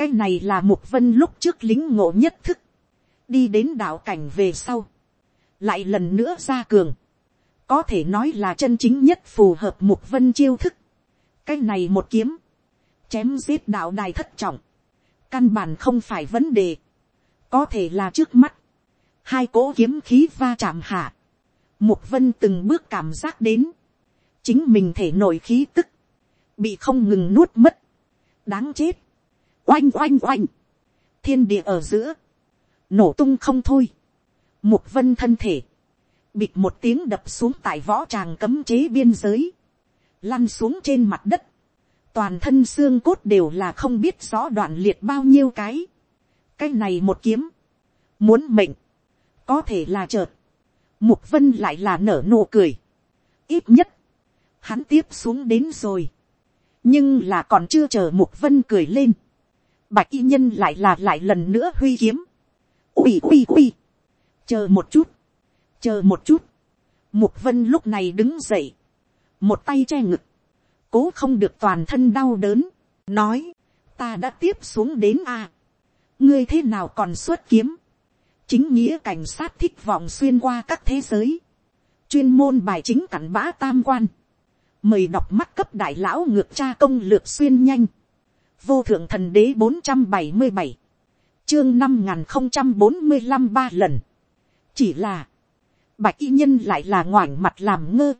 cái này là mục vân lúc trước lính ngộ nhất thức, đi đến đạo cảnh về sau, lại lần nữa ra cường, có thể nói là chân chính nhất phù hợp mục vân chiêu thức, cái này một kiếm, chém giết đạo đài thất trọng, căn bản không phải vấn đề, có thể là trước mắt, hai cỗ kiếm khí va chạm hạ, mục vân từng bước cảm giác đến, chính mình thể nổi khí tức, bị không ngừng nuốt mất, đáng chết, oanh oanh oanh, thiên địa ở giữa, nổ tung không thôi, mục vân thân thể, bịt một tiếng đập xuống tại võ tràng cấm chế biên giới, lăn xuống trên mặt đất, toàn thân xương cốt đều là không biết rõ đoạn liệt bao nhiêu cái, cái này một kiếm, muốn mệnh, có thể là chợt, mục vân lại là nở nụ cười, ít nhất, hắn tiếp xuống đến rồi, nhưng là còn chưa chờ mục vân cười lên, bạch y nhân lại là lại lần nữa huy kiếm, ui ui ui, chờ một chút, chờ một chút, mục vân lúc này đứng dậy, một tay che ngực, cố không được toàn thân đau đớn, nói, ta đã tiếp xuống đến a, ngươi thế nào còn xuất kiếm, chính nghĩa cảnh sát thích vọng xuyên qua các thế giới, chuyên môn bài chính cảnh bã tam quan, mời đọc mắt cấp đại lão ngược cha công lược xuyên nhanh, vô thượng thần đế bốn trăm bảy mươi bảy, chương năm n không trăm bốn mươi năm ba lần, chỉ là, bạch y nhân lại là ngoảnh mặt làm ngơ,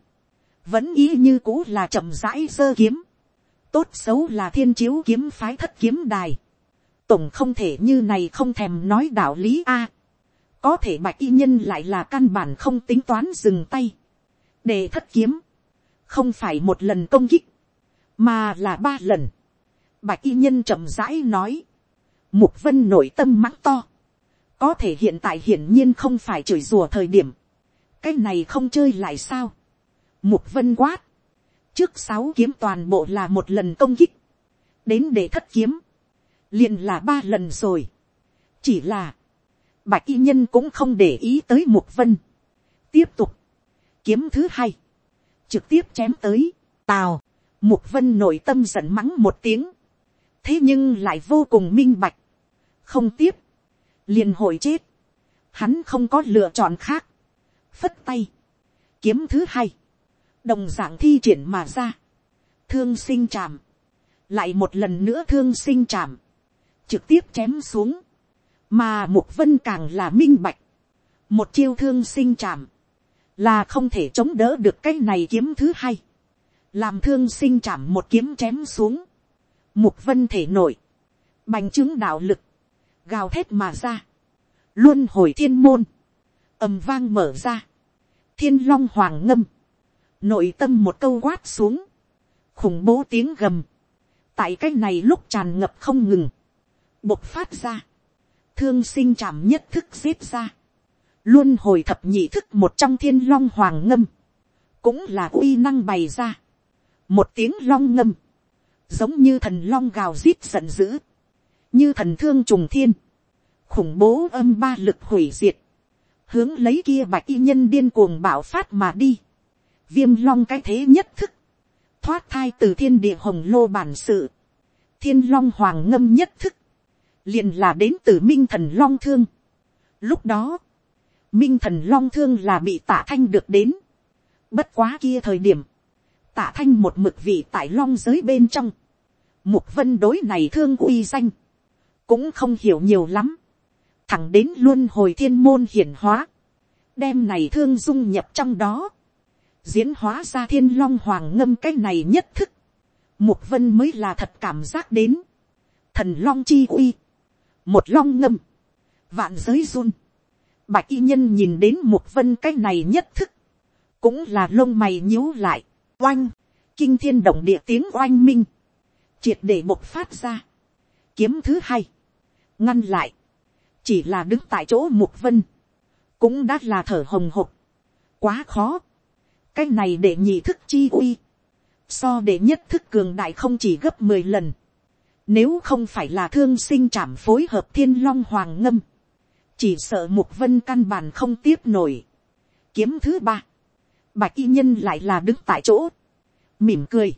vẫn ý như cũ là chậm rãi sơ kiếm, tốt xấu là thiên chiếu kiếm phái thất kiếm đài, tổng không thể như này không thèm nói đạo lý a, có thể bạch y nhân lại là căn bản không tính toán dừng tay, để thất kiếm, không phải một lần công kích, mà là ba lần, bạch y nhân chậm rãi nói, mục vân nội tâm mắng to, có thể hiện tại hiển nhiên không phải chửi rùa thời điểm, cái này không chơi lại sao, mục vân quát, trước sáu kiếm toàn bộ là một lần công kích, đến để thất kiếm, liền là ba lần rồi, chỉ là, bạch y nhân cũng không để ý tới mục vân, tiếp tục, kiếm thứ hai, trực tiếp chém tới, tào, mục vân nội tâm giận mắng một tiếng, thế nhưng lại vô cùng minh bạch, không tiếp, liền hội chết, hắn không có lựa chọn khác, phất tay, kiếm thứ hai, đồng dạng thi triển mà ra, thương sinh chạm, lại một lần nữa thương sinh chạm, trực tiếp chém xuống, mà mục vân càng là minh bạch, một chiêu thương sinh chạm, là không thể chống đỡ được cái này kiếm thứ hai, làm thương sinh chạm một kiếm chém xuống, mục vân thể nổi, bành trướng đạo lực, gào thét mà ra, luôn hồi thiên môn, ầm vang mở ra, thiên long hoàng ngâm, nội tâm một câu quát xuống, khủng bố tiếng gầm, tại cái này lúc tràn ngập không ngừng, bộc phát ra, thương sinh chạm nhất thức giết ra, luôn hồi thập nhị thức một trong thiên long hoàng ngâm, cũng là uy năng bày ra, một tiếng long ngâm, giống như thần long gào rít giận dữ, như thần thương trùng thiên, khủng bố âm ba lực hủy diệt, hướng lấy kia bạch y nhân điên cuồng bảo phát mà đi, viêm long cái thế nhất thức, thoát thai từ thiên địa hồng lô bản sự, thiên long hoàng ngâm nhất thức, liền là đến từ minh thần long thương. Lúc đó, minh thần long thương là bị tạ thanh được đến. Bất quá kia thời điểm, tạ thanh một mực vị tại long giới bên trong. Mục vân đối này thương uy danh, cũng không hiểu nhiều lắm. Thẳng đến luôn hồi thiên môn hiển hóa, đem này thương dung nhập trong đó. Diễn hóa ra thiên long hoàng ngâm cái này nhất thức. Mục vân mới là thật cảm giác đến. Thần long chi uy. Một long ngâm, vạn giới run, bạch y nhân nhìn đến một vân cái này nhất thức, cũng là lông mày nhíu lại, oanh, kinh thiên động địa tiếng oanh minh, triệt để bộc phát ra, kiếm thứ hai, ngăn lại, chỉ là đứng tại chỗ mục vân, cũng đã là thở hồng hộc, quá khó, cái này để nhị thức chi uy, so để nhất thức cường đại không chỉ gấp mười lần, nếu không phải là thương sinh trảm phối hợp thiên long hoàng ngâm. Chỉ sợ mục vân căn bản không tiếp nổi. Kiếm thứ ba. bạch y nhân lại là đứng tại chỗ, mỉm cười,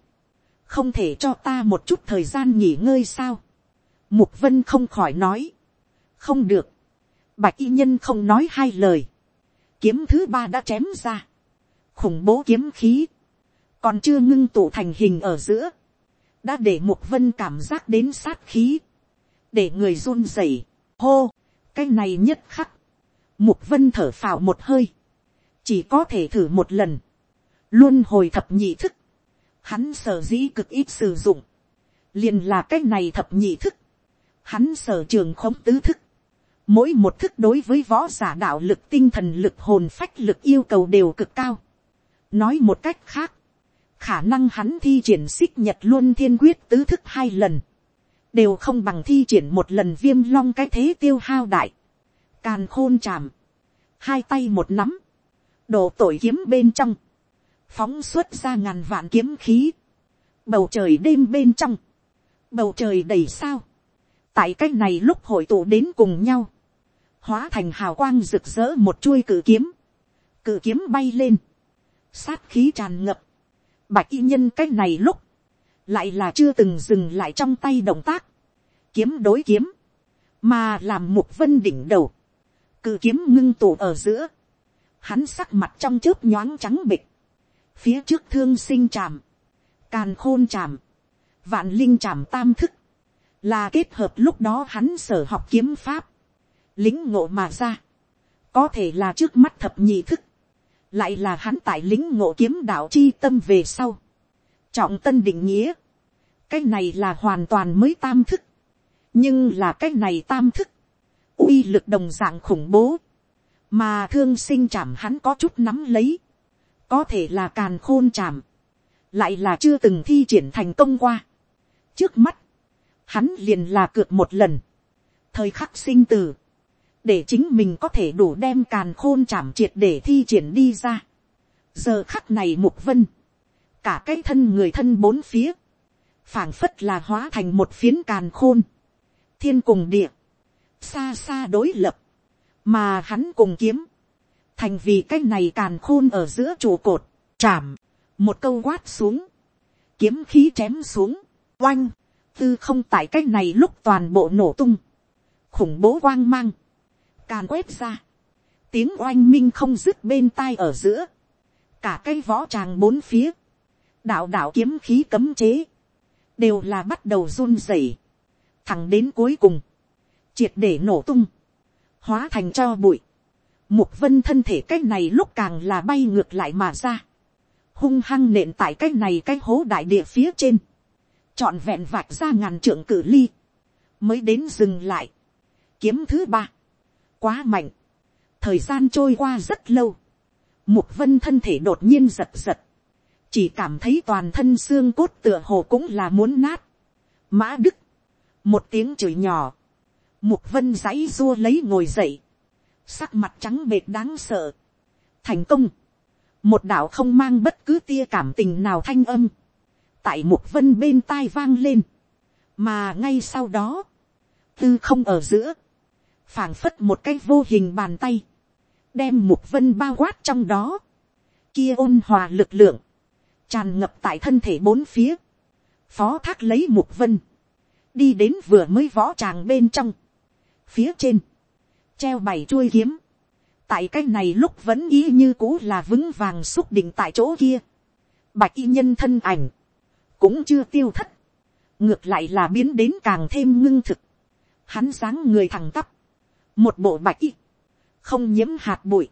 không thể cho ta một chút thời gian nghỉ ngơi sao, mục vân không khỏi nói, không được, bạch y nhân không nói hai lời, kiếm thứ ba đã chém ra, khủng bố kiếm khí, còn chưa ngưng tụ thành hình ở giữa, đã để mục vân cảm giác đến sát khí, để người run rẩy, hô, cái này nhất khắc, mục vân thở phào một hơi, chỉ có thể thử một lần, luôn hồi thập nhị thức, hắn sở dĩ cực ít sử dụng, liền là cái này thập nhị thức, hắn sở trường khống tứ thức, mỗi một thức đối với võ giả đạo lực tinh thần lực hồn phách lực yêu cầu đều cực cao nói một cách khác, khả năng hắn thi triển xích nhật luôn thiên quyết tứ thức hai lần, đều không bằng thi triển một lần viêm long cái thế tiêu hao đại, càn khôn chạm, hai tay một nắm, đổ tội kiếm bên trong, phóng xuất ra ngàn vạn kiếm khí, bầu trời đêm bên trong, bầu trời đầy sao, tại cái này lúc hội tụ đến cùng nhau, hóa thành hào quang rực rỡ một chuôi cử kiếm, cử kiếm bay lên, sát khí tràn ngập, bạch y nhân cái này lúc, lại là chưa từng dừng lại trong tay động tác, kiếm đối kiếm, mà làm một vân đỉnh đầu, cứ kiếm ngưng tụ ở giữa, hắn sắc mặt trong chớp nhoáng trắng bịch, phía trước thương sinh tràm, càn khôn tràm, vạn linh tràm tam thức, là kết hợp lúc đó hắn sở học kiếm pháp, lính ngộ mà ra, có thể là trước mắt thập nhị thức, lại là hắn tại lính ngộ kiếm đạo chi tâm về sau, trọng tân định nghĩa, cái này là hoàn toàn mới tam thức, nhưng là cái này tam thức, uy lực đồng dạng khủng bố, mà thương sinh chảm hắn có chút nắm lấy, có thể là càn khôn chảm, lại là chưa từng thi triển thành công qua. trước mắt, hắn liền là cược một lần, thời khắc sinh tử, để chính mình có thể đủ đem càn khôn chảm triệt để thi triển đi ra. giờ khắc này mục vân, cả cái thân người thân bốn phía, phảng phất là hóa thành một phiến càn khôn, thiên cùng địa, xa xa đối lập, mà hắn cùng kiếm, thành vì cái này càn khôn ở giữa trụ cột, chạm, một câu quát xuống, kiếm khí chém xuống, oanh, tư không tại cái này lúc toàn bộ nổ tung, khủng bố quang mang, càn quét ra, tiếng oanh minh không dứt bên tai ở giữa, cả cái võ tràng bốn phía, đạo đạo kiếm khí cấm chế, đều là bắt đầu run rẩy, thẳng đến cuối cùng, triệt để nổ tung, hóa thành cho bụi, mục vân thân thể cái này lúc càng là bay ngược lại mà ra, hung hăng nện tại cái này cái hố đại địa phía trên, trọn vẹn vạch ra ngàn trượng cử ly, mới đến dừng lại. Kiếm thứ ba, quá mạnh, thời gian trôi qua rất lâu, mục vân thân thể đột nhiên giật giật, chỉ cảm thấy toàn thân xương cốt tựa hồ cũng là muốn nát. Mã đức, một tiếng chửi nhỏ, mục vân giãy rua lấy ngồi dậy, sắc mặt trắng bệt đáng sợ, thành công, một đạo không mang bất cứ tia cảm tình nào thanh âm, tại mục vân bên tai vang lên, mà ngay sau đó, tư không ở giữa, phảng phất một cái vô hình bàn tay, đem mục vân bao quát trong đó, kia ôn hòa lực lượng, tràn ngập tại thân thể bốn phía, phó thác lấy mục vân, đi đến vừa mới võ tràng bên trong, phía trên, treo bảy chuôi kiếm, tại cái này lúc vẫn ý như cũ là vững vàng xúc định tại chỗ kia, bạch y nhân thân ảnh, cũng chưa tiêu thất, ngược lại là biến đến càng thêm ngưng thực, hắn sáng người thẳng tắp, một bộ bạch y, không nhiễm hạt bụi,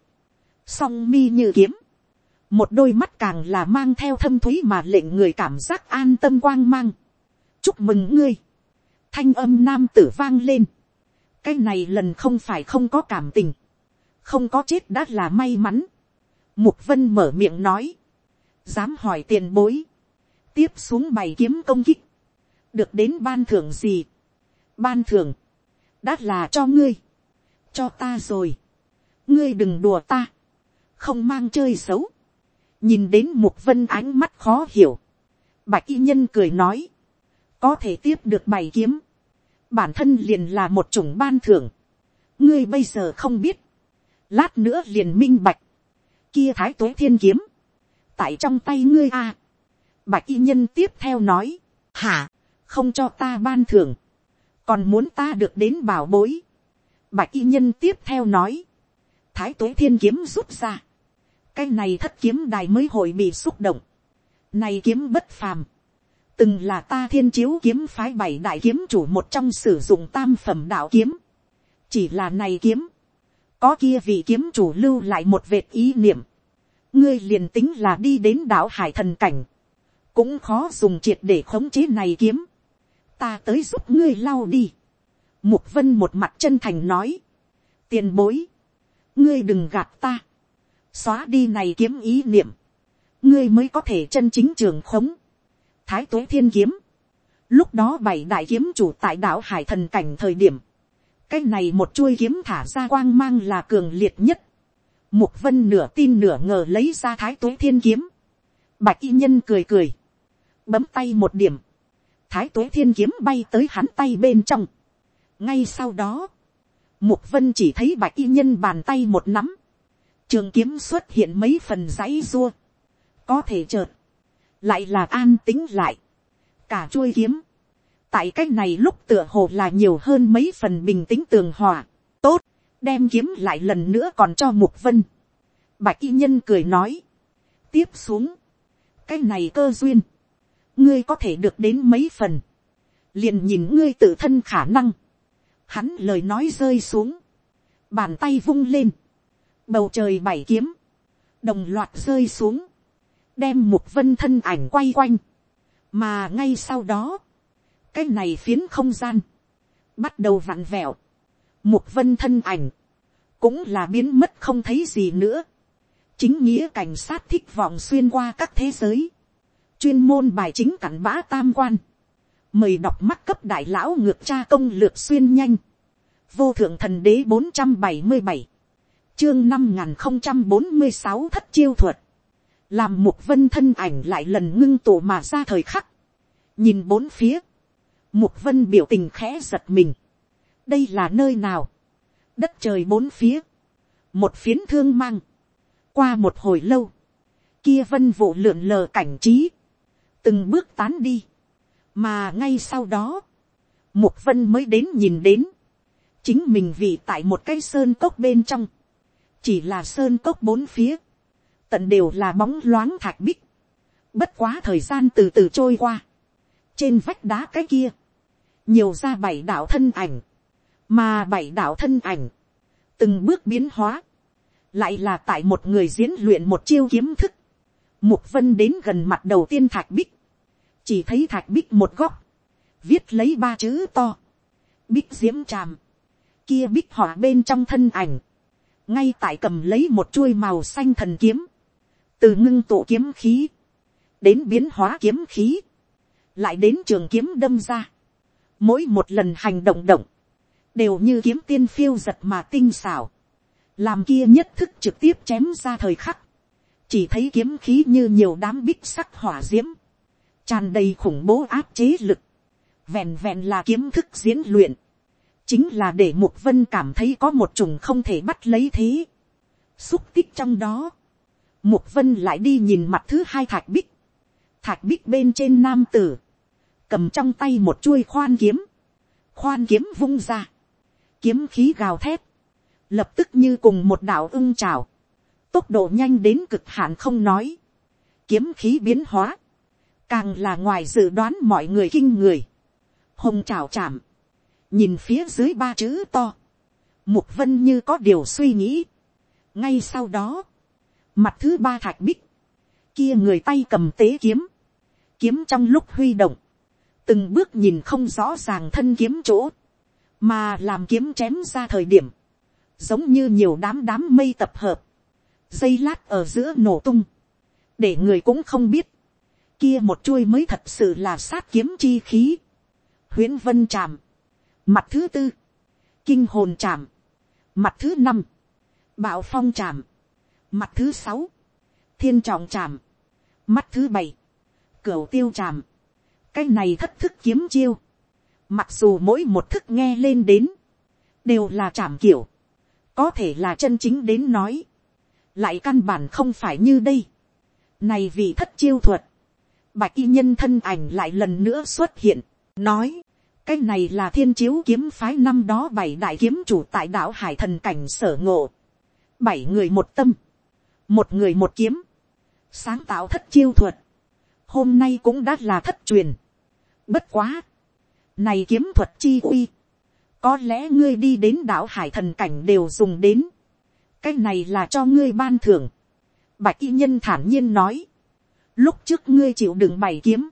song mi như kiếm, một đôi mắt càng là mang theo thâm thúy mà lệnh người cảm giác an tâm quang mang. chúc mừng ngươi, thanh âm nam tử vang lên, cái này lần không phải không có cảm tình, không có chết đã là may mắn. mục vân mở miệng nói, dám hỏi tiền bối, tiếp xuống bày kiếm công kích, được đến ban thưởng gì, ban thưởng, đã là cho ngươi, cho ta rồi, ngươi đừng đùa ta, không mang chơi xấu, nhìn đến mục vân ánh mắt khó hiểu, bạch y nhân cười nói, có thể tiếp được bảy kiếm, bản thân liền là một chủng ban thưởng, ngươi bây giờ không biết, lát nữa liền minh bạch, kia thái tuế thiên kiếm, tại trong tay ngươi a. bạch y nhân tiếp theo nói, hả, không cho ta ban thưởng, còn muốn ta được đến bảo bối bạch y nhân tiếp theo nói, thái tuế thiên kiếm rút ra, cái này thất kiếm đài mới hội bị xúc động, này kiếm bất phàm, từng là ta thiên chiếu kiếm phái bảy đại kiếm chủ một trong sử dụng tam phẩm đạo kiếm, chỉ là này kiếm, có kia vị kiếm chủ lưu lại một vệt ý niệm, ngươi liền tính là đi đến đảo hải thần cảnh, cũng khó dùng triệt để khống chế này kiếm, ta tới giúp ngươi lau đi. Mục vân một mặt chân thành nói, tiền bối, ngươi đừng gạt ta, xóa đi này kiếm ý niệm, ngươi mới có thể chân chính trường khống, thái tuế thiên kiếm, lúc đó bảy đại kiếm chủ tại đảo hải thần cảnh thời điểm, cái này một chuôi kiếm thả ra quang mang là cường liệt nhất, Mục vân nửa tin nửa ngờ lấy ra thái tuế thiên kiếm. Bạch y nhân cười cười. Bấm tay một điểm. Thái tuế thiên kiếm bay tới hắn tay bên trong. Ngay sau đó. Mục vân chỉ thấy bạch y nhân bàn tay một nắm. Trường kiếm xuất hiện mấy phần giấy rua. Có thể chợt. Lại là an tính lại. Cả chuôi kiếm. Tại cách này lúc tựa hồ là nhiều hơn mấy phần bình tĩnh tường hòa. Tốt đem kiếm lại lần nữa còn cho mục vân. Bạch y nhân cười nói, tiếp xuống, cái này cơ duyên, ngươi có thể được đến mấy phần, liền nhìn ngươi tự thân khả năng, hắn lời nói rơi xuống, bàn tay vung lên, bầu trời bảy kiếm, đồng loạt rơi xuống, đem một vân thân ảnh quay quanh, mà ngay sau đó, cái này phiến không gian, bắt đầu vặn vẹo, một vân thân ảnh. Cũng là biến mất không thấy gì nữa. Chính nghĩa cảnh sát thích vọng xuyên qua các thế giới. Chuyên môn bài chính cảnh bã tam quan. Mời đọc mắt cấp đại lão ngược tra công lược xuyên nhanh. Vô thượng thần đế bốn trăm bảy mươi bảy Chương năm bốn mươi sáu thất chiêu thuật. Làm mục vân thân ảnh lại lần ngưng tụ mà ra thời khắc. Nhìn bốn phía. Mục vân biểu tình khẽ giật mình đây là nơi nào, đất trời bốn phía, một phiến thương mang, qua một hồi lâu, kia vân vụ lượn lờ cảnh trí, từng bước tán đi, mà ngay sau đó, mục vân mới đến nhìn đến, chính mình vì tại một cái sơn cốc bên trong, chỉ là sơn cốc bốn phía, tận đều là bóng loáng thạch bích, bất quá thời gian từ từ trôi qua, trên vách đá cái kia, nhiều ra bảy đạo thân ảnh, mà bảy đạo thân ảnh, từng bước biến hóa, lại là tại một người diễn luyện một chiêu kiếm thức, mục vân đến gần mặt đầu tiên thạch bích, chỉ thấy thạch bích một góc, viết lấy ba chữ to, bích diễm tràm, kia bích họa bên trong thân ảnh, ngay tại cầm lấy một chuôi màu xanh thần kiếm, từ ngưng tụ kiếm khí, đến biến hóa kiếm khí, lại đến trường kiếm đâm ra, mỗi một lần hành động động, đều như kiếm tiên phiêu giật mà tinh xảo, làm kia nhất thức trực tiếp chém ra thời khắc, chỉ thấy kiếm khí như nhiều đám bích sắc hỏa d i ễ m tràn đầy khủng bố áp chế lực, vẹn vẹn là kiếm thức diễn luyện, chính là để mục vân cảm thấy có một trùng không thể bắt lấy thế, xúc tích trong đó, mục vân lại đi nhìn mặt thứ hai thạch bích, thạch bích bên trên nam tử, cầm trong tay một chuôi khoan kiếm, khoan kiếm vung ra, kiếm khí gào thét, lập tức như cùng một đạo ưng trào, tốc độ nhanh đến cực hạn không nói, kiếm khí biến hóa, càng là ngoài dự đoán mọi người kinh người, hồng trào chạm, nhìn phía dưới ba chữ to, mục vân như có điều suy nghĩ, ngay sau đó, mặt thứ ba thạch bích, kia người tay cầm tế kiếm, kiếm trong lúc huy động, từng bước nhìn không rõ ràng thân kiếm chỗ, mà làm kiếm chém ra thời điểm, giống như nhiều đám đám mây tập hợp, dây lát ở giữa nổ tung, để người cũng không biết, kia một chuôi mới thật sự là sát kiếm chi khí, huyễn vân chạm. mặt thứ tư, kinh hồn chạm. mặt thứ năm, bạo phong chạm. mặt thứ sáu, thiên trọng chạm. mắt thứ bảy, cửu tiêu chạm. cái này thất thức kiếm chiêu, Mặc dù mỗi một thức nghe lên đến, đều là chạm kiểu, có thể là chân chính đến nói, lại căn bản không phải như đây, Này vì thất chiêu thuật. Bạch y nhân thân ảnh lại lần nữa xuất hiện. Nói. Cái này là thiên chiếu kiếm phái năm đó bảy đại kiếm chủ tại đảo Hải thần cảnh sở ngộ. Bảy người một tâm. Một người một kiếm. Sáng tạo thất chiêu thuật. Hôm nay cũng đã là thất truyền. Bất quá. Này kiếm thuật chi uy. Có lẽ ngươi đi đến đảo Hải thần cảnh đều dùng đến. Cái này là cho ngươi ban thưởng. Bạch y nhân thản nhiên nói. Lúc trước ngươi chịu đựng bảy kiếm.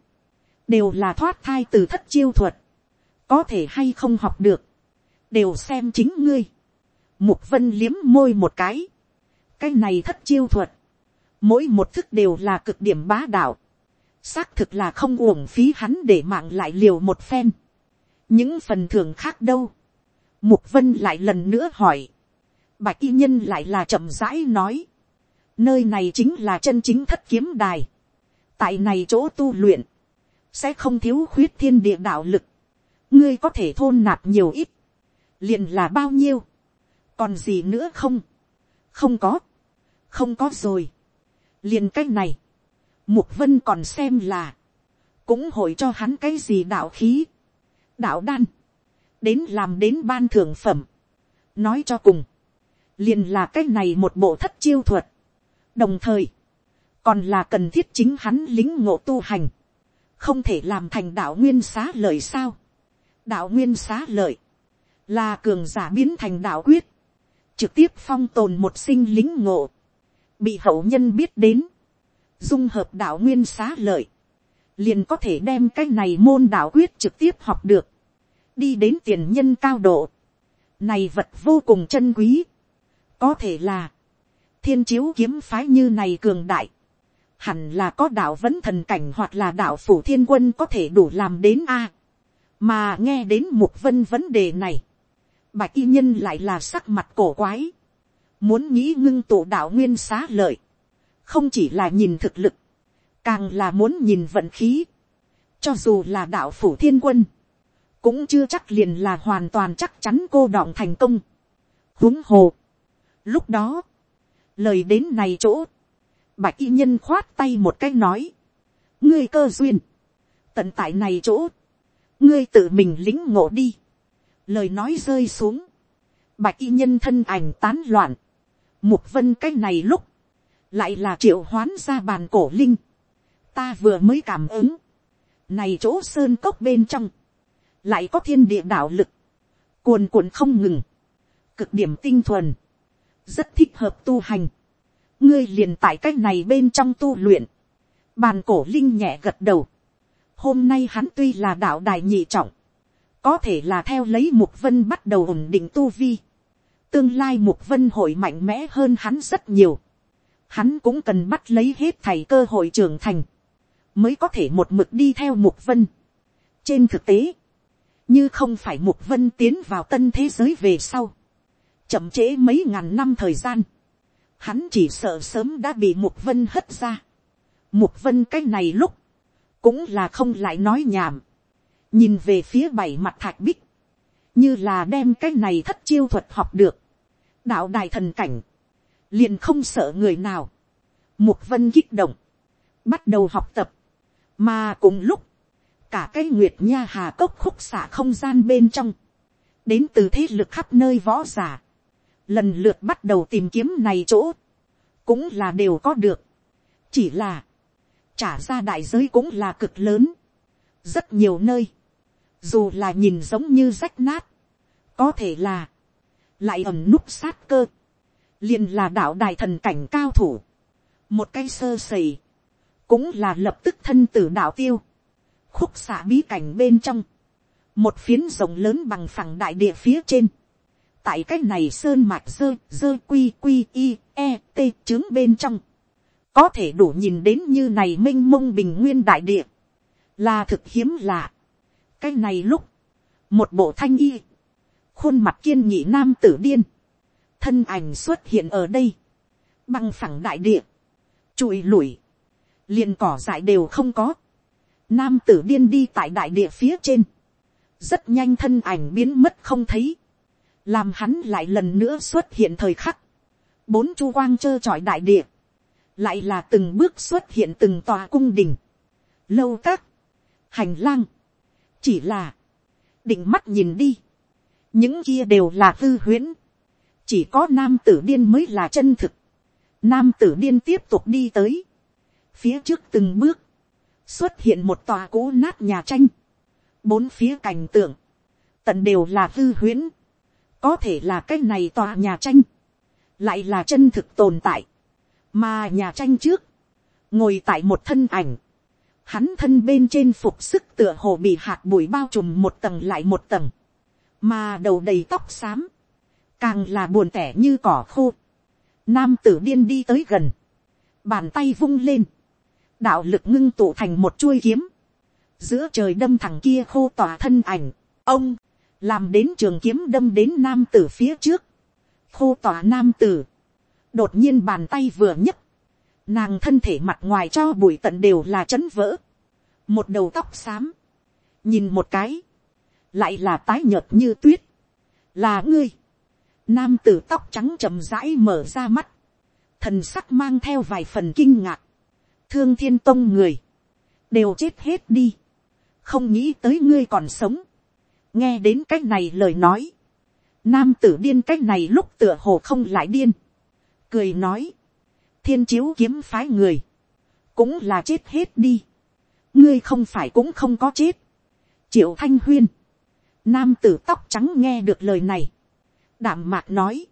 Đều là thoát thai từ thất chiêu thuật. Có thể hay không học được. Đều xem chính ngươi. Mục vân liếm môi một cái. Cái này thất chiêu thuật. Mỗi một thức đều là cực điểm bá đạo. Xác thực là không uổng phí hắn để mạng lại liều một phen. Những phần thưởng khác đâu. Mục vân lại lần nữa hỏi. Bạch y nhân lại là chậm rãi nói. Nơi này chính là chân chính thất kiếm đài. Tại này chỗ tu luyện. Sẽ không thiếu khuyết thiên địa đạo lực. Ngươi có thể thôn nạp nhiều ít. liền là bao nhiêu. Còn gì nữa không? Không có. Không có rồi. liền cái này. Mục vân còn xem là. Cũng hội cho hắn cái gì đạo khí. Đạo đan. Đến làm đến ban thưởng phẩm. Nói cho cùng. Liền là cái này một bộ thất chiêu thuật đồng thời, còn là cần thiết chính hắn lính ngộ tu hành, không thể làm thành đạo nguyên xá lợi sao. đạo nguyên xá lợi, là cường giả biến thành đạo quyết, trực tiếp phong tồn một sinh lính ngộ, bị hậu nhân biết đến, dung hợp đạo nguyên xá lợi, liền có thể đem cái này môn đạo quyết trực tiếp học được, đi đến tiền nhân cao độ, này vật vô cùng chân quý, có thể là, thiên chiếu kiếm phái như này cường đại, hẳn là có đạo vẫn thần cảnh hoặc là đạo phủ thiên quân có thể đủ làm đến a. mà nghe đến mục vân vấn đề này, bạch y nhân lại là sắc mặt cổ quái, muốn nghĩ ngưng tụ đạo nguyên xá lợi, không chỉ là nhìn thực lực, càng là muốn nhìn vận khí, cho dù là đạo phủ thiên quân, cũng chưa chắc liền là hoàn toàn chắc chắn cô đọng thành công. huống hồ, lúc đó, lời đến này chỗ, bạch y nhân khoát tay một cái nói, ngươi cơ duyên, tận tại này chỗ, ngươi tự mình lính ngộ đi, lời nói rơi xuống, bạch y nhân thân ảnh tán loạn, mục vân cái này lúc, lại là triệu hoán ra bàn cổ linh, ta vừa mới cảm ứng, này chỗ sơn cốc bên trong, lại có thiên địa đạo lực, cuồn cuộn không ngừng, cực điểm tinh thuần, rất thích hợp tu hành ngươi liền tại cái này bên trong tu luyện. bàn cổ linh nhẹ gật đầu. hôm nay hắn tuy là đạo đài nhị trọng, có thể là theo lấy mục vân bắt đầu ổn định tu vi. tương lai mục vân hội mạnh mẽ hơn hắn rất nhiều. hắn cũng cần bắt lấy hết thầy cơ hội trưởng thành, mới có thể một mực đi theo mục vân. trên thực tế, như không phải mục vân tiến vào tân thế giới về sau, chậm trễ mấy ngàn năm thời gian, hắn chỉ sợ sớm đã bị mục vân hất ra. mục vân cái này lúc, cũng là không lại nói nhảm, nhìn về phía bảy mặt thạch bích, như là đem cái này thất chiêu thuật học được, đạo đài thần cảnh, liền không sợ người nào, mục vân kích động, bắt đầu học tập, mà cùng lúc, cả cái nguyệt nha hà cốc khúc xả không gian bên trong, đến từ thế lực khắp nơi võ giả, lần lượt bắt đầu tìm kiếm này chỗ, cũng là đều có được. chỉ là, trả ra đại giới cũng là cực lớn, rất nhiều nơi, dù là nhìn giống như rách nát, có thể là, lại ẩm núp sát cơ, liền là đạo đại thần cảnh cao thủ, một cái sơ sầy, cũng là lập tức thân tử đạo tiêu, khúc xạ bí cảnh bên trong, một phiến rồng lớn bằng phẳng đại địa phía trên, tại cái này sơn mạch dơ dơ quy quy i e t trướng bên trong, có thể đủ nhìn đến như này m i n h mông bình nguyên đại địa, là thực hiếm lạ. cái này lúc, một bộ thanh y, khuôn mặt kiên nhị nam tử điên, thân ảnh xuất hiện ở đây, băng phẳng đại địa, trụi lủi, liền cỏ dại đều không có, nam tử điên đi tại đại địa phía trên, rất nhanh thân ảnh biến mất không thấy, làm hắn lại lần nữa xuất hiện thời khắc, bốn chu quang trơ trọi đại địa, lại là từng bước xuất hiện từng tòa cung đình, lâu các, hành lang, chỉ là, định mắt nhìn đi, những kia đều là tư huyễn, chỉ có nam tử điên mới là chân thực, nam tử điên tiếp tục đi tới, phía trước từng bước, xuất hiện một tòa cũ nát nhà tranh, bốn phía cảnh tượng, tận đều là tư huyễn, có thể là cái này tòa nhà tranh, lại là chân thực tồn tại, mà nhà tranh trước, ngồi tại một thân ảnh, hắn thân bên trên phục sức tựa hồ bị hạt bụi bao trùm một tầng lại một tầng, mà đầu đầy tóc xám, càng là buồn tẻ như cỏ khô. Nam tử điên đi tới gần, bàn tay vung lên, đạo lực ngưng tụ thành một chuôi kiếm, giữa trời đâm thẳng kia khô tỏa thân ảnh, ông, làm đến trường kiếm đâm đến nam tử phía trước, khô tỏa nam tử, đột nhiên bàn tay vừa nhấc, nàng thân thể mặt ngoài cho bụi tận đều là chấn vỡ, một đầu tóc xám, nhìn một cái, lại là tái nhợt như tuyết, là ngươi, nam tử tóc trắng chậm rãi mở ra mắt, thần sắc mang theo vài phần kinh ngạc, thương thiên tông người, đều chết hết đi, không nghĩ tới ngươi còn sống, nghe đến cái này lời nói, nam tử điên cái này lúc tựa hồ không lại điên, cười nói, thiên chiếu kiếm phái người, cũng là chết hết đi, ngươi không phải cũng không có chết, triệu thanh huyên, nam tử tóc trắng nghe được lời này, đảm mạc nói,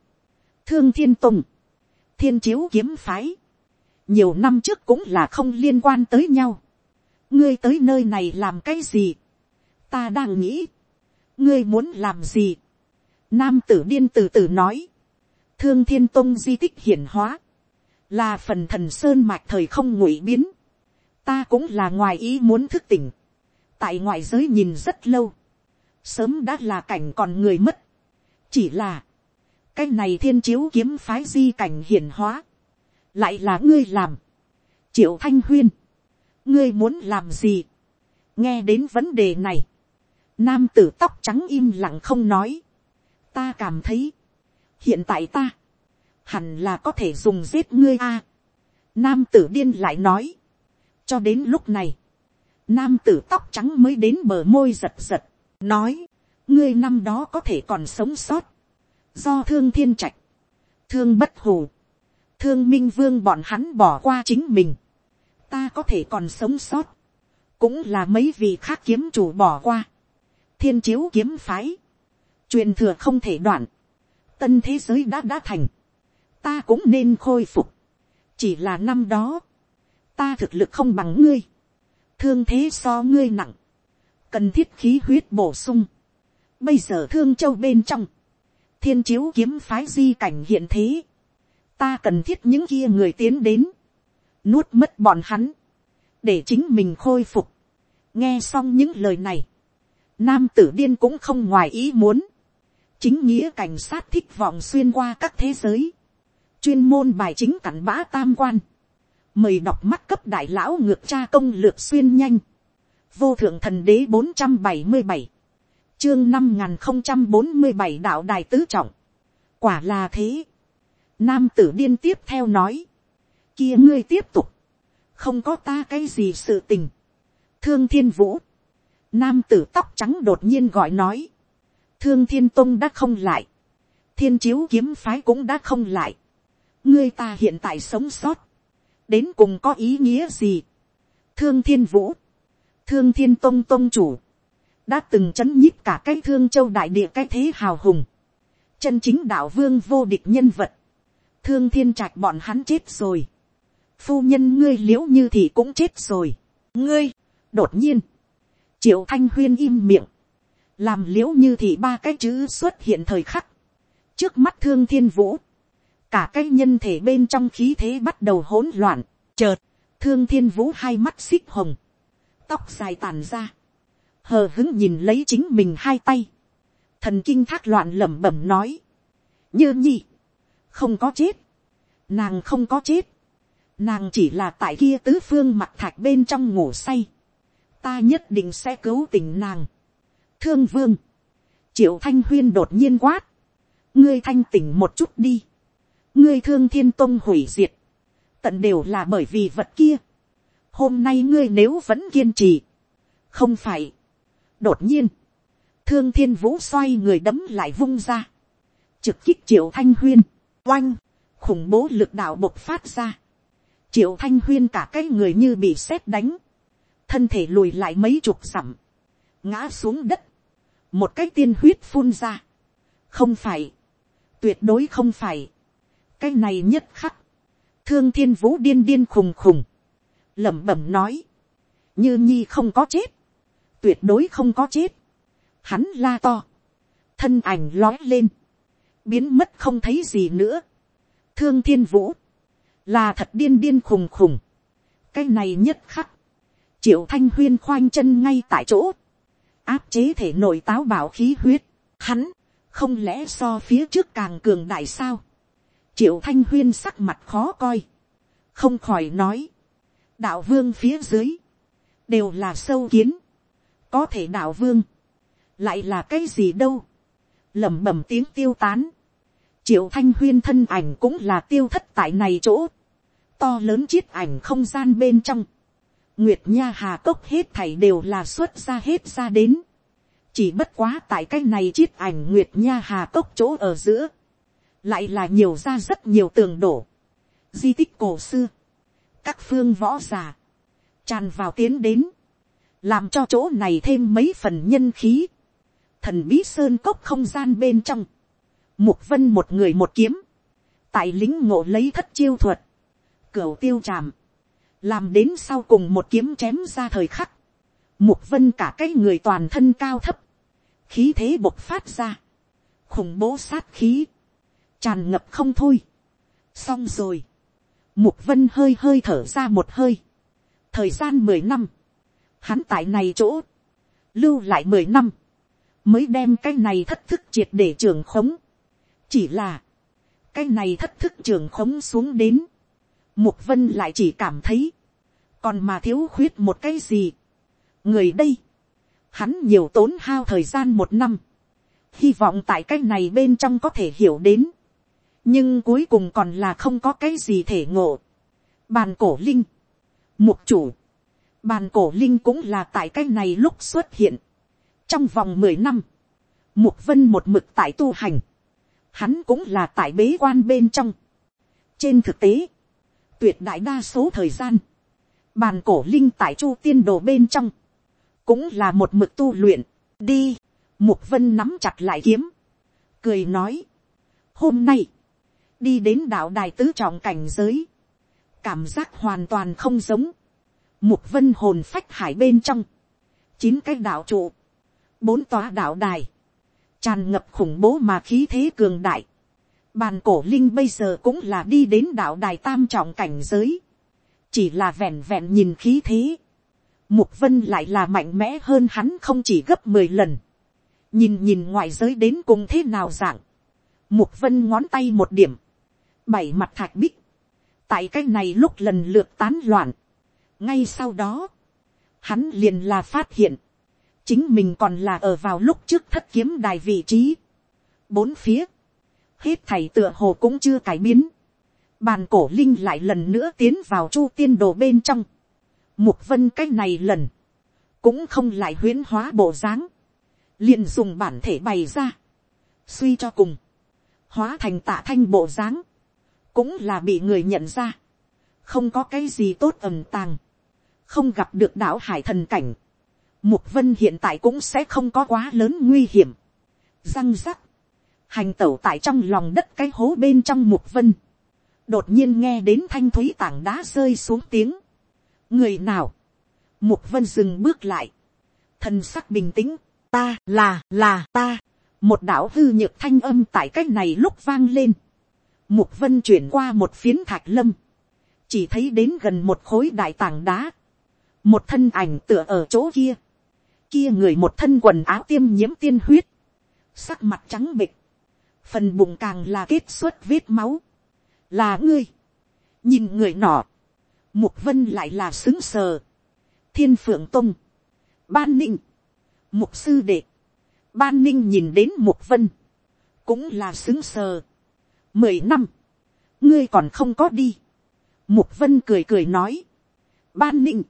thương thiên tùng, thiên chiếu kiếm phái, nhiều năm trước cũng là không liên quan tới nhau, ngươi tới nơi này làm cái gì, ta đang nghĩ, ngươi muốn làm gì, nam tử điên từ từ nói, thương thiên tông di tích hiển hóa, là phần thần sơn mạch thời không ngụy biến, ta cũng là ngoài ý muốn thức tỉnh, tại ngoại giới nhìn rất lâu, sớm đã là cảnh còn người mất, chỉ là, cái này thiên chiếu kiếm phái di cảnh hiển hóa, lại là ngươi làm, triệu thanh huyên, ngươi muốn làm gì, nghe đến vấn đề này, nam tử tóc trắng im lặng không nói, ta cảm thấy, hiện tại ta, hẳn là có thể dùng giết ngươi a. nam tử điên lại nói, cho đến lúc này, nam tử tóc trắng mới đến bờ môi giật giật, nói, ngươi năm đó có thể còn sống sót, do thương thiên trạch, thương bất hù, thương minh vương bọn hắn bỏ qua chính mình, ta có thể còn sống sót, cũng là mấy vị khác kiếm chủ bỏ qua, thiên chiếu kiếm phái, truyền thừa không thể đoạn, tân thế giới đã đã thành, ta cũng nên khôi phục, chỉ là năm đó, ta thực lực không bằng ngươi, thương thế so ngươi nặng, cần thiết khí huyết bổ sung, bây giờ thương châu bên trong, thiên chiếu kiếm phái di cảnh hiện thế, ta cần thiết những kia người tiến đến, nuốt mất bọn hắn, để chính mình khôi phục. nghe xong những lời này, nam tử điên cũng không ngoài ý muốn, chính nghĩa cảnh sát thích vọng xuyên qua các thế giới, chuyên môn bài chính cảnh bã tam quan, mời đọc mắt cấp đại lão ngược tra công lược xuyên nhanh, vô thượng thần đế bốn trăm bảy mươi bảy, chương năm n g h n không trăm bốn mươi bảy đạo đài tứ trọng, quả là thế, nam tử điên tiếp theo nói, kia ngươi tiếp tục, không có ta cái gì sự tình, thương thiên vũ, nam tử tóc trắng đột nhiên gọi nói, thương thiên tông đã không lại, thiên chiếu kiếm phái cũng đã không lại, ngươi ta hiện tại sống sót, đến cùng có ý nghĩa gì. thương thiên vũ, thương thiên tông tông chủ, đã từng c h ấ n nhíp cả cái thương châu đại địa cái thế hào hùng, chân chính đạo vương vô địch nhân vật, thương thiên trạch bọn hắn chết rồi, phu nhân ngươi l i ễ u như thì cũng chết rồi, ngươi, đột nhiên, triệu thanh huyên im miệng, làm l i ễ u như thì ba cái chữ xuất hiện thời khắc, trước mắt thương thiên vũ, cả cái nhân thể bên trong khí thế bắt đầu hỗn loạn, chợt, thương thiên vũ hai mắt xích hồng, tóc dài tàn ra, hờ hứng nhìn lấy chính mình hai tay, thần kinh thác loạn lẩm bẩm nói, như nhi, không có chết, nàng không có chết, nàng chỉ là tại kia tứ phương mặt thạch bên trong ngủ say, ta nhất định sẽ cứu tình nàng, thương vương, triệu thanh huyên đột nhiên quát, ngươi thanh tỉnh một chút đi, ngươi thương thiên tông hủy diệt, tận đều là bởi vì vật kia. hôm nay ngươi nếu vẫn kiên trì, không phải. đột nhiên, thương thiên vũ xoay người đấm lại vung ra, trực kích triệu thanh huyên, oanh, khủng bố lực đạo bộc phát ra, triệu thanh huyên cả cái người như bị sét đánh, thân thể lùi lại mấy chục dặm, ngã xuống đất, một cái tiên huyết phun ra, không phải, tuyệt đối không phải, cái này nhất khắc, thương thiên vũ điên điên khùng khùng, lẩm bẩm nói, như nhi không có chết, tuyệt đối không có chết, hắn la to, thân ảnh lói lên, biến mất không thấy gì nữa, thương thiên vũ, là thật điên điên khùng khùng, cái này nhất khắc, triệu thanh huyên khoanh chân ngay tại chỗ, áp chế thể nội táo bảo khí huyết, hắn, không lẽ so phía trước càng cường đại sao, triệu thanh huyên sắc mặt khó coi, không khỏi nói, đạo vương phía dưới, đều là sâu kiến, có thể đạo vương, lại là cái gì đâu, lẩm bẩm tiếng tiêu tán, triệu thanh huyên thân ảnh cũng là tiêu thất tại này chỗ, to lớn chiết ảnh không gian bên trong, nguyệt nha hà cốc hết thảy đều là xuất ra hết ra đến, chỉ bất quá tại cái này chiết ảnh nguyệt nha hà cốc chỗ ở giữa, lại là nhiều ra rất nhiều tường đổ, di tích cổ xưa, các phương võ giả. Tràn vào tiến đến, làm cho chỗ này thêm mấy phần nhân khí, thần bí sơn cốc không gian bên trong, mục vân một người một kiếm, tại lính ngộ lấy thất chiêu thuật, cửu tiêu tràm, làm đến sau cùng một kiếm chém ra thời khắc, mục vân cả cái người toàn thân cao thấp, khí thế bộc phát ra, khủng bố sát khí, tràn ngập không thôi. xong rồi, mục vân hơi hơi thở ra một hơi, thời gian mười năm, hắn tại này chỗ, lưu lại mười năm, mới đem cái này thất thức triệt để trường khống. chỉ là, cái này thất thức trường khống xuống đến, mục vân lại chỉ cảm thấy, còn mà thiếu khuyết một cái gì. người đây, hắn nhiều tốn hao thời gian một năm, hy vọng tại cái này bên trong có thể hiểu đến, nhưng cuối cùng còn là không có cái gì thể ngộ. bàn cổ linh, mục chủ, bàn cổ linh cũng là tại cái này lúc xuất hiện, trong vòng mười năm, mục vân một mực tại tu hành, hắn cũng là tại bế quan bên trong. trên thực tế, tuyệt đại đa số thời gian, bàn cổ linh tại chu tiên đồ bên trong, cũng là một mực tu luyện, đi, mục vân nắm chặt lại kiếm, cười nói, hôm nay, đi đến đạo đài tứ trọng cảnh giới, cảm giác hoàn toàn không giống, mục vân hồn phách hải bên trong, chín cái đạo trụ, bốn tòa đạo đài, tràn ngập khủng bố mà khí thế cường đại, bàn cổ linh bây giờ cũng là đi đến đạo đài tam trọng cảnh giới, chỉ là vẹn vẹn nhìn khí thế, mục vân lại là mạnh mẽ hơn hắn không chỉ gấp mười lần, nhìn nhìn ngoại giới đến cùng thế nào dạng, mục vân ngón tay một điểm, bảy mặt thạch bích, tại cái này lúc lần lượt tán loạn, ngay sau đó, hắn liền là phát hiện, chính mình còn là ở vào lúc trước thất kiếm đài vị trí, bốn phía, hết thầy tựa hồ cũng chưa cải biến, bàn cổ linh lại lần nữa tiến vào chu tiên đồ bên trong, mục vân cái này lần, cũng không lại huyễn hóa bộ dáng, liền dùng bản thể bày ra, suy cho cùng, hóa thành tạ thanh bộ dáng, cũng là bị người nhận ra, không có cái gì tốt ầm tàng, không gặp được đảo hải thần cảnh, mục vân hiện tại cũng sẽ không có quá lớn nguy hiểm, răng rắc, hành tẩu tại trong lòng đất cái hố bên trong mục vân, đột nhiên nghe đến thanh thúy tảng đá rơi xuống tiếng, người nào, mục vân dừng bước lại, thân sắc bình tĩnh, ta là là ta, một đạo hư nhược thanh âm tại cái này lúc vang lên, Mục vân chuyển qua một phiến thạch lâm. Chỉ thấy đến gần một khối đại tảng đá. Một thân ảnh tựa ở chỗ kia. Kia người một thân quần áo tiêm nhiễm tiên huyết. Sắc mặt trắng bịch. Phần bụng càng là kết xuất vết máu. Là ngươi. Nhìn người nọ. Mục vân lại là xứng sờ. Thiên phượng tông. Ban ninh. Mục sư đệ. Ban ninh nhìn đến mục vân. Cũng là xứng sờ mười năm, ngươi còn không có đi. Mục vân cười cười nói. Ban ninh.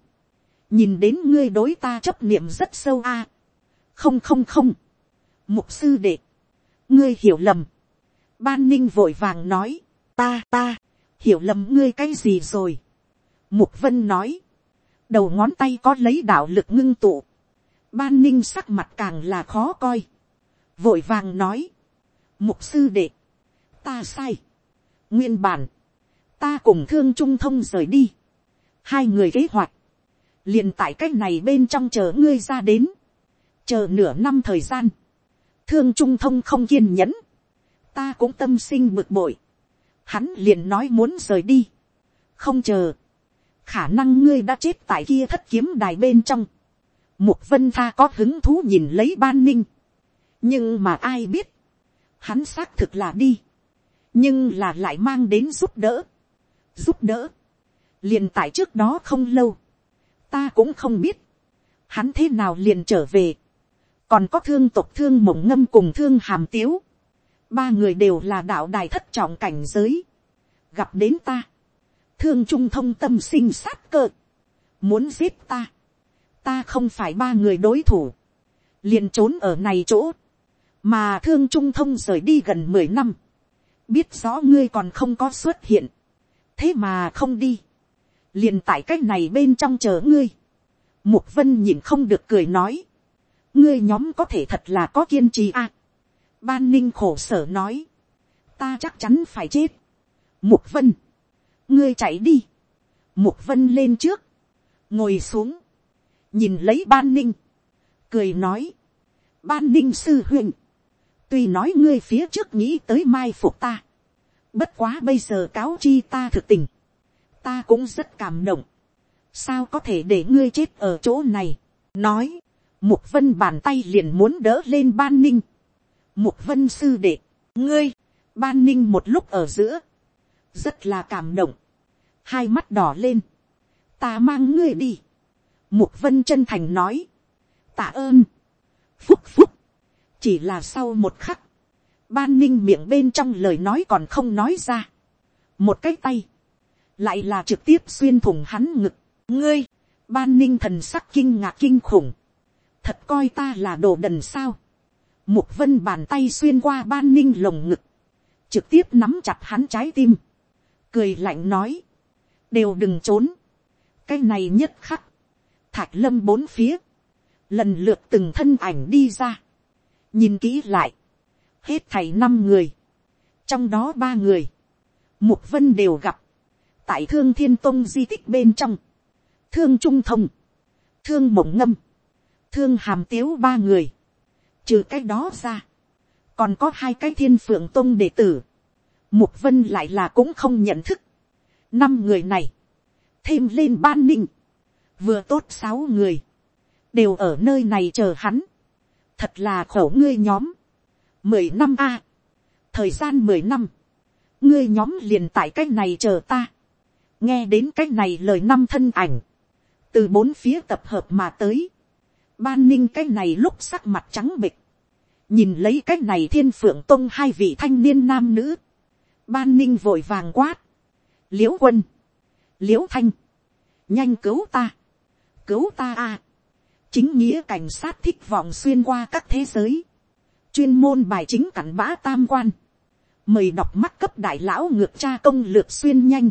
Nhìn đến ngươi đối ta chấp niệm rất sâu a. Không không không. Mục sư đệ. Ngươi hiểu lầm. Ban ninh vội vàng nói. Ta ta. Hiểu lầm ngươi cái gì rồi. Mục vân nói. Đầu ngón tay có lấy đạo lực ngưng tụ. Ban ninh sắc mặt càng là khó coi. Vội vàng nói. Mục sư đệ. Ta sai. Nguyên bản. Ta cùng thương trung thông rời đi. Hai người kế hoạch. liền tại cách này bên trong chờ ngươi ra đến. Chờ nửa năm thời gian. Thương trung thông không kiên nhẫn. Ta cũng tâm sinh bực bội. Hắn liền nói muốn rời đi. Không chờ. Khả năng ngươi đã chết tại kia thất kiếm đài bên trong. Mục vân tha có hứng thú nhìn lấy ban ninh. Nhưng mà ai biết. Hắn xác thực là đi. Nhưng là lại mang đến giúp đỡ. Giúp đỡ. Liền tại trước đó không lâu. Ta cũng không biết. Hắn thế nào liền trở về. Còn có thương tộc thương mộng ngâm cùng thương hàm tiếu. Ba người đều là đạo đài thất trọng cảnh giới. Gặp đến ta. Thương trung thông tâm sinh sát cơ. Muốn giết ta. Ta không phải ba người đối thủ. Liền trốn ở này chỗ. Mà thương trung thông rời đi gần mười năm. Biết rõ ngươi còn không có xuất hiện. Thế mà không đi. Liền tại cách này bên trong chờ ngươi. Mục vân nhìn không được cười nói. Ngươi nhóm có thể thật là có kiên trì à. Ban ninh khổ sở nói. Ta chắc chắn phải chết. Mục vân. Ngươi chạy đi. Mục vân lên trước. Ngồi xuống. Nhìn lấy ban ninh. Cười nói. Ban ninh sư huynh. Tuy nói ngươi phía trước nghĩ tới mai phục ta. Bất quá bây giờ cáo chi ta thực tình. Ta cũng rất cảm động. Sao có thể để ngươi chết ở chỗ này. Nói. Mục vân bàn tay liền muốn đỡ lên ban ninh. Mục vân sư đệ. Ngươi. Ban ninh một lúc ở giữa. Rất là cảm động. Hai mắt đỏ lên. Ta mang ngươi đi. Mục vân chân thành nói. Tạ ơn. Phúc phúc. Chỉ là sau một khắc. Ban ninh miệng bên trong lời nói còn không nói ra. Một cái tay. Lại là trực tiếp xuyên thủng hắn ngực. Ngươi. Ban ninh thần sắc kinh ngạc kinh khủng. Thật coi ta là đồ đần sao. Mục vân bàn tay xuyên qua ban ninh lồng ngực. Trực tiếp nắm chặt hắn trái tim. Cười lạnh nói. Đều đừng trốn. Cái này nhất khắc. Thạch lâm bốn phía. Lần lượt từng thân ảnh đi ra. Nhìn kỹ lại. Hết thầy năm người. Trong đó ba người. Mục vân đều gặp. Tại thương thiên tông di tích bên trong. Thương trung thông. Thương mộng ngâm. Thương hàm tiếu ba người Trừ cái đó ra. Còn có hai cái thiên phượng tông đệ tử. Mục vân lại là cũng không nhận thức. Năm người này. Thêm lên ban ninh. Vừa tốt sáu người. Đều ở nơi này chờ hắn. Thật là khổ ngươi nhóm. Mười năm a, Thời gian mười năm. Ngươi nhóm liền tại cái này chờ ta. Nghe đến cái này lời năm thân ảnh. Từ bốn phía tập hợp mà tới Ban ninh cái này lúc sắc mặt trắng bịch. Nhìn lấy cái này thiên phượng tông hai vị thanh niên nam nữ. Ban ninh vội vàng quát. Liễu quân. Liễu thanh. Nhanh cứu ta. Cứu ta a Chính nghĩa cảnh sát thích vọng xuyên qua các thế giới. Chuyên môn bài chính cảnh bã tam quan. Mời đọc mắt cấp đại lão ngược tra công lược xuyên nhanh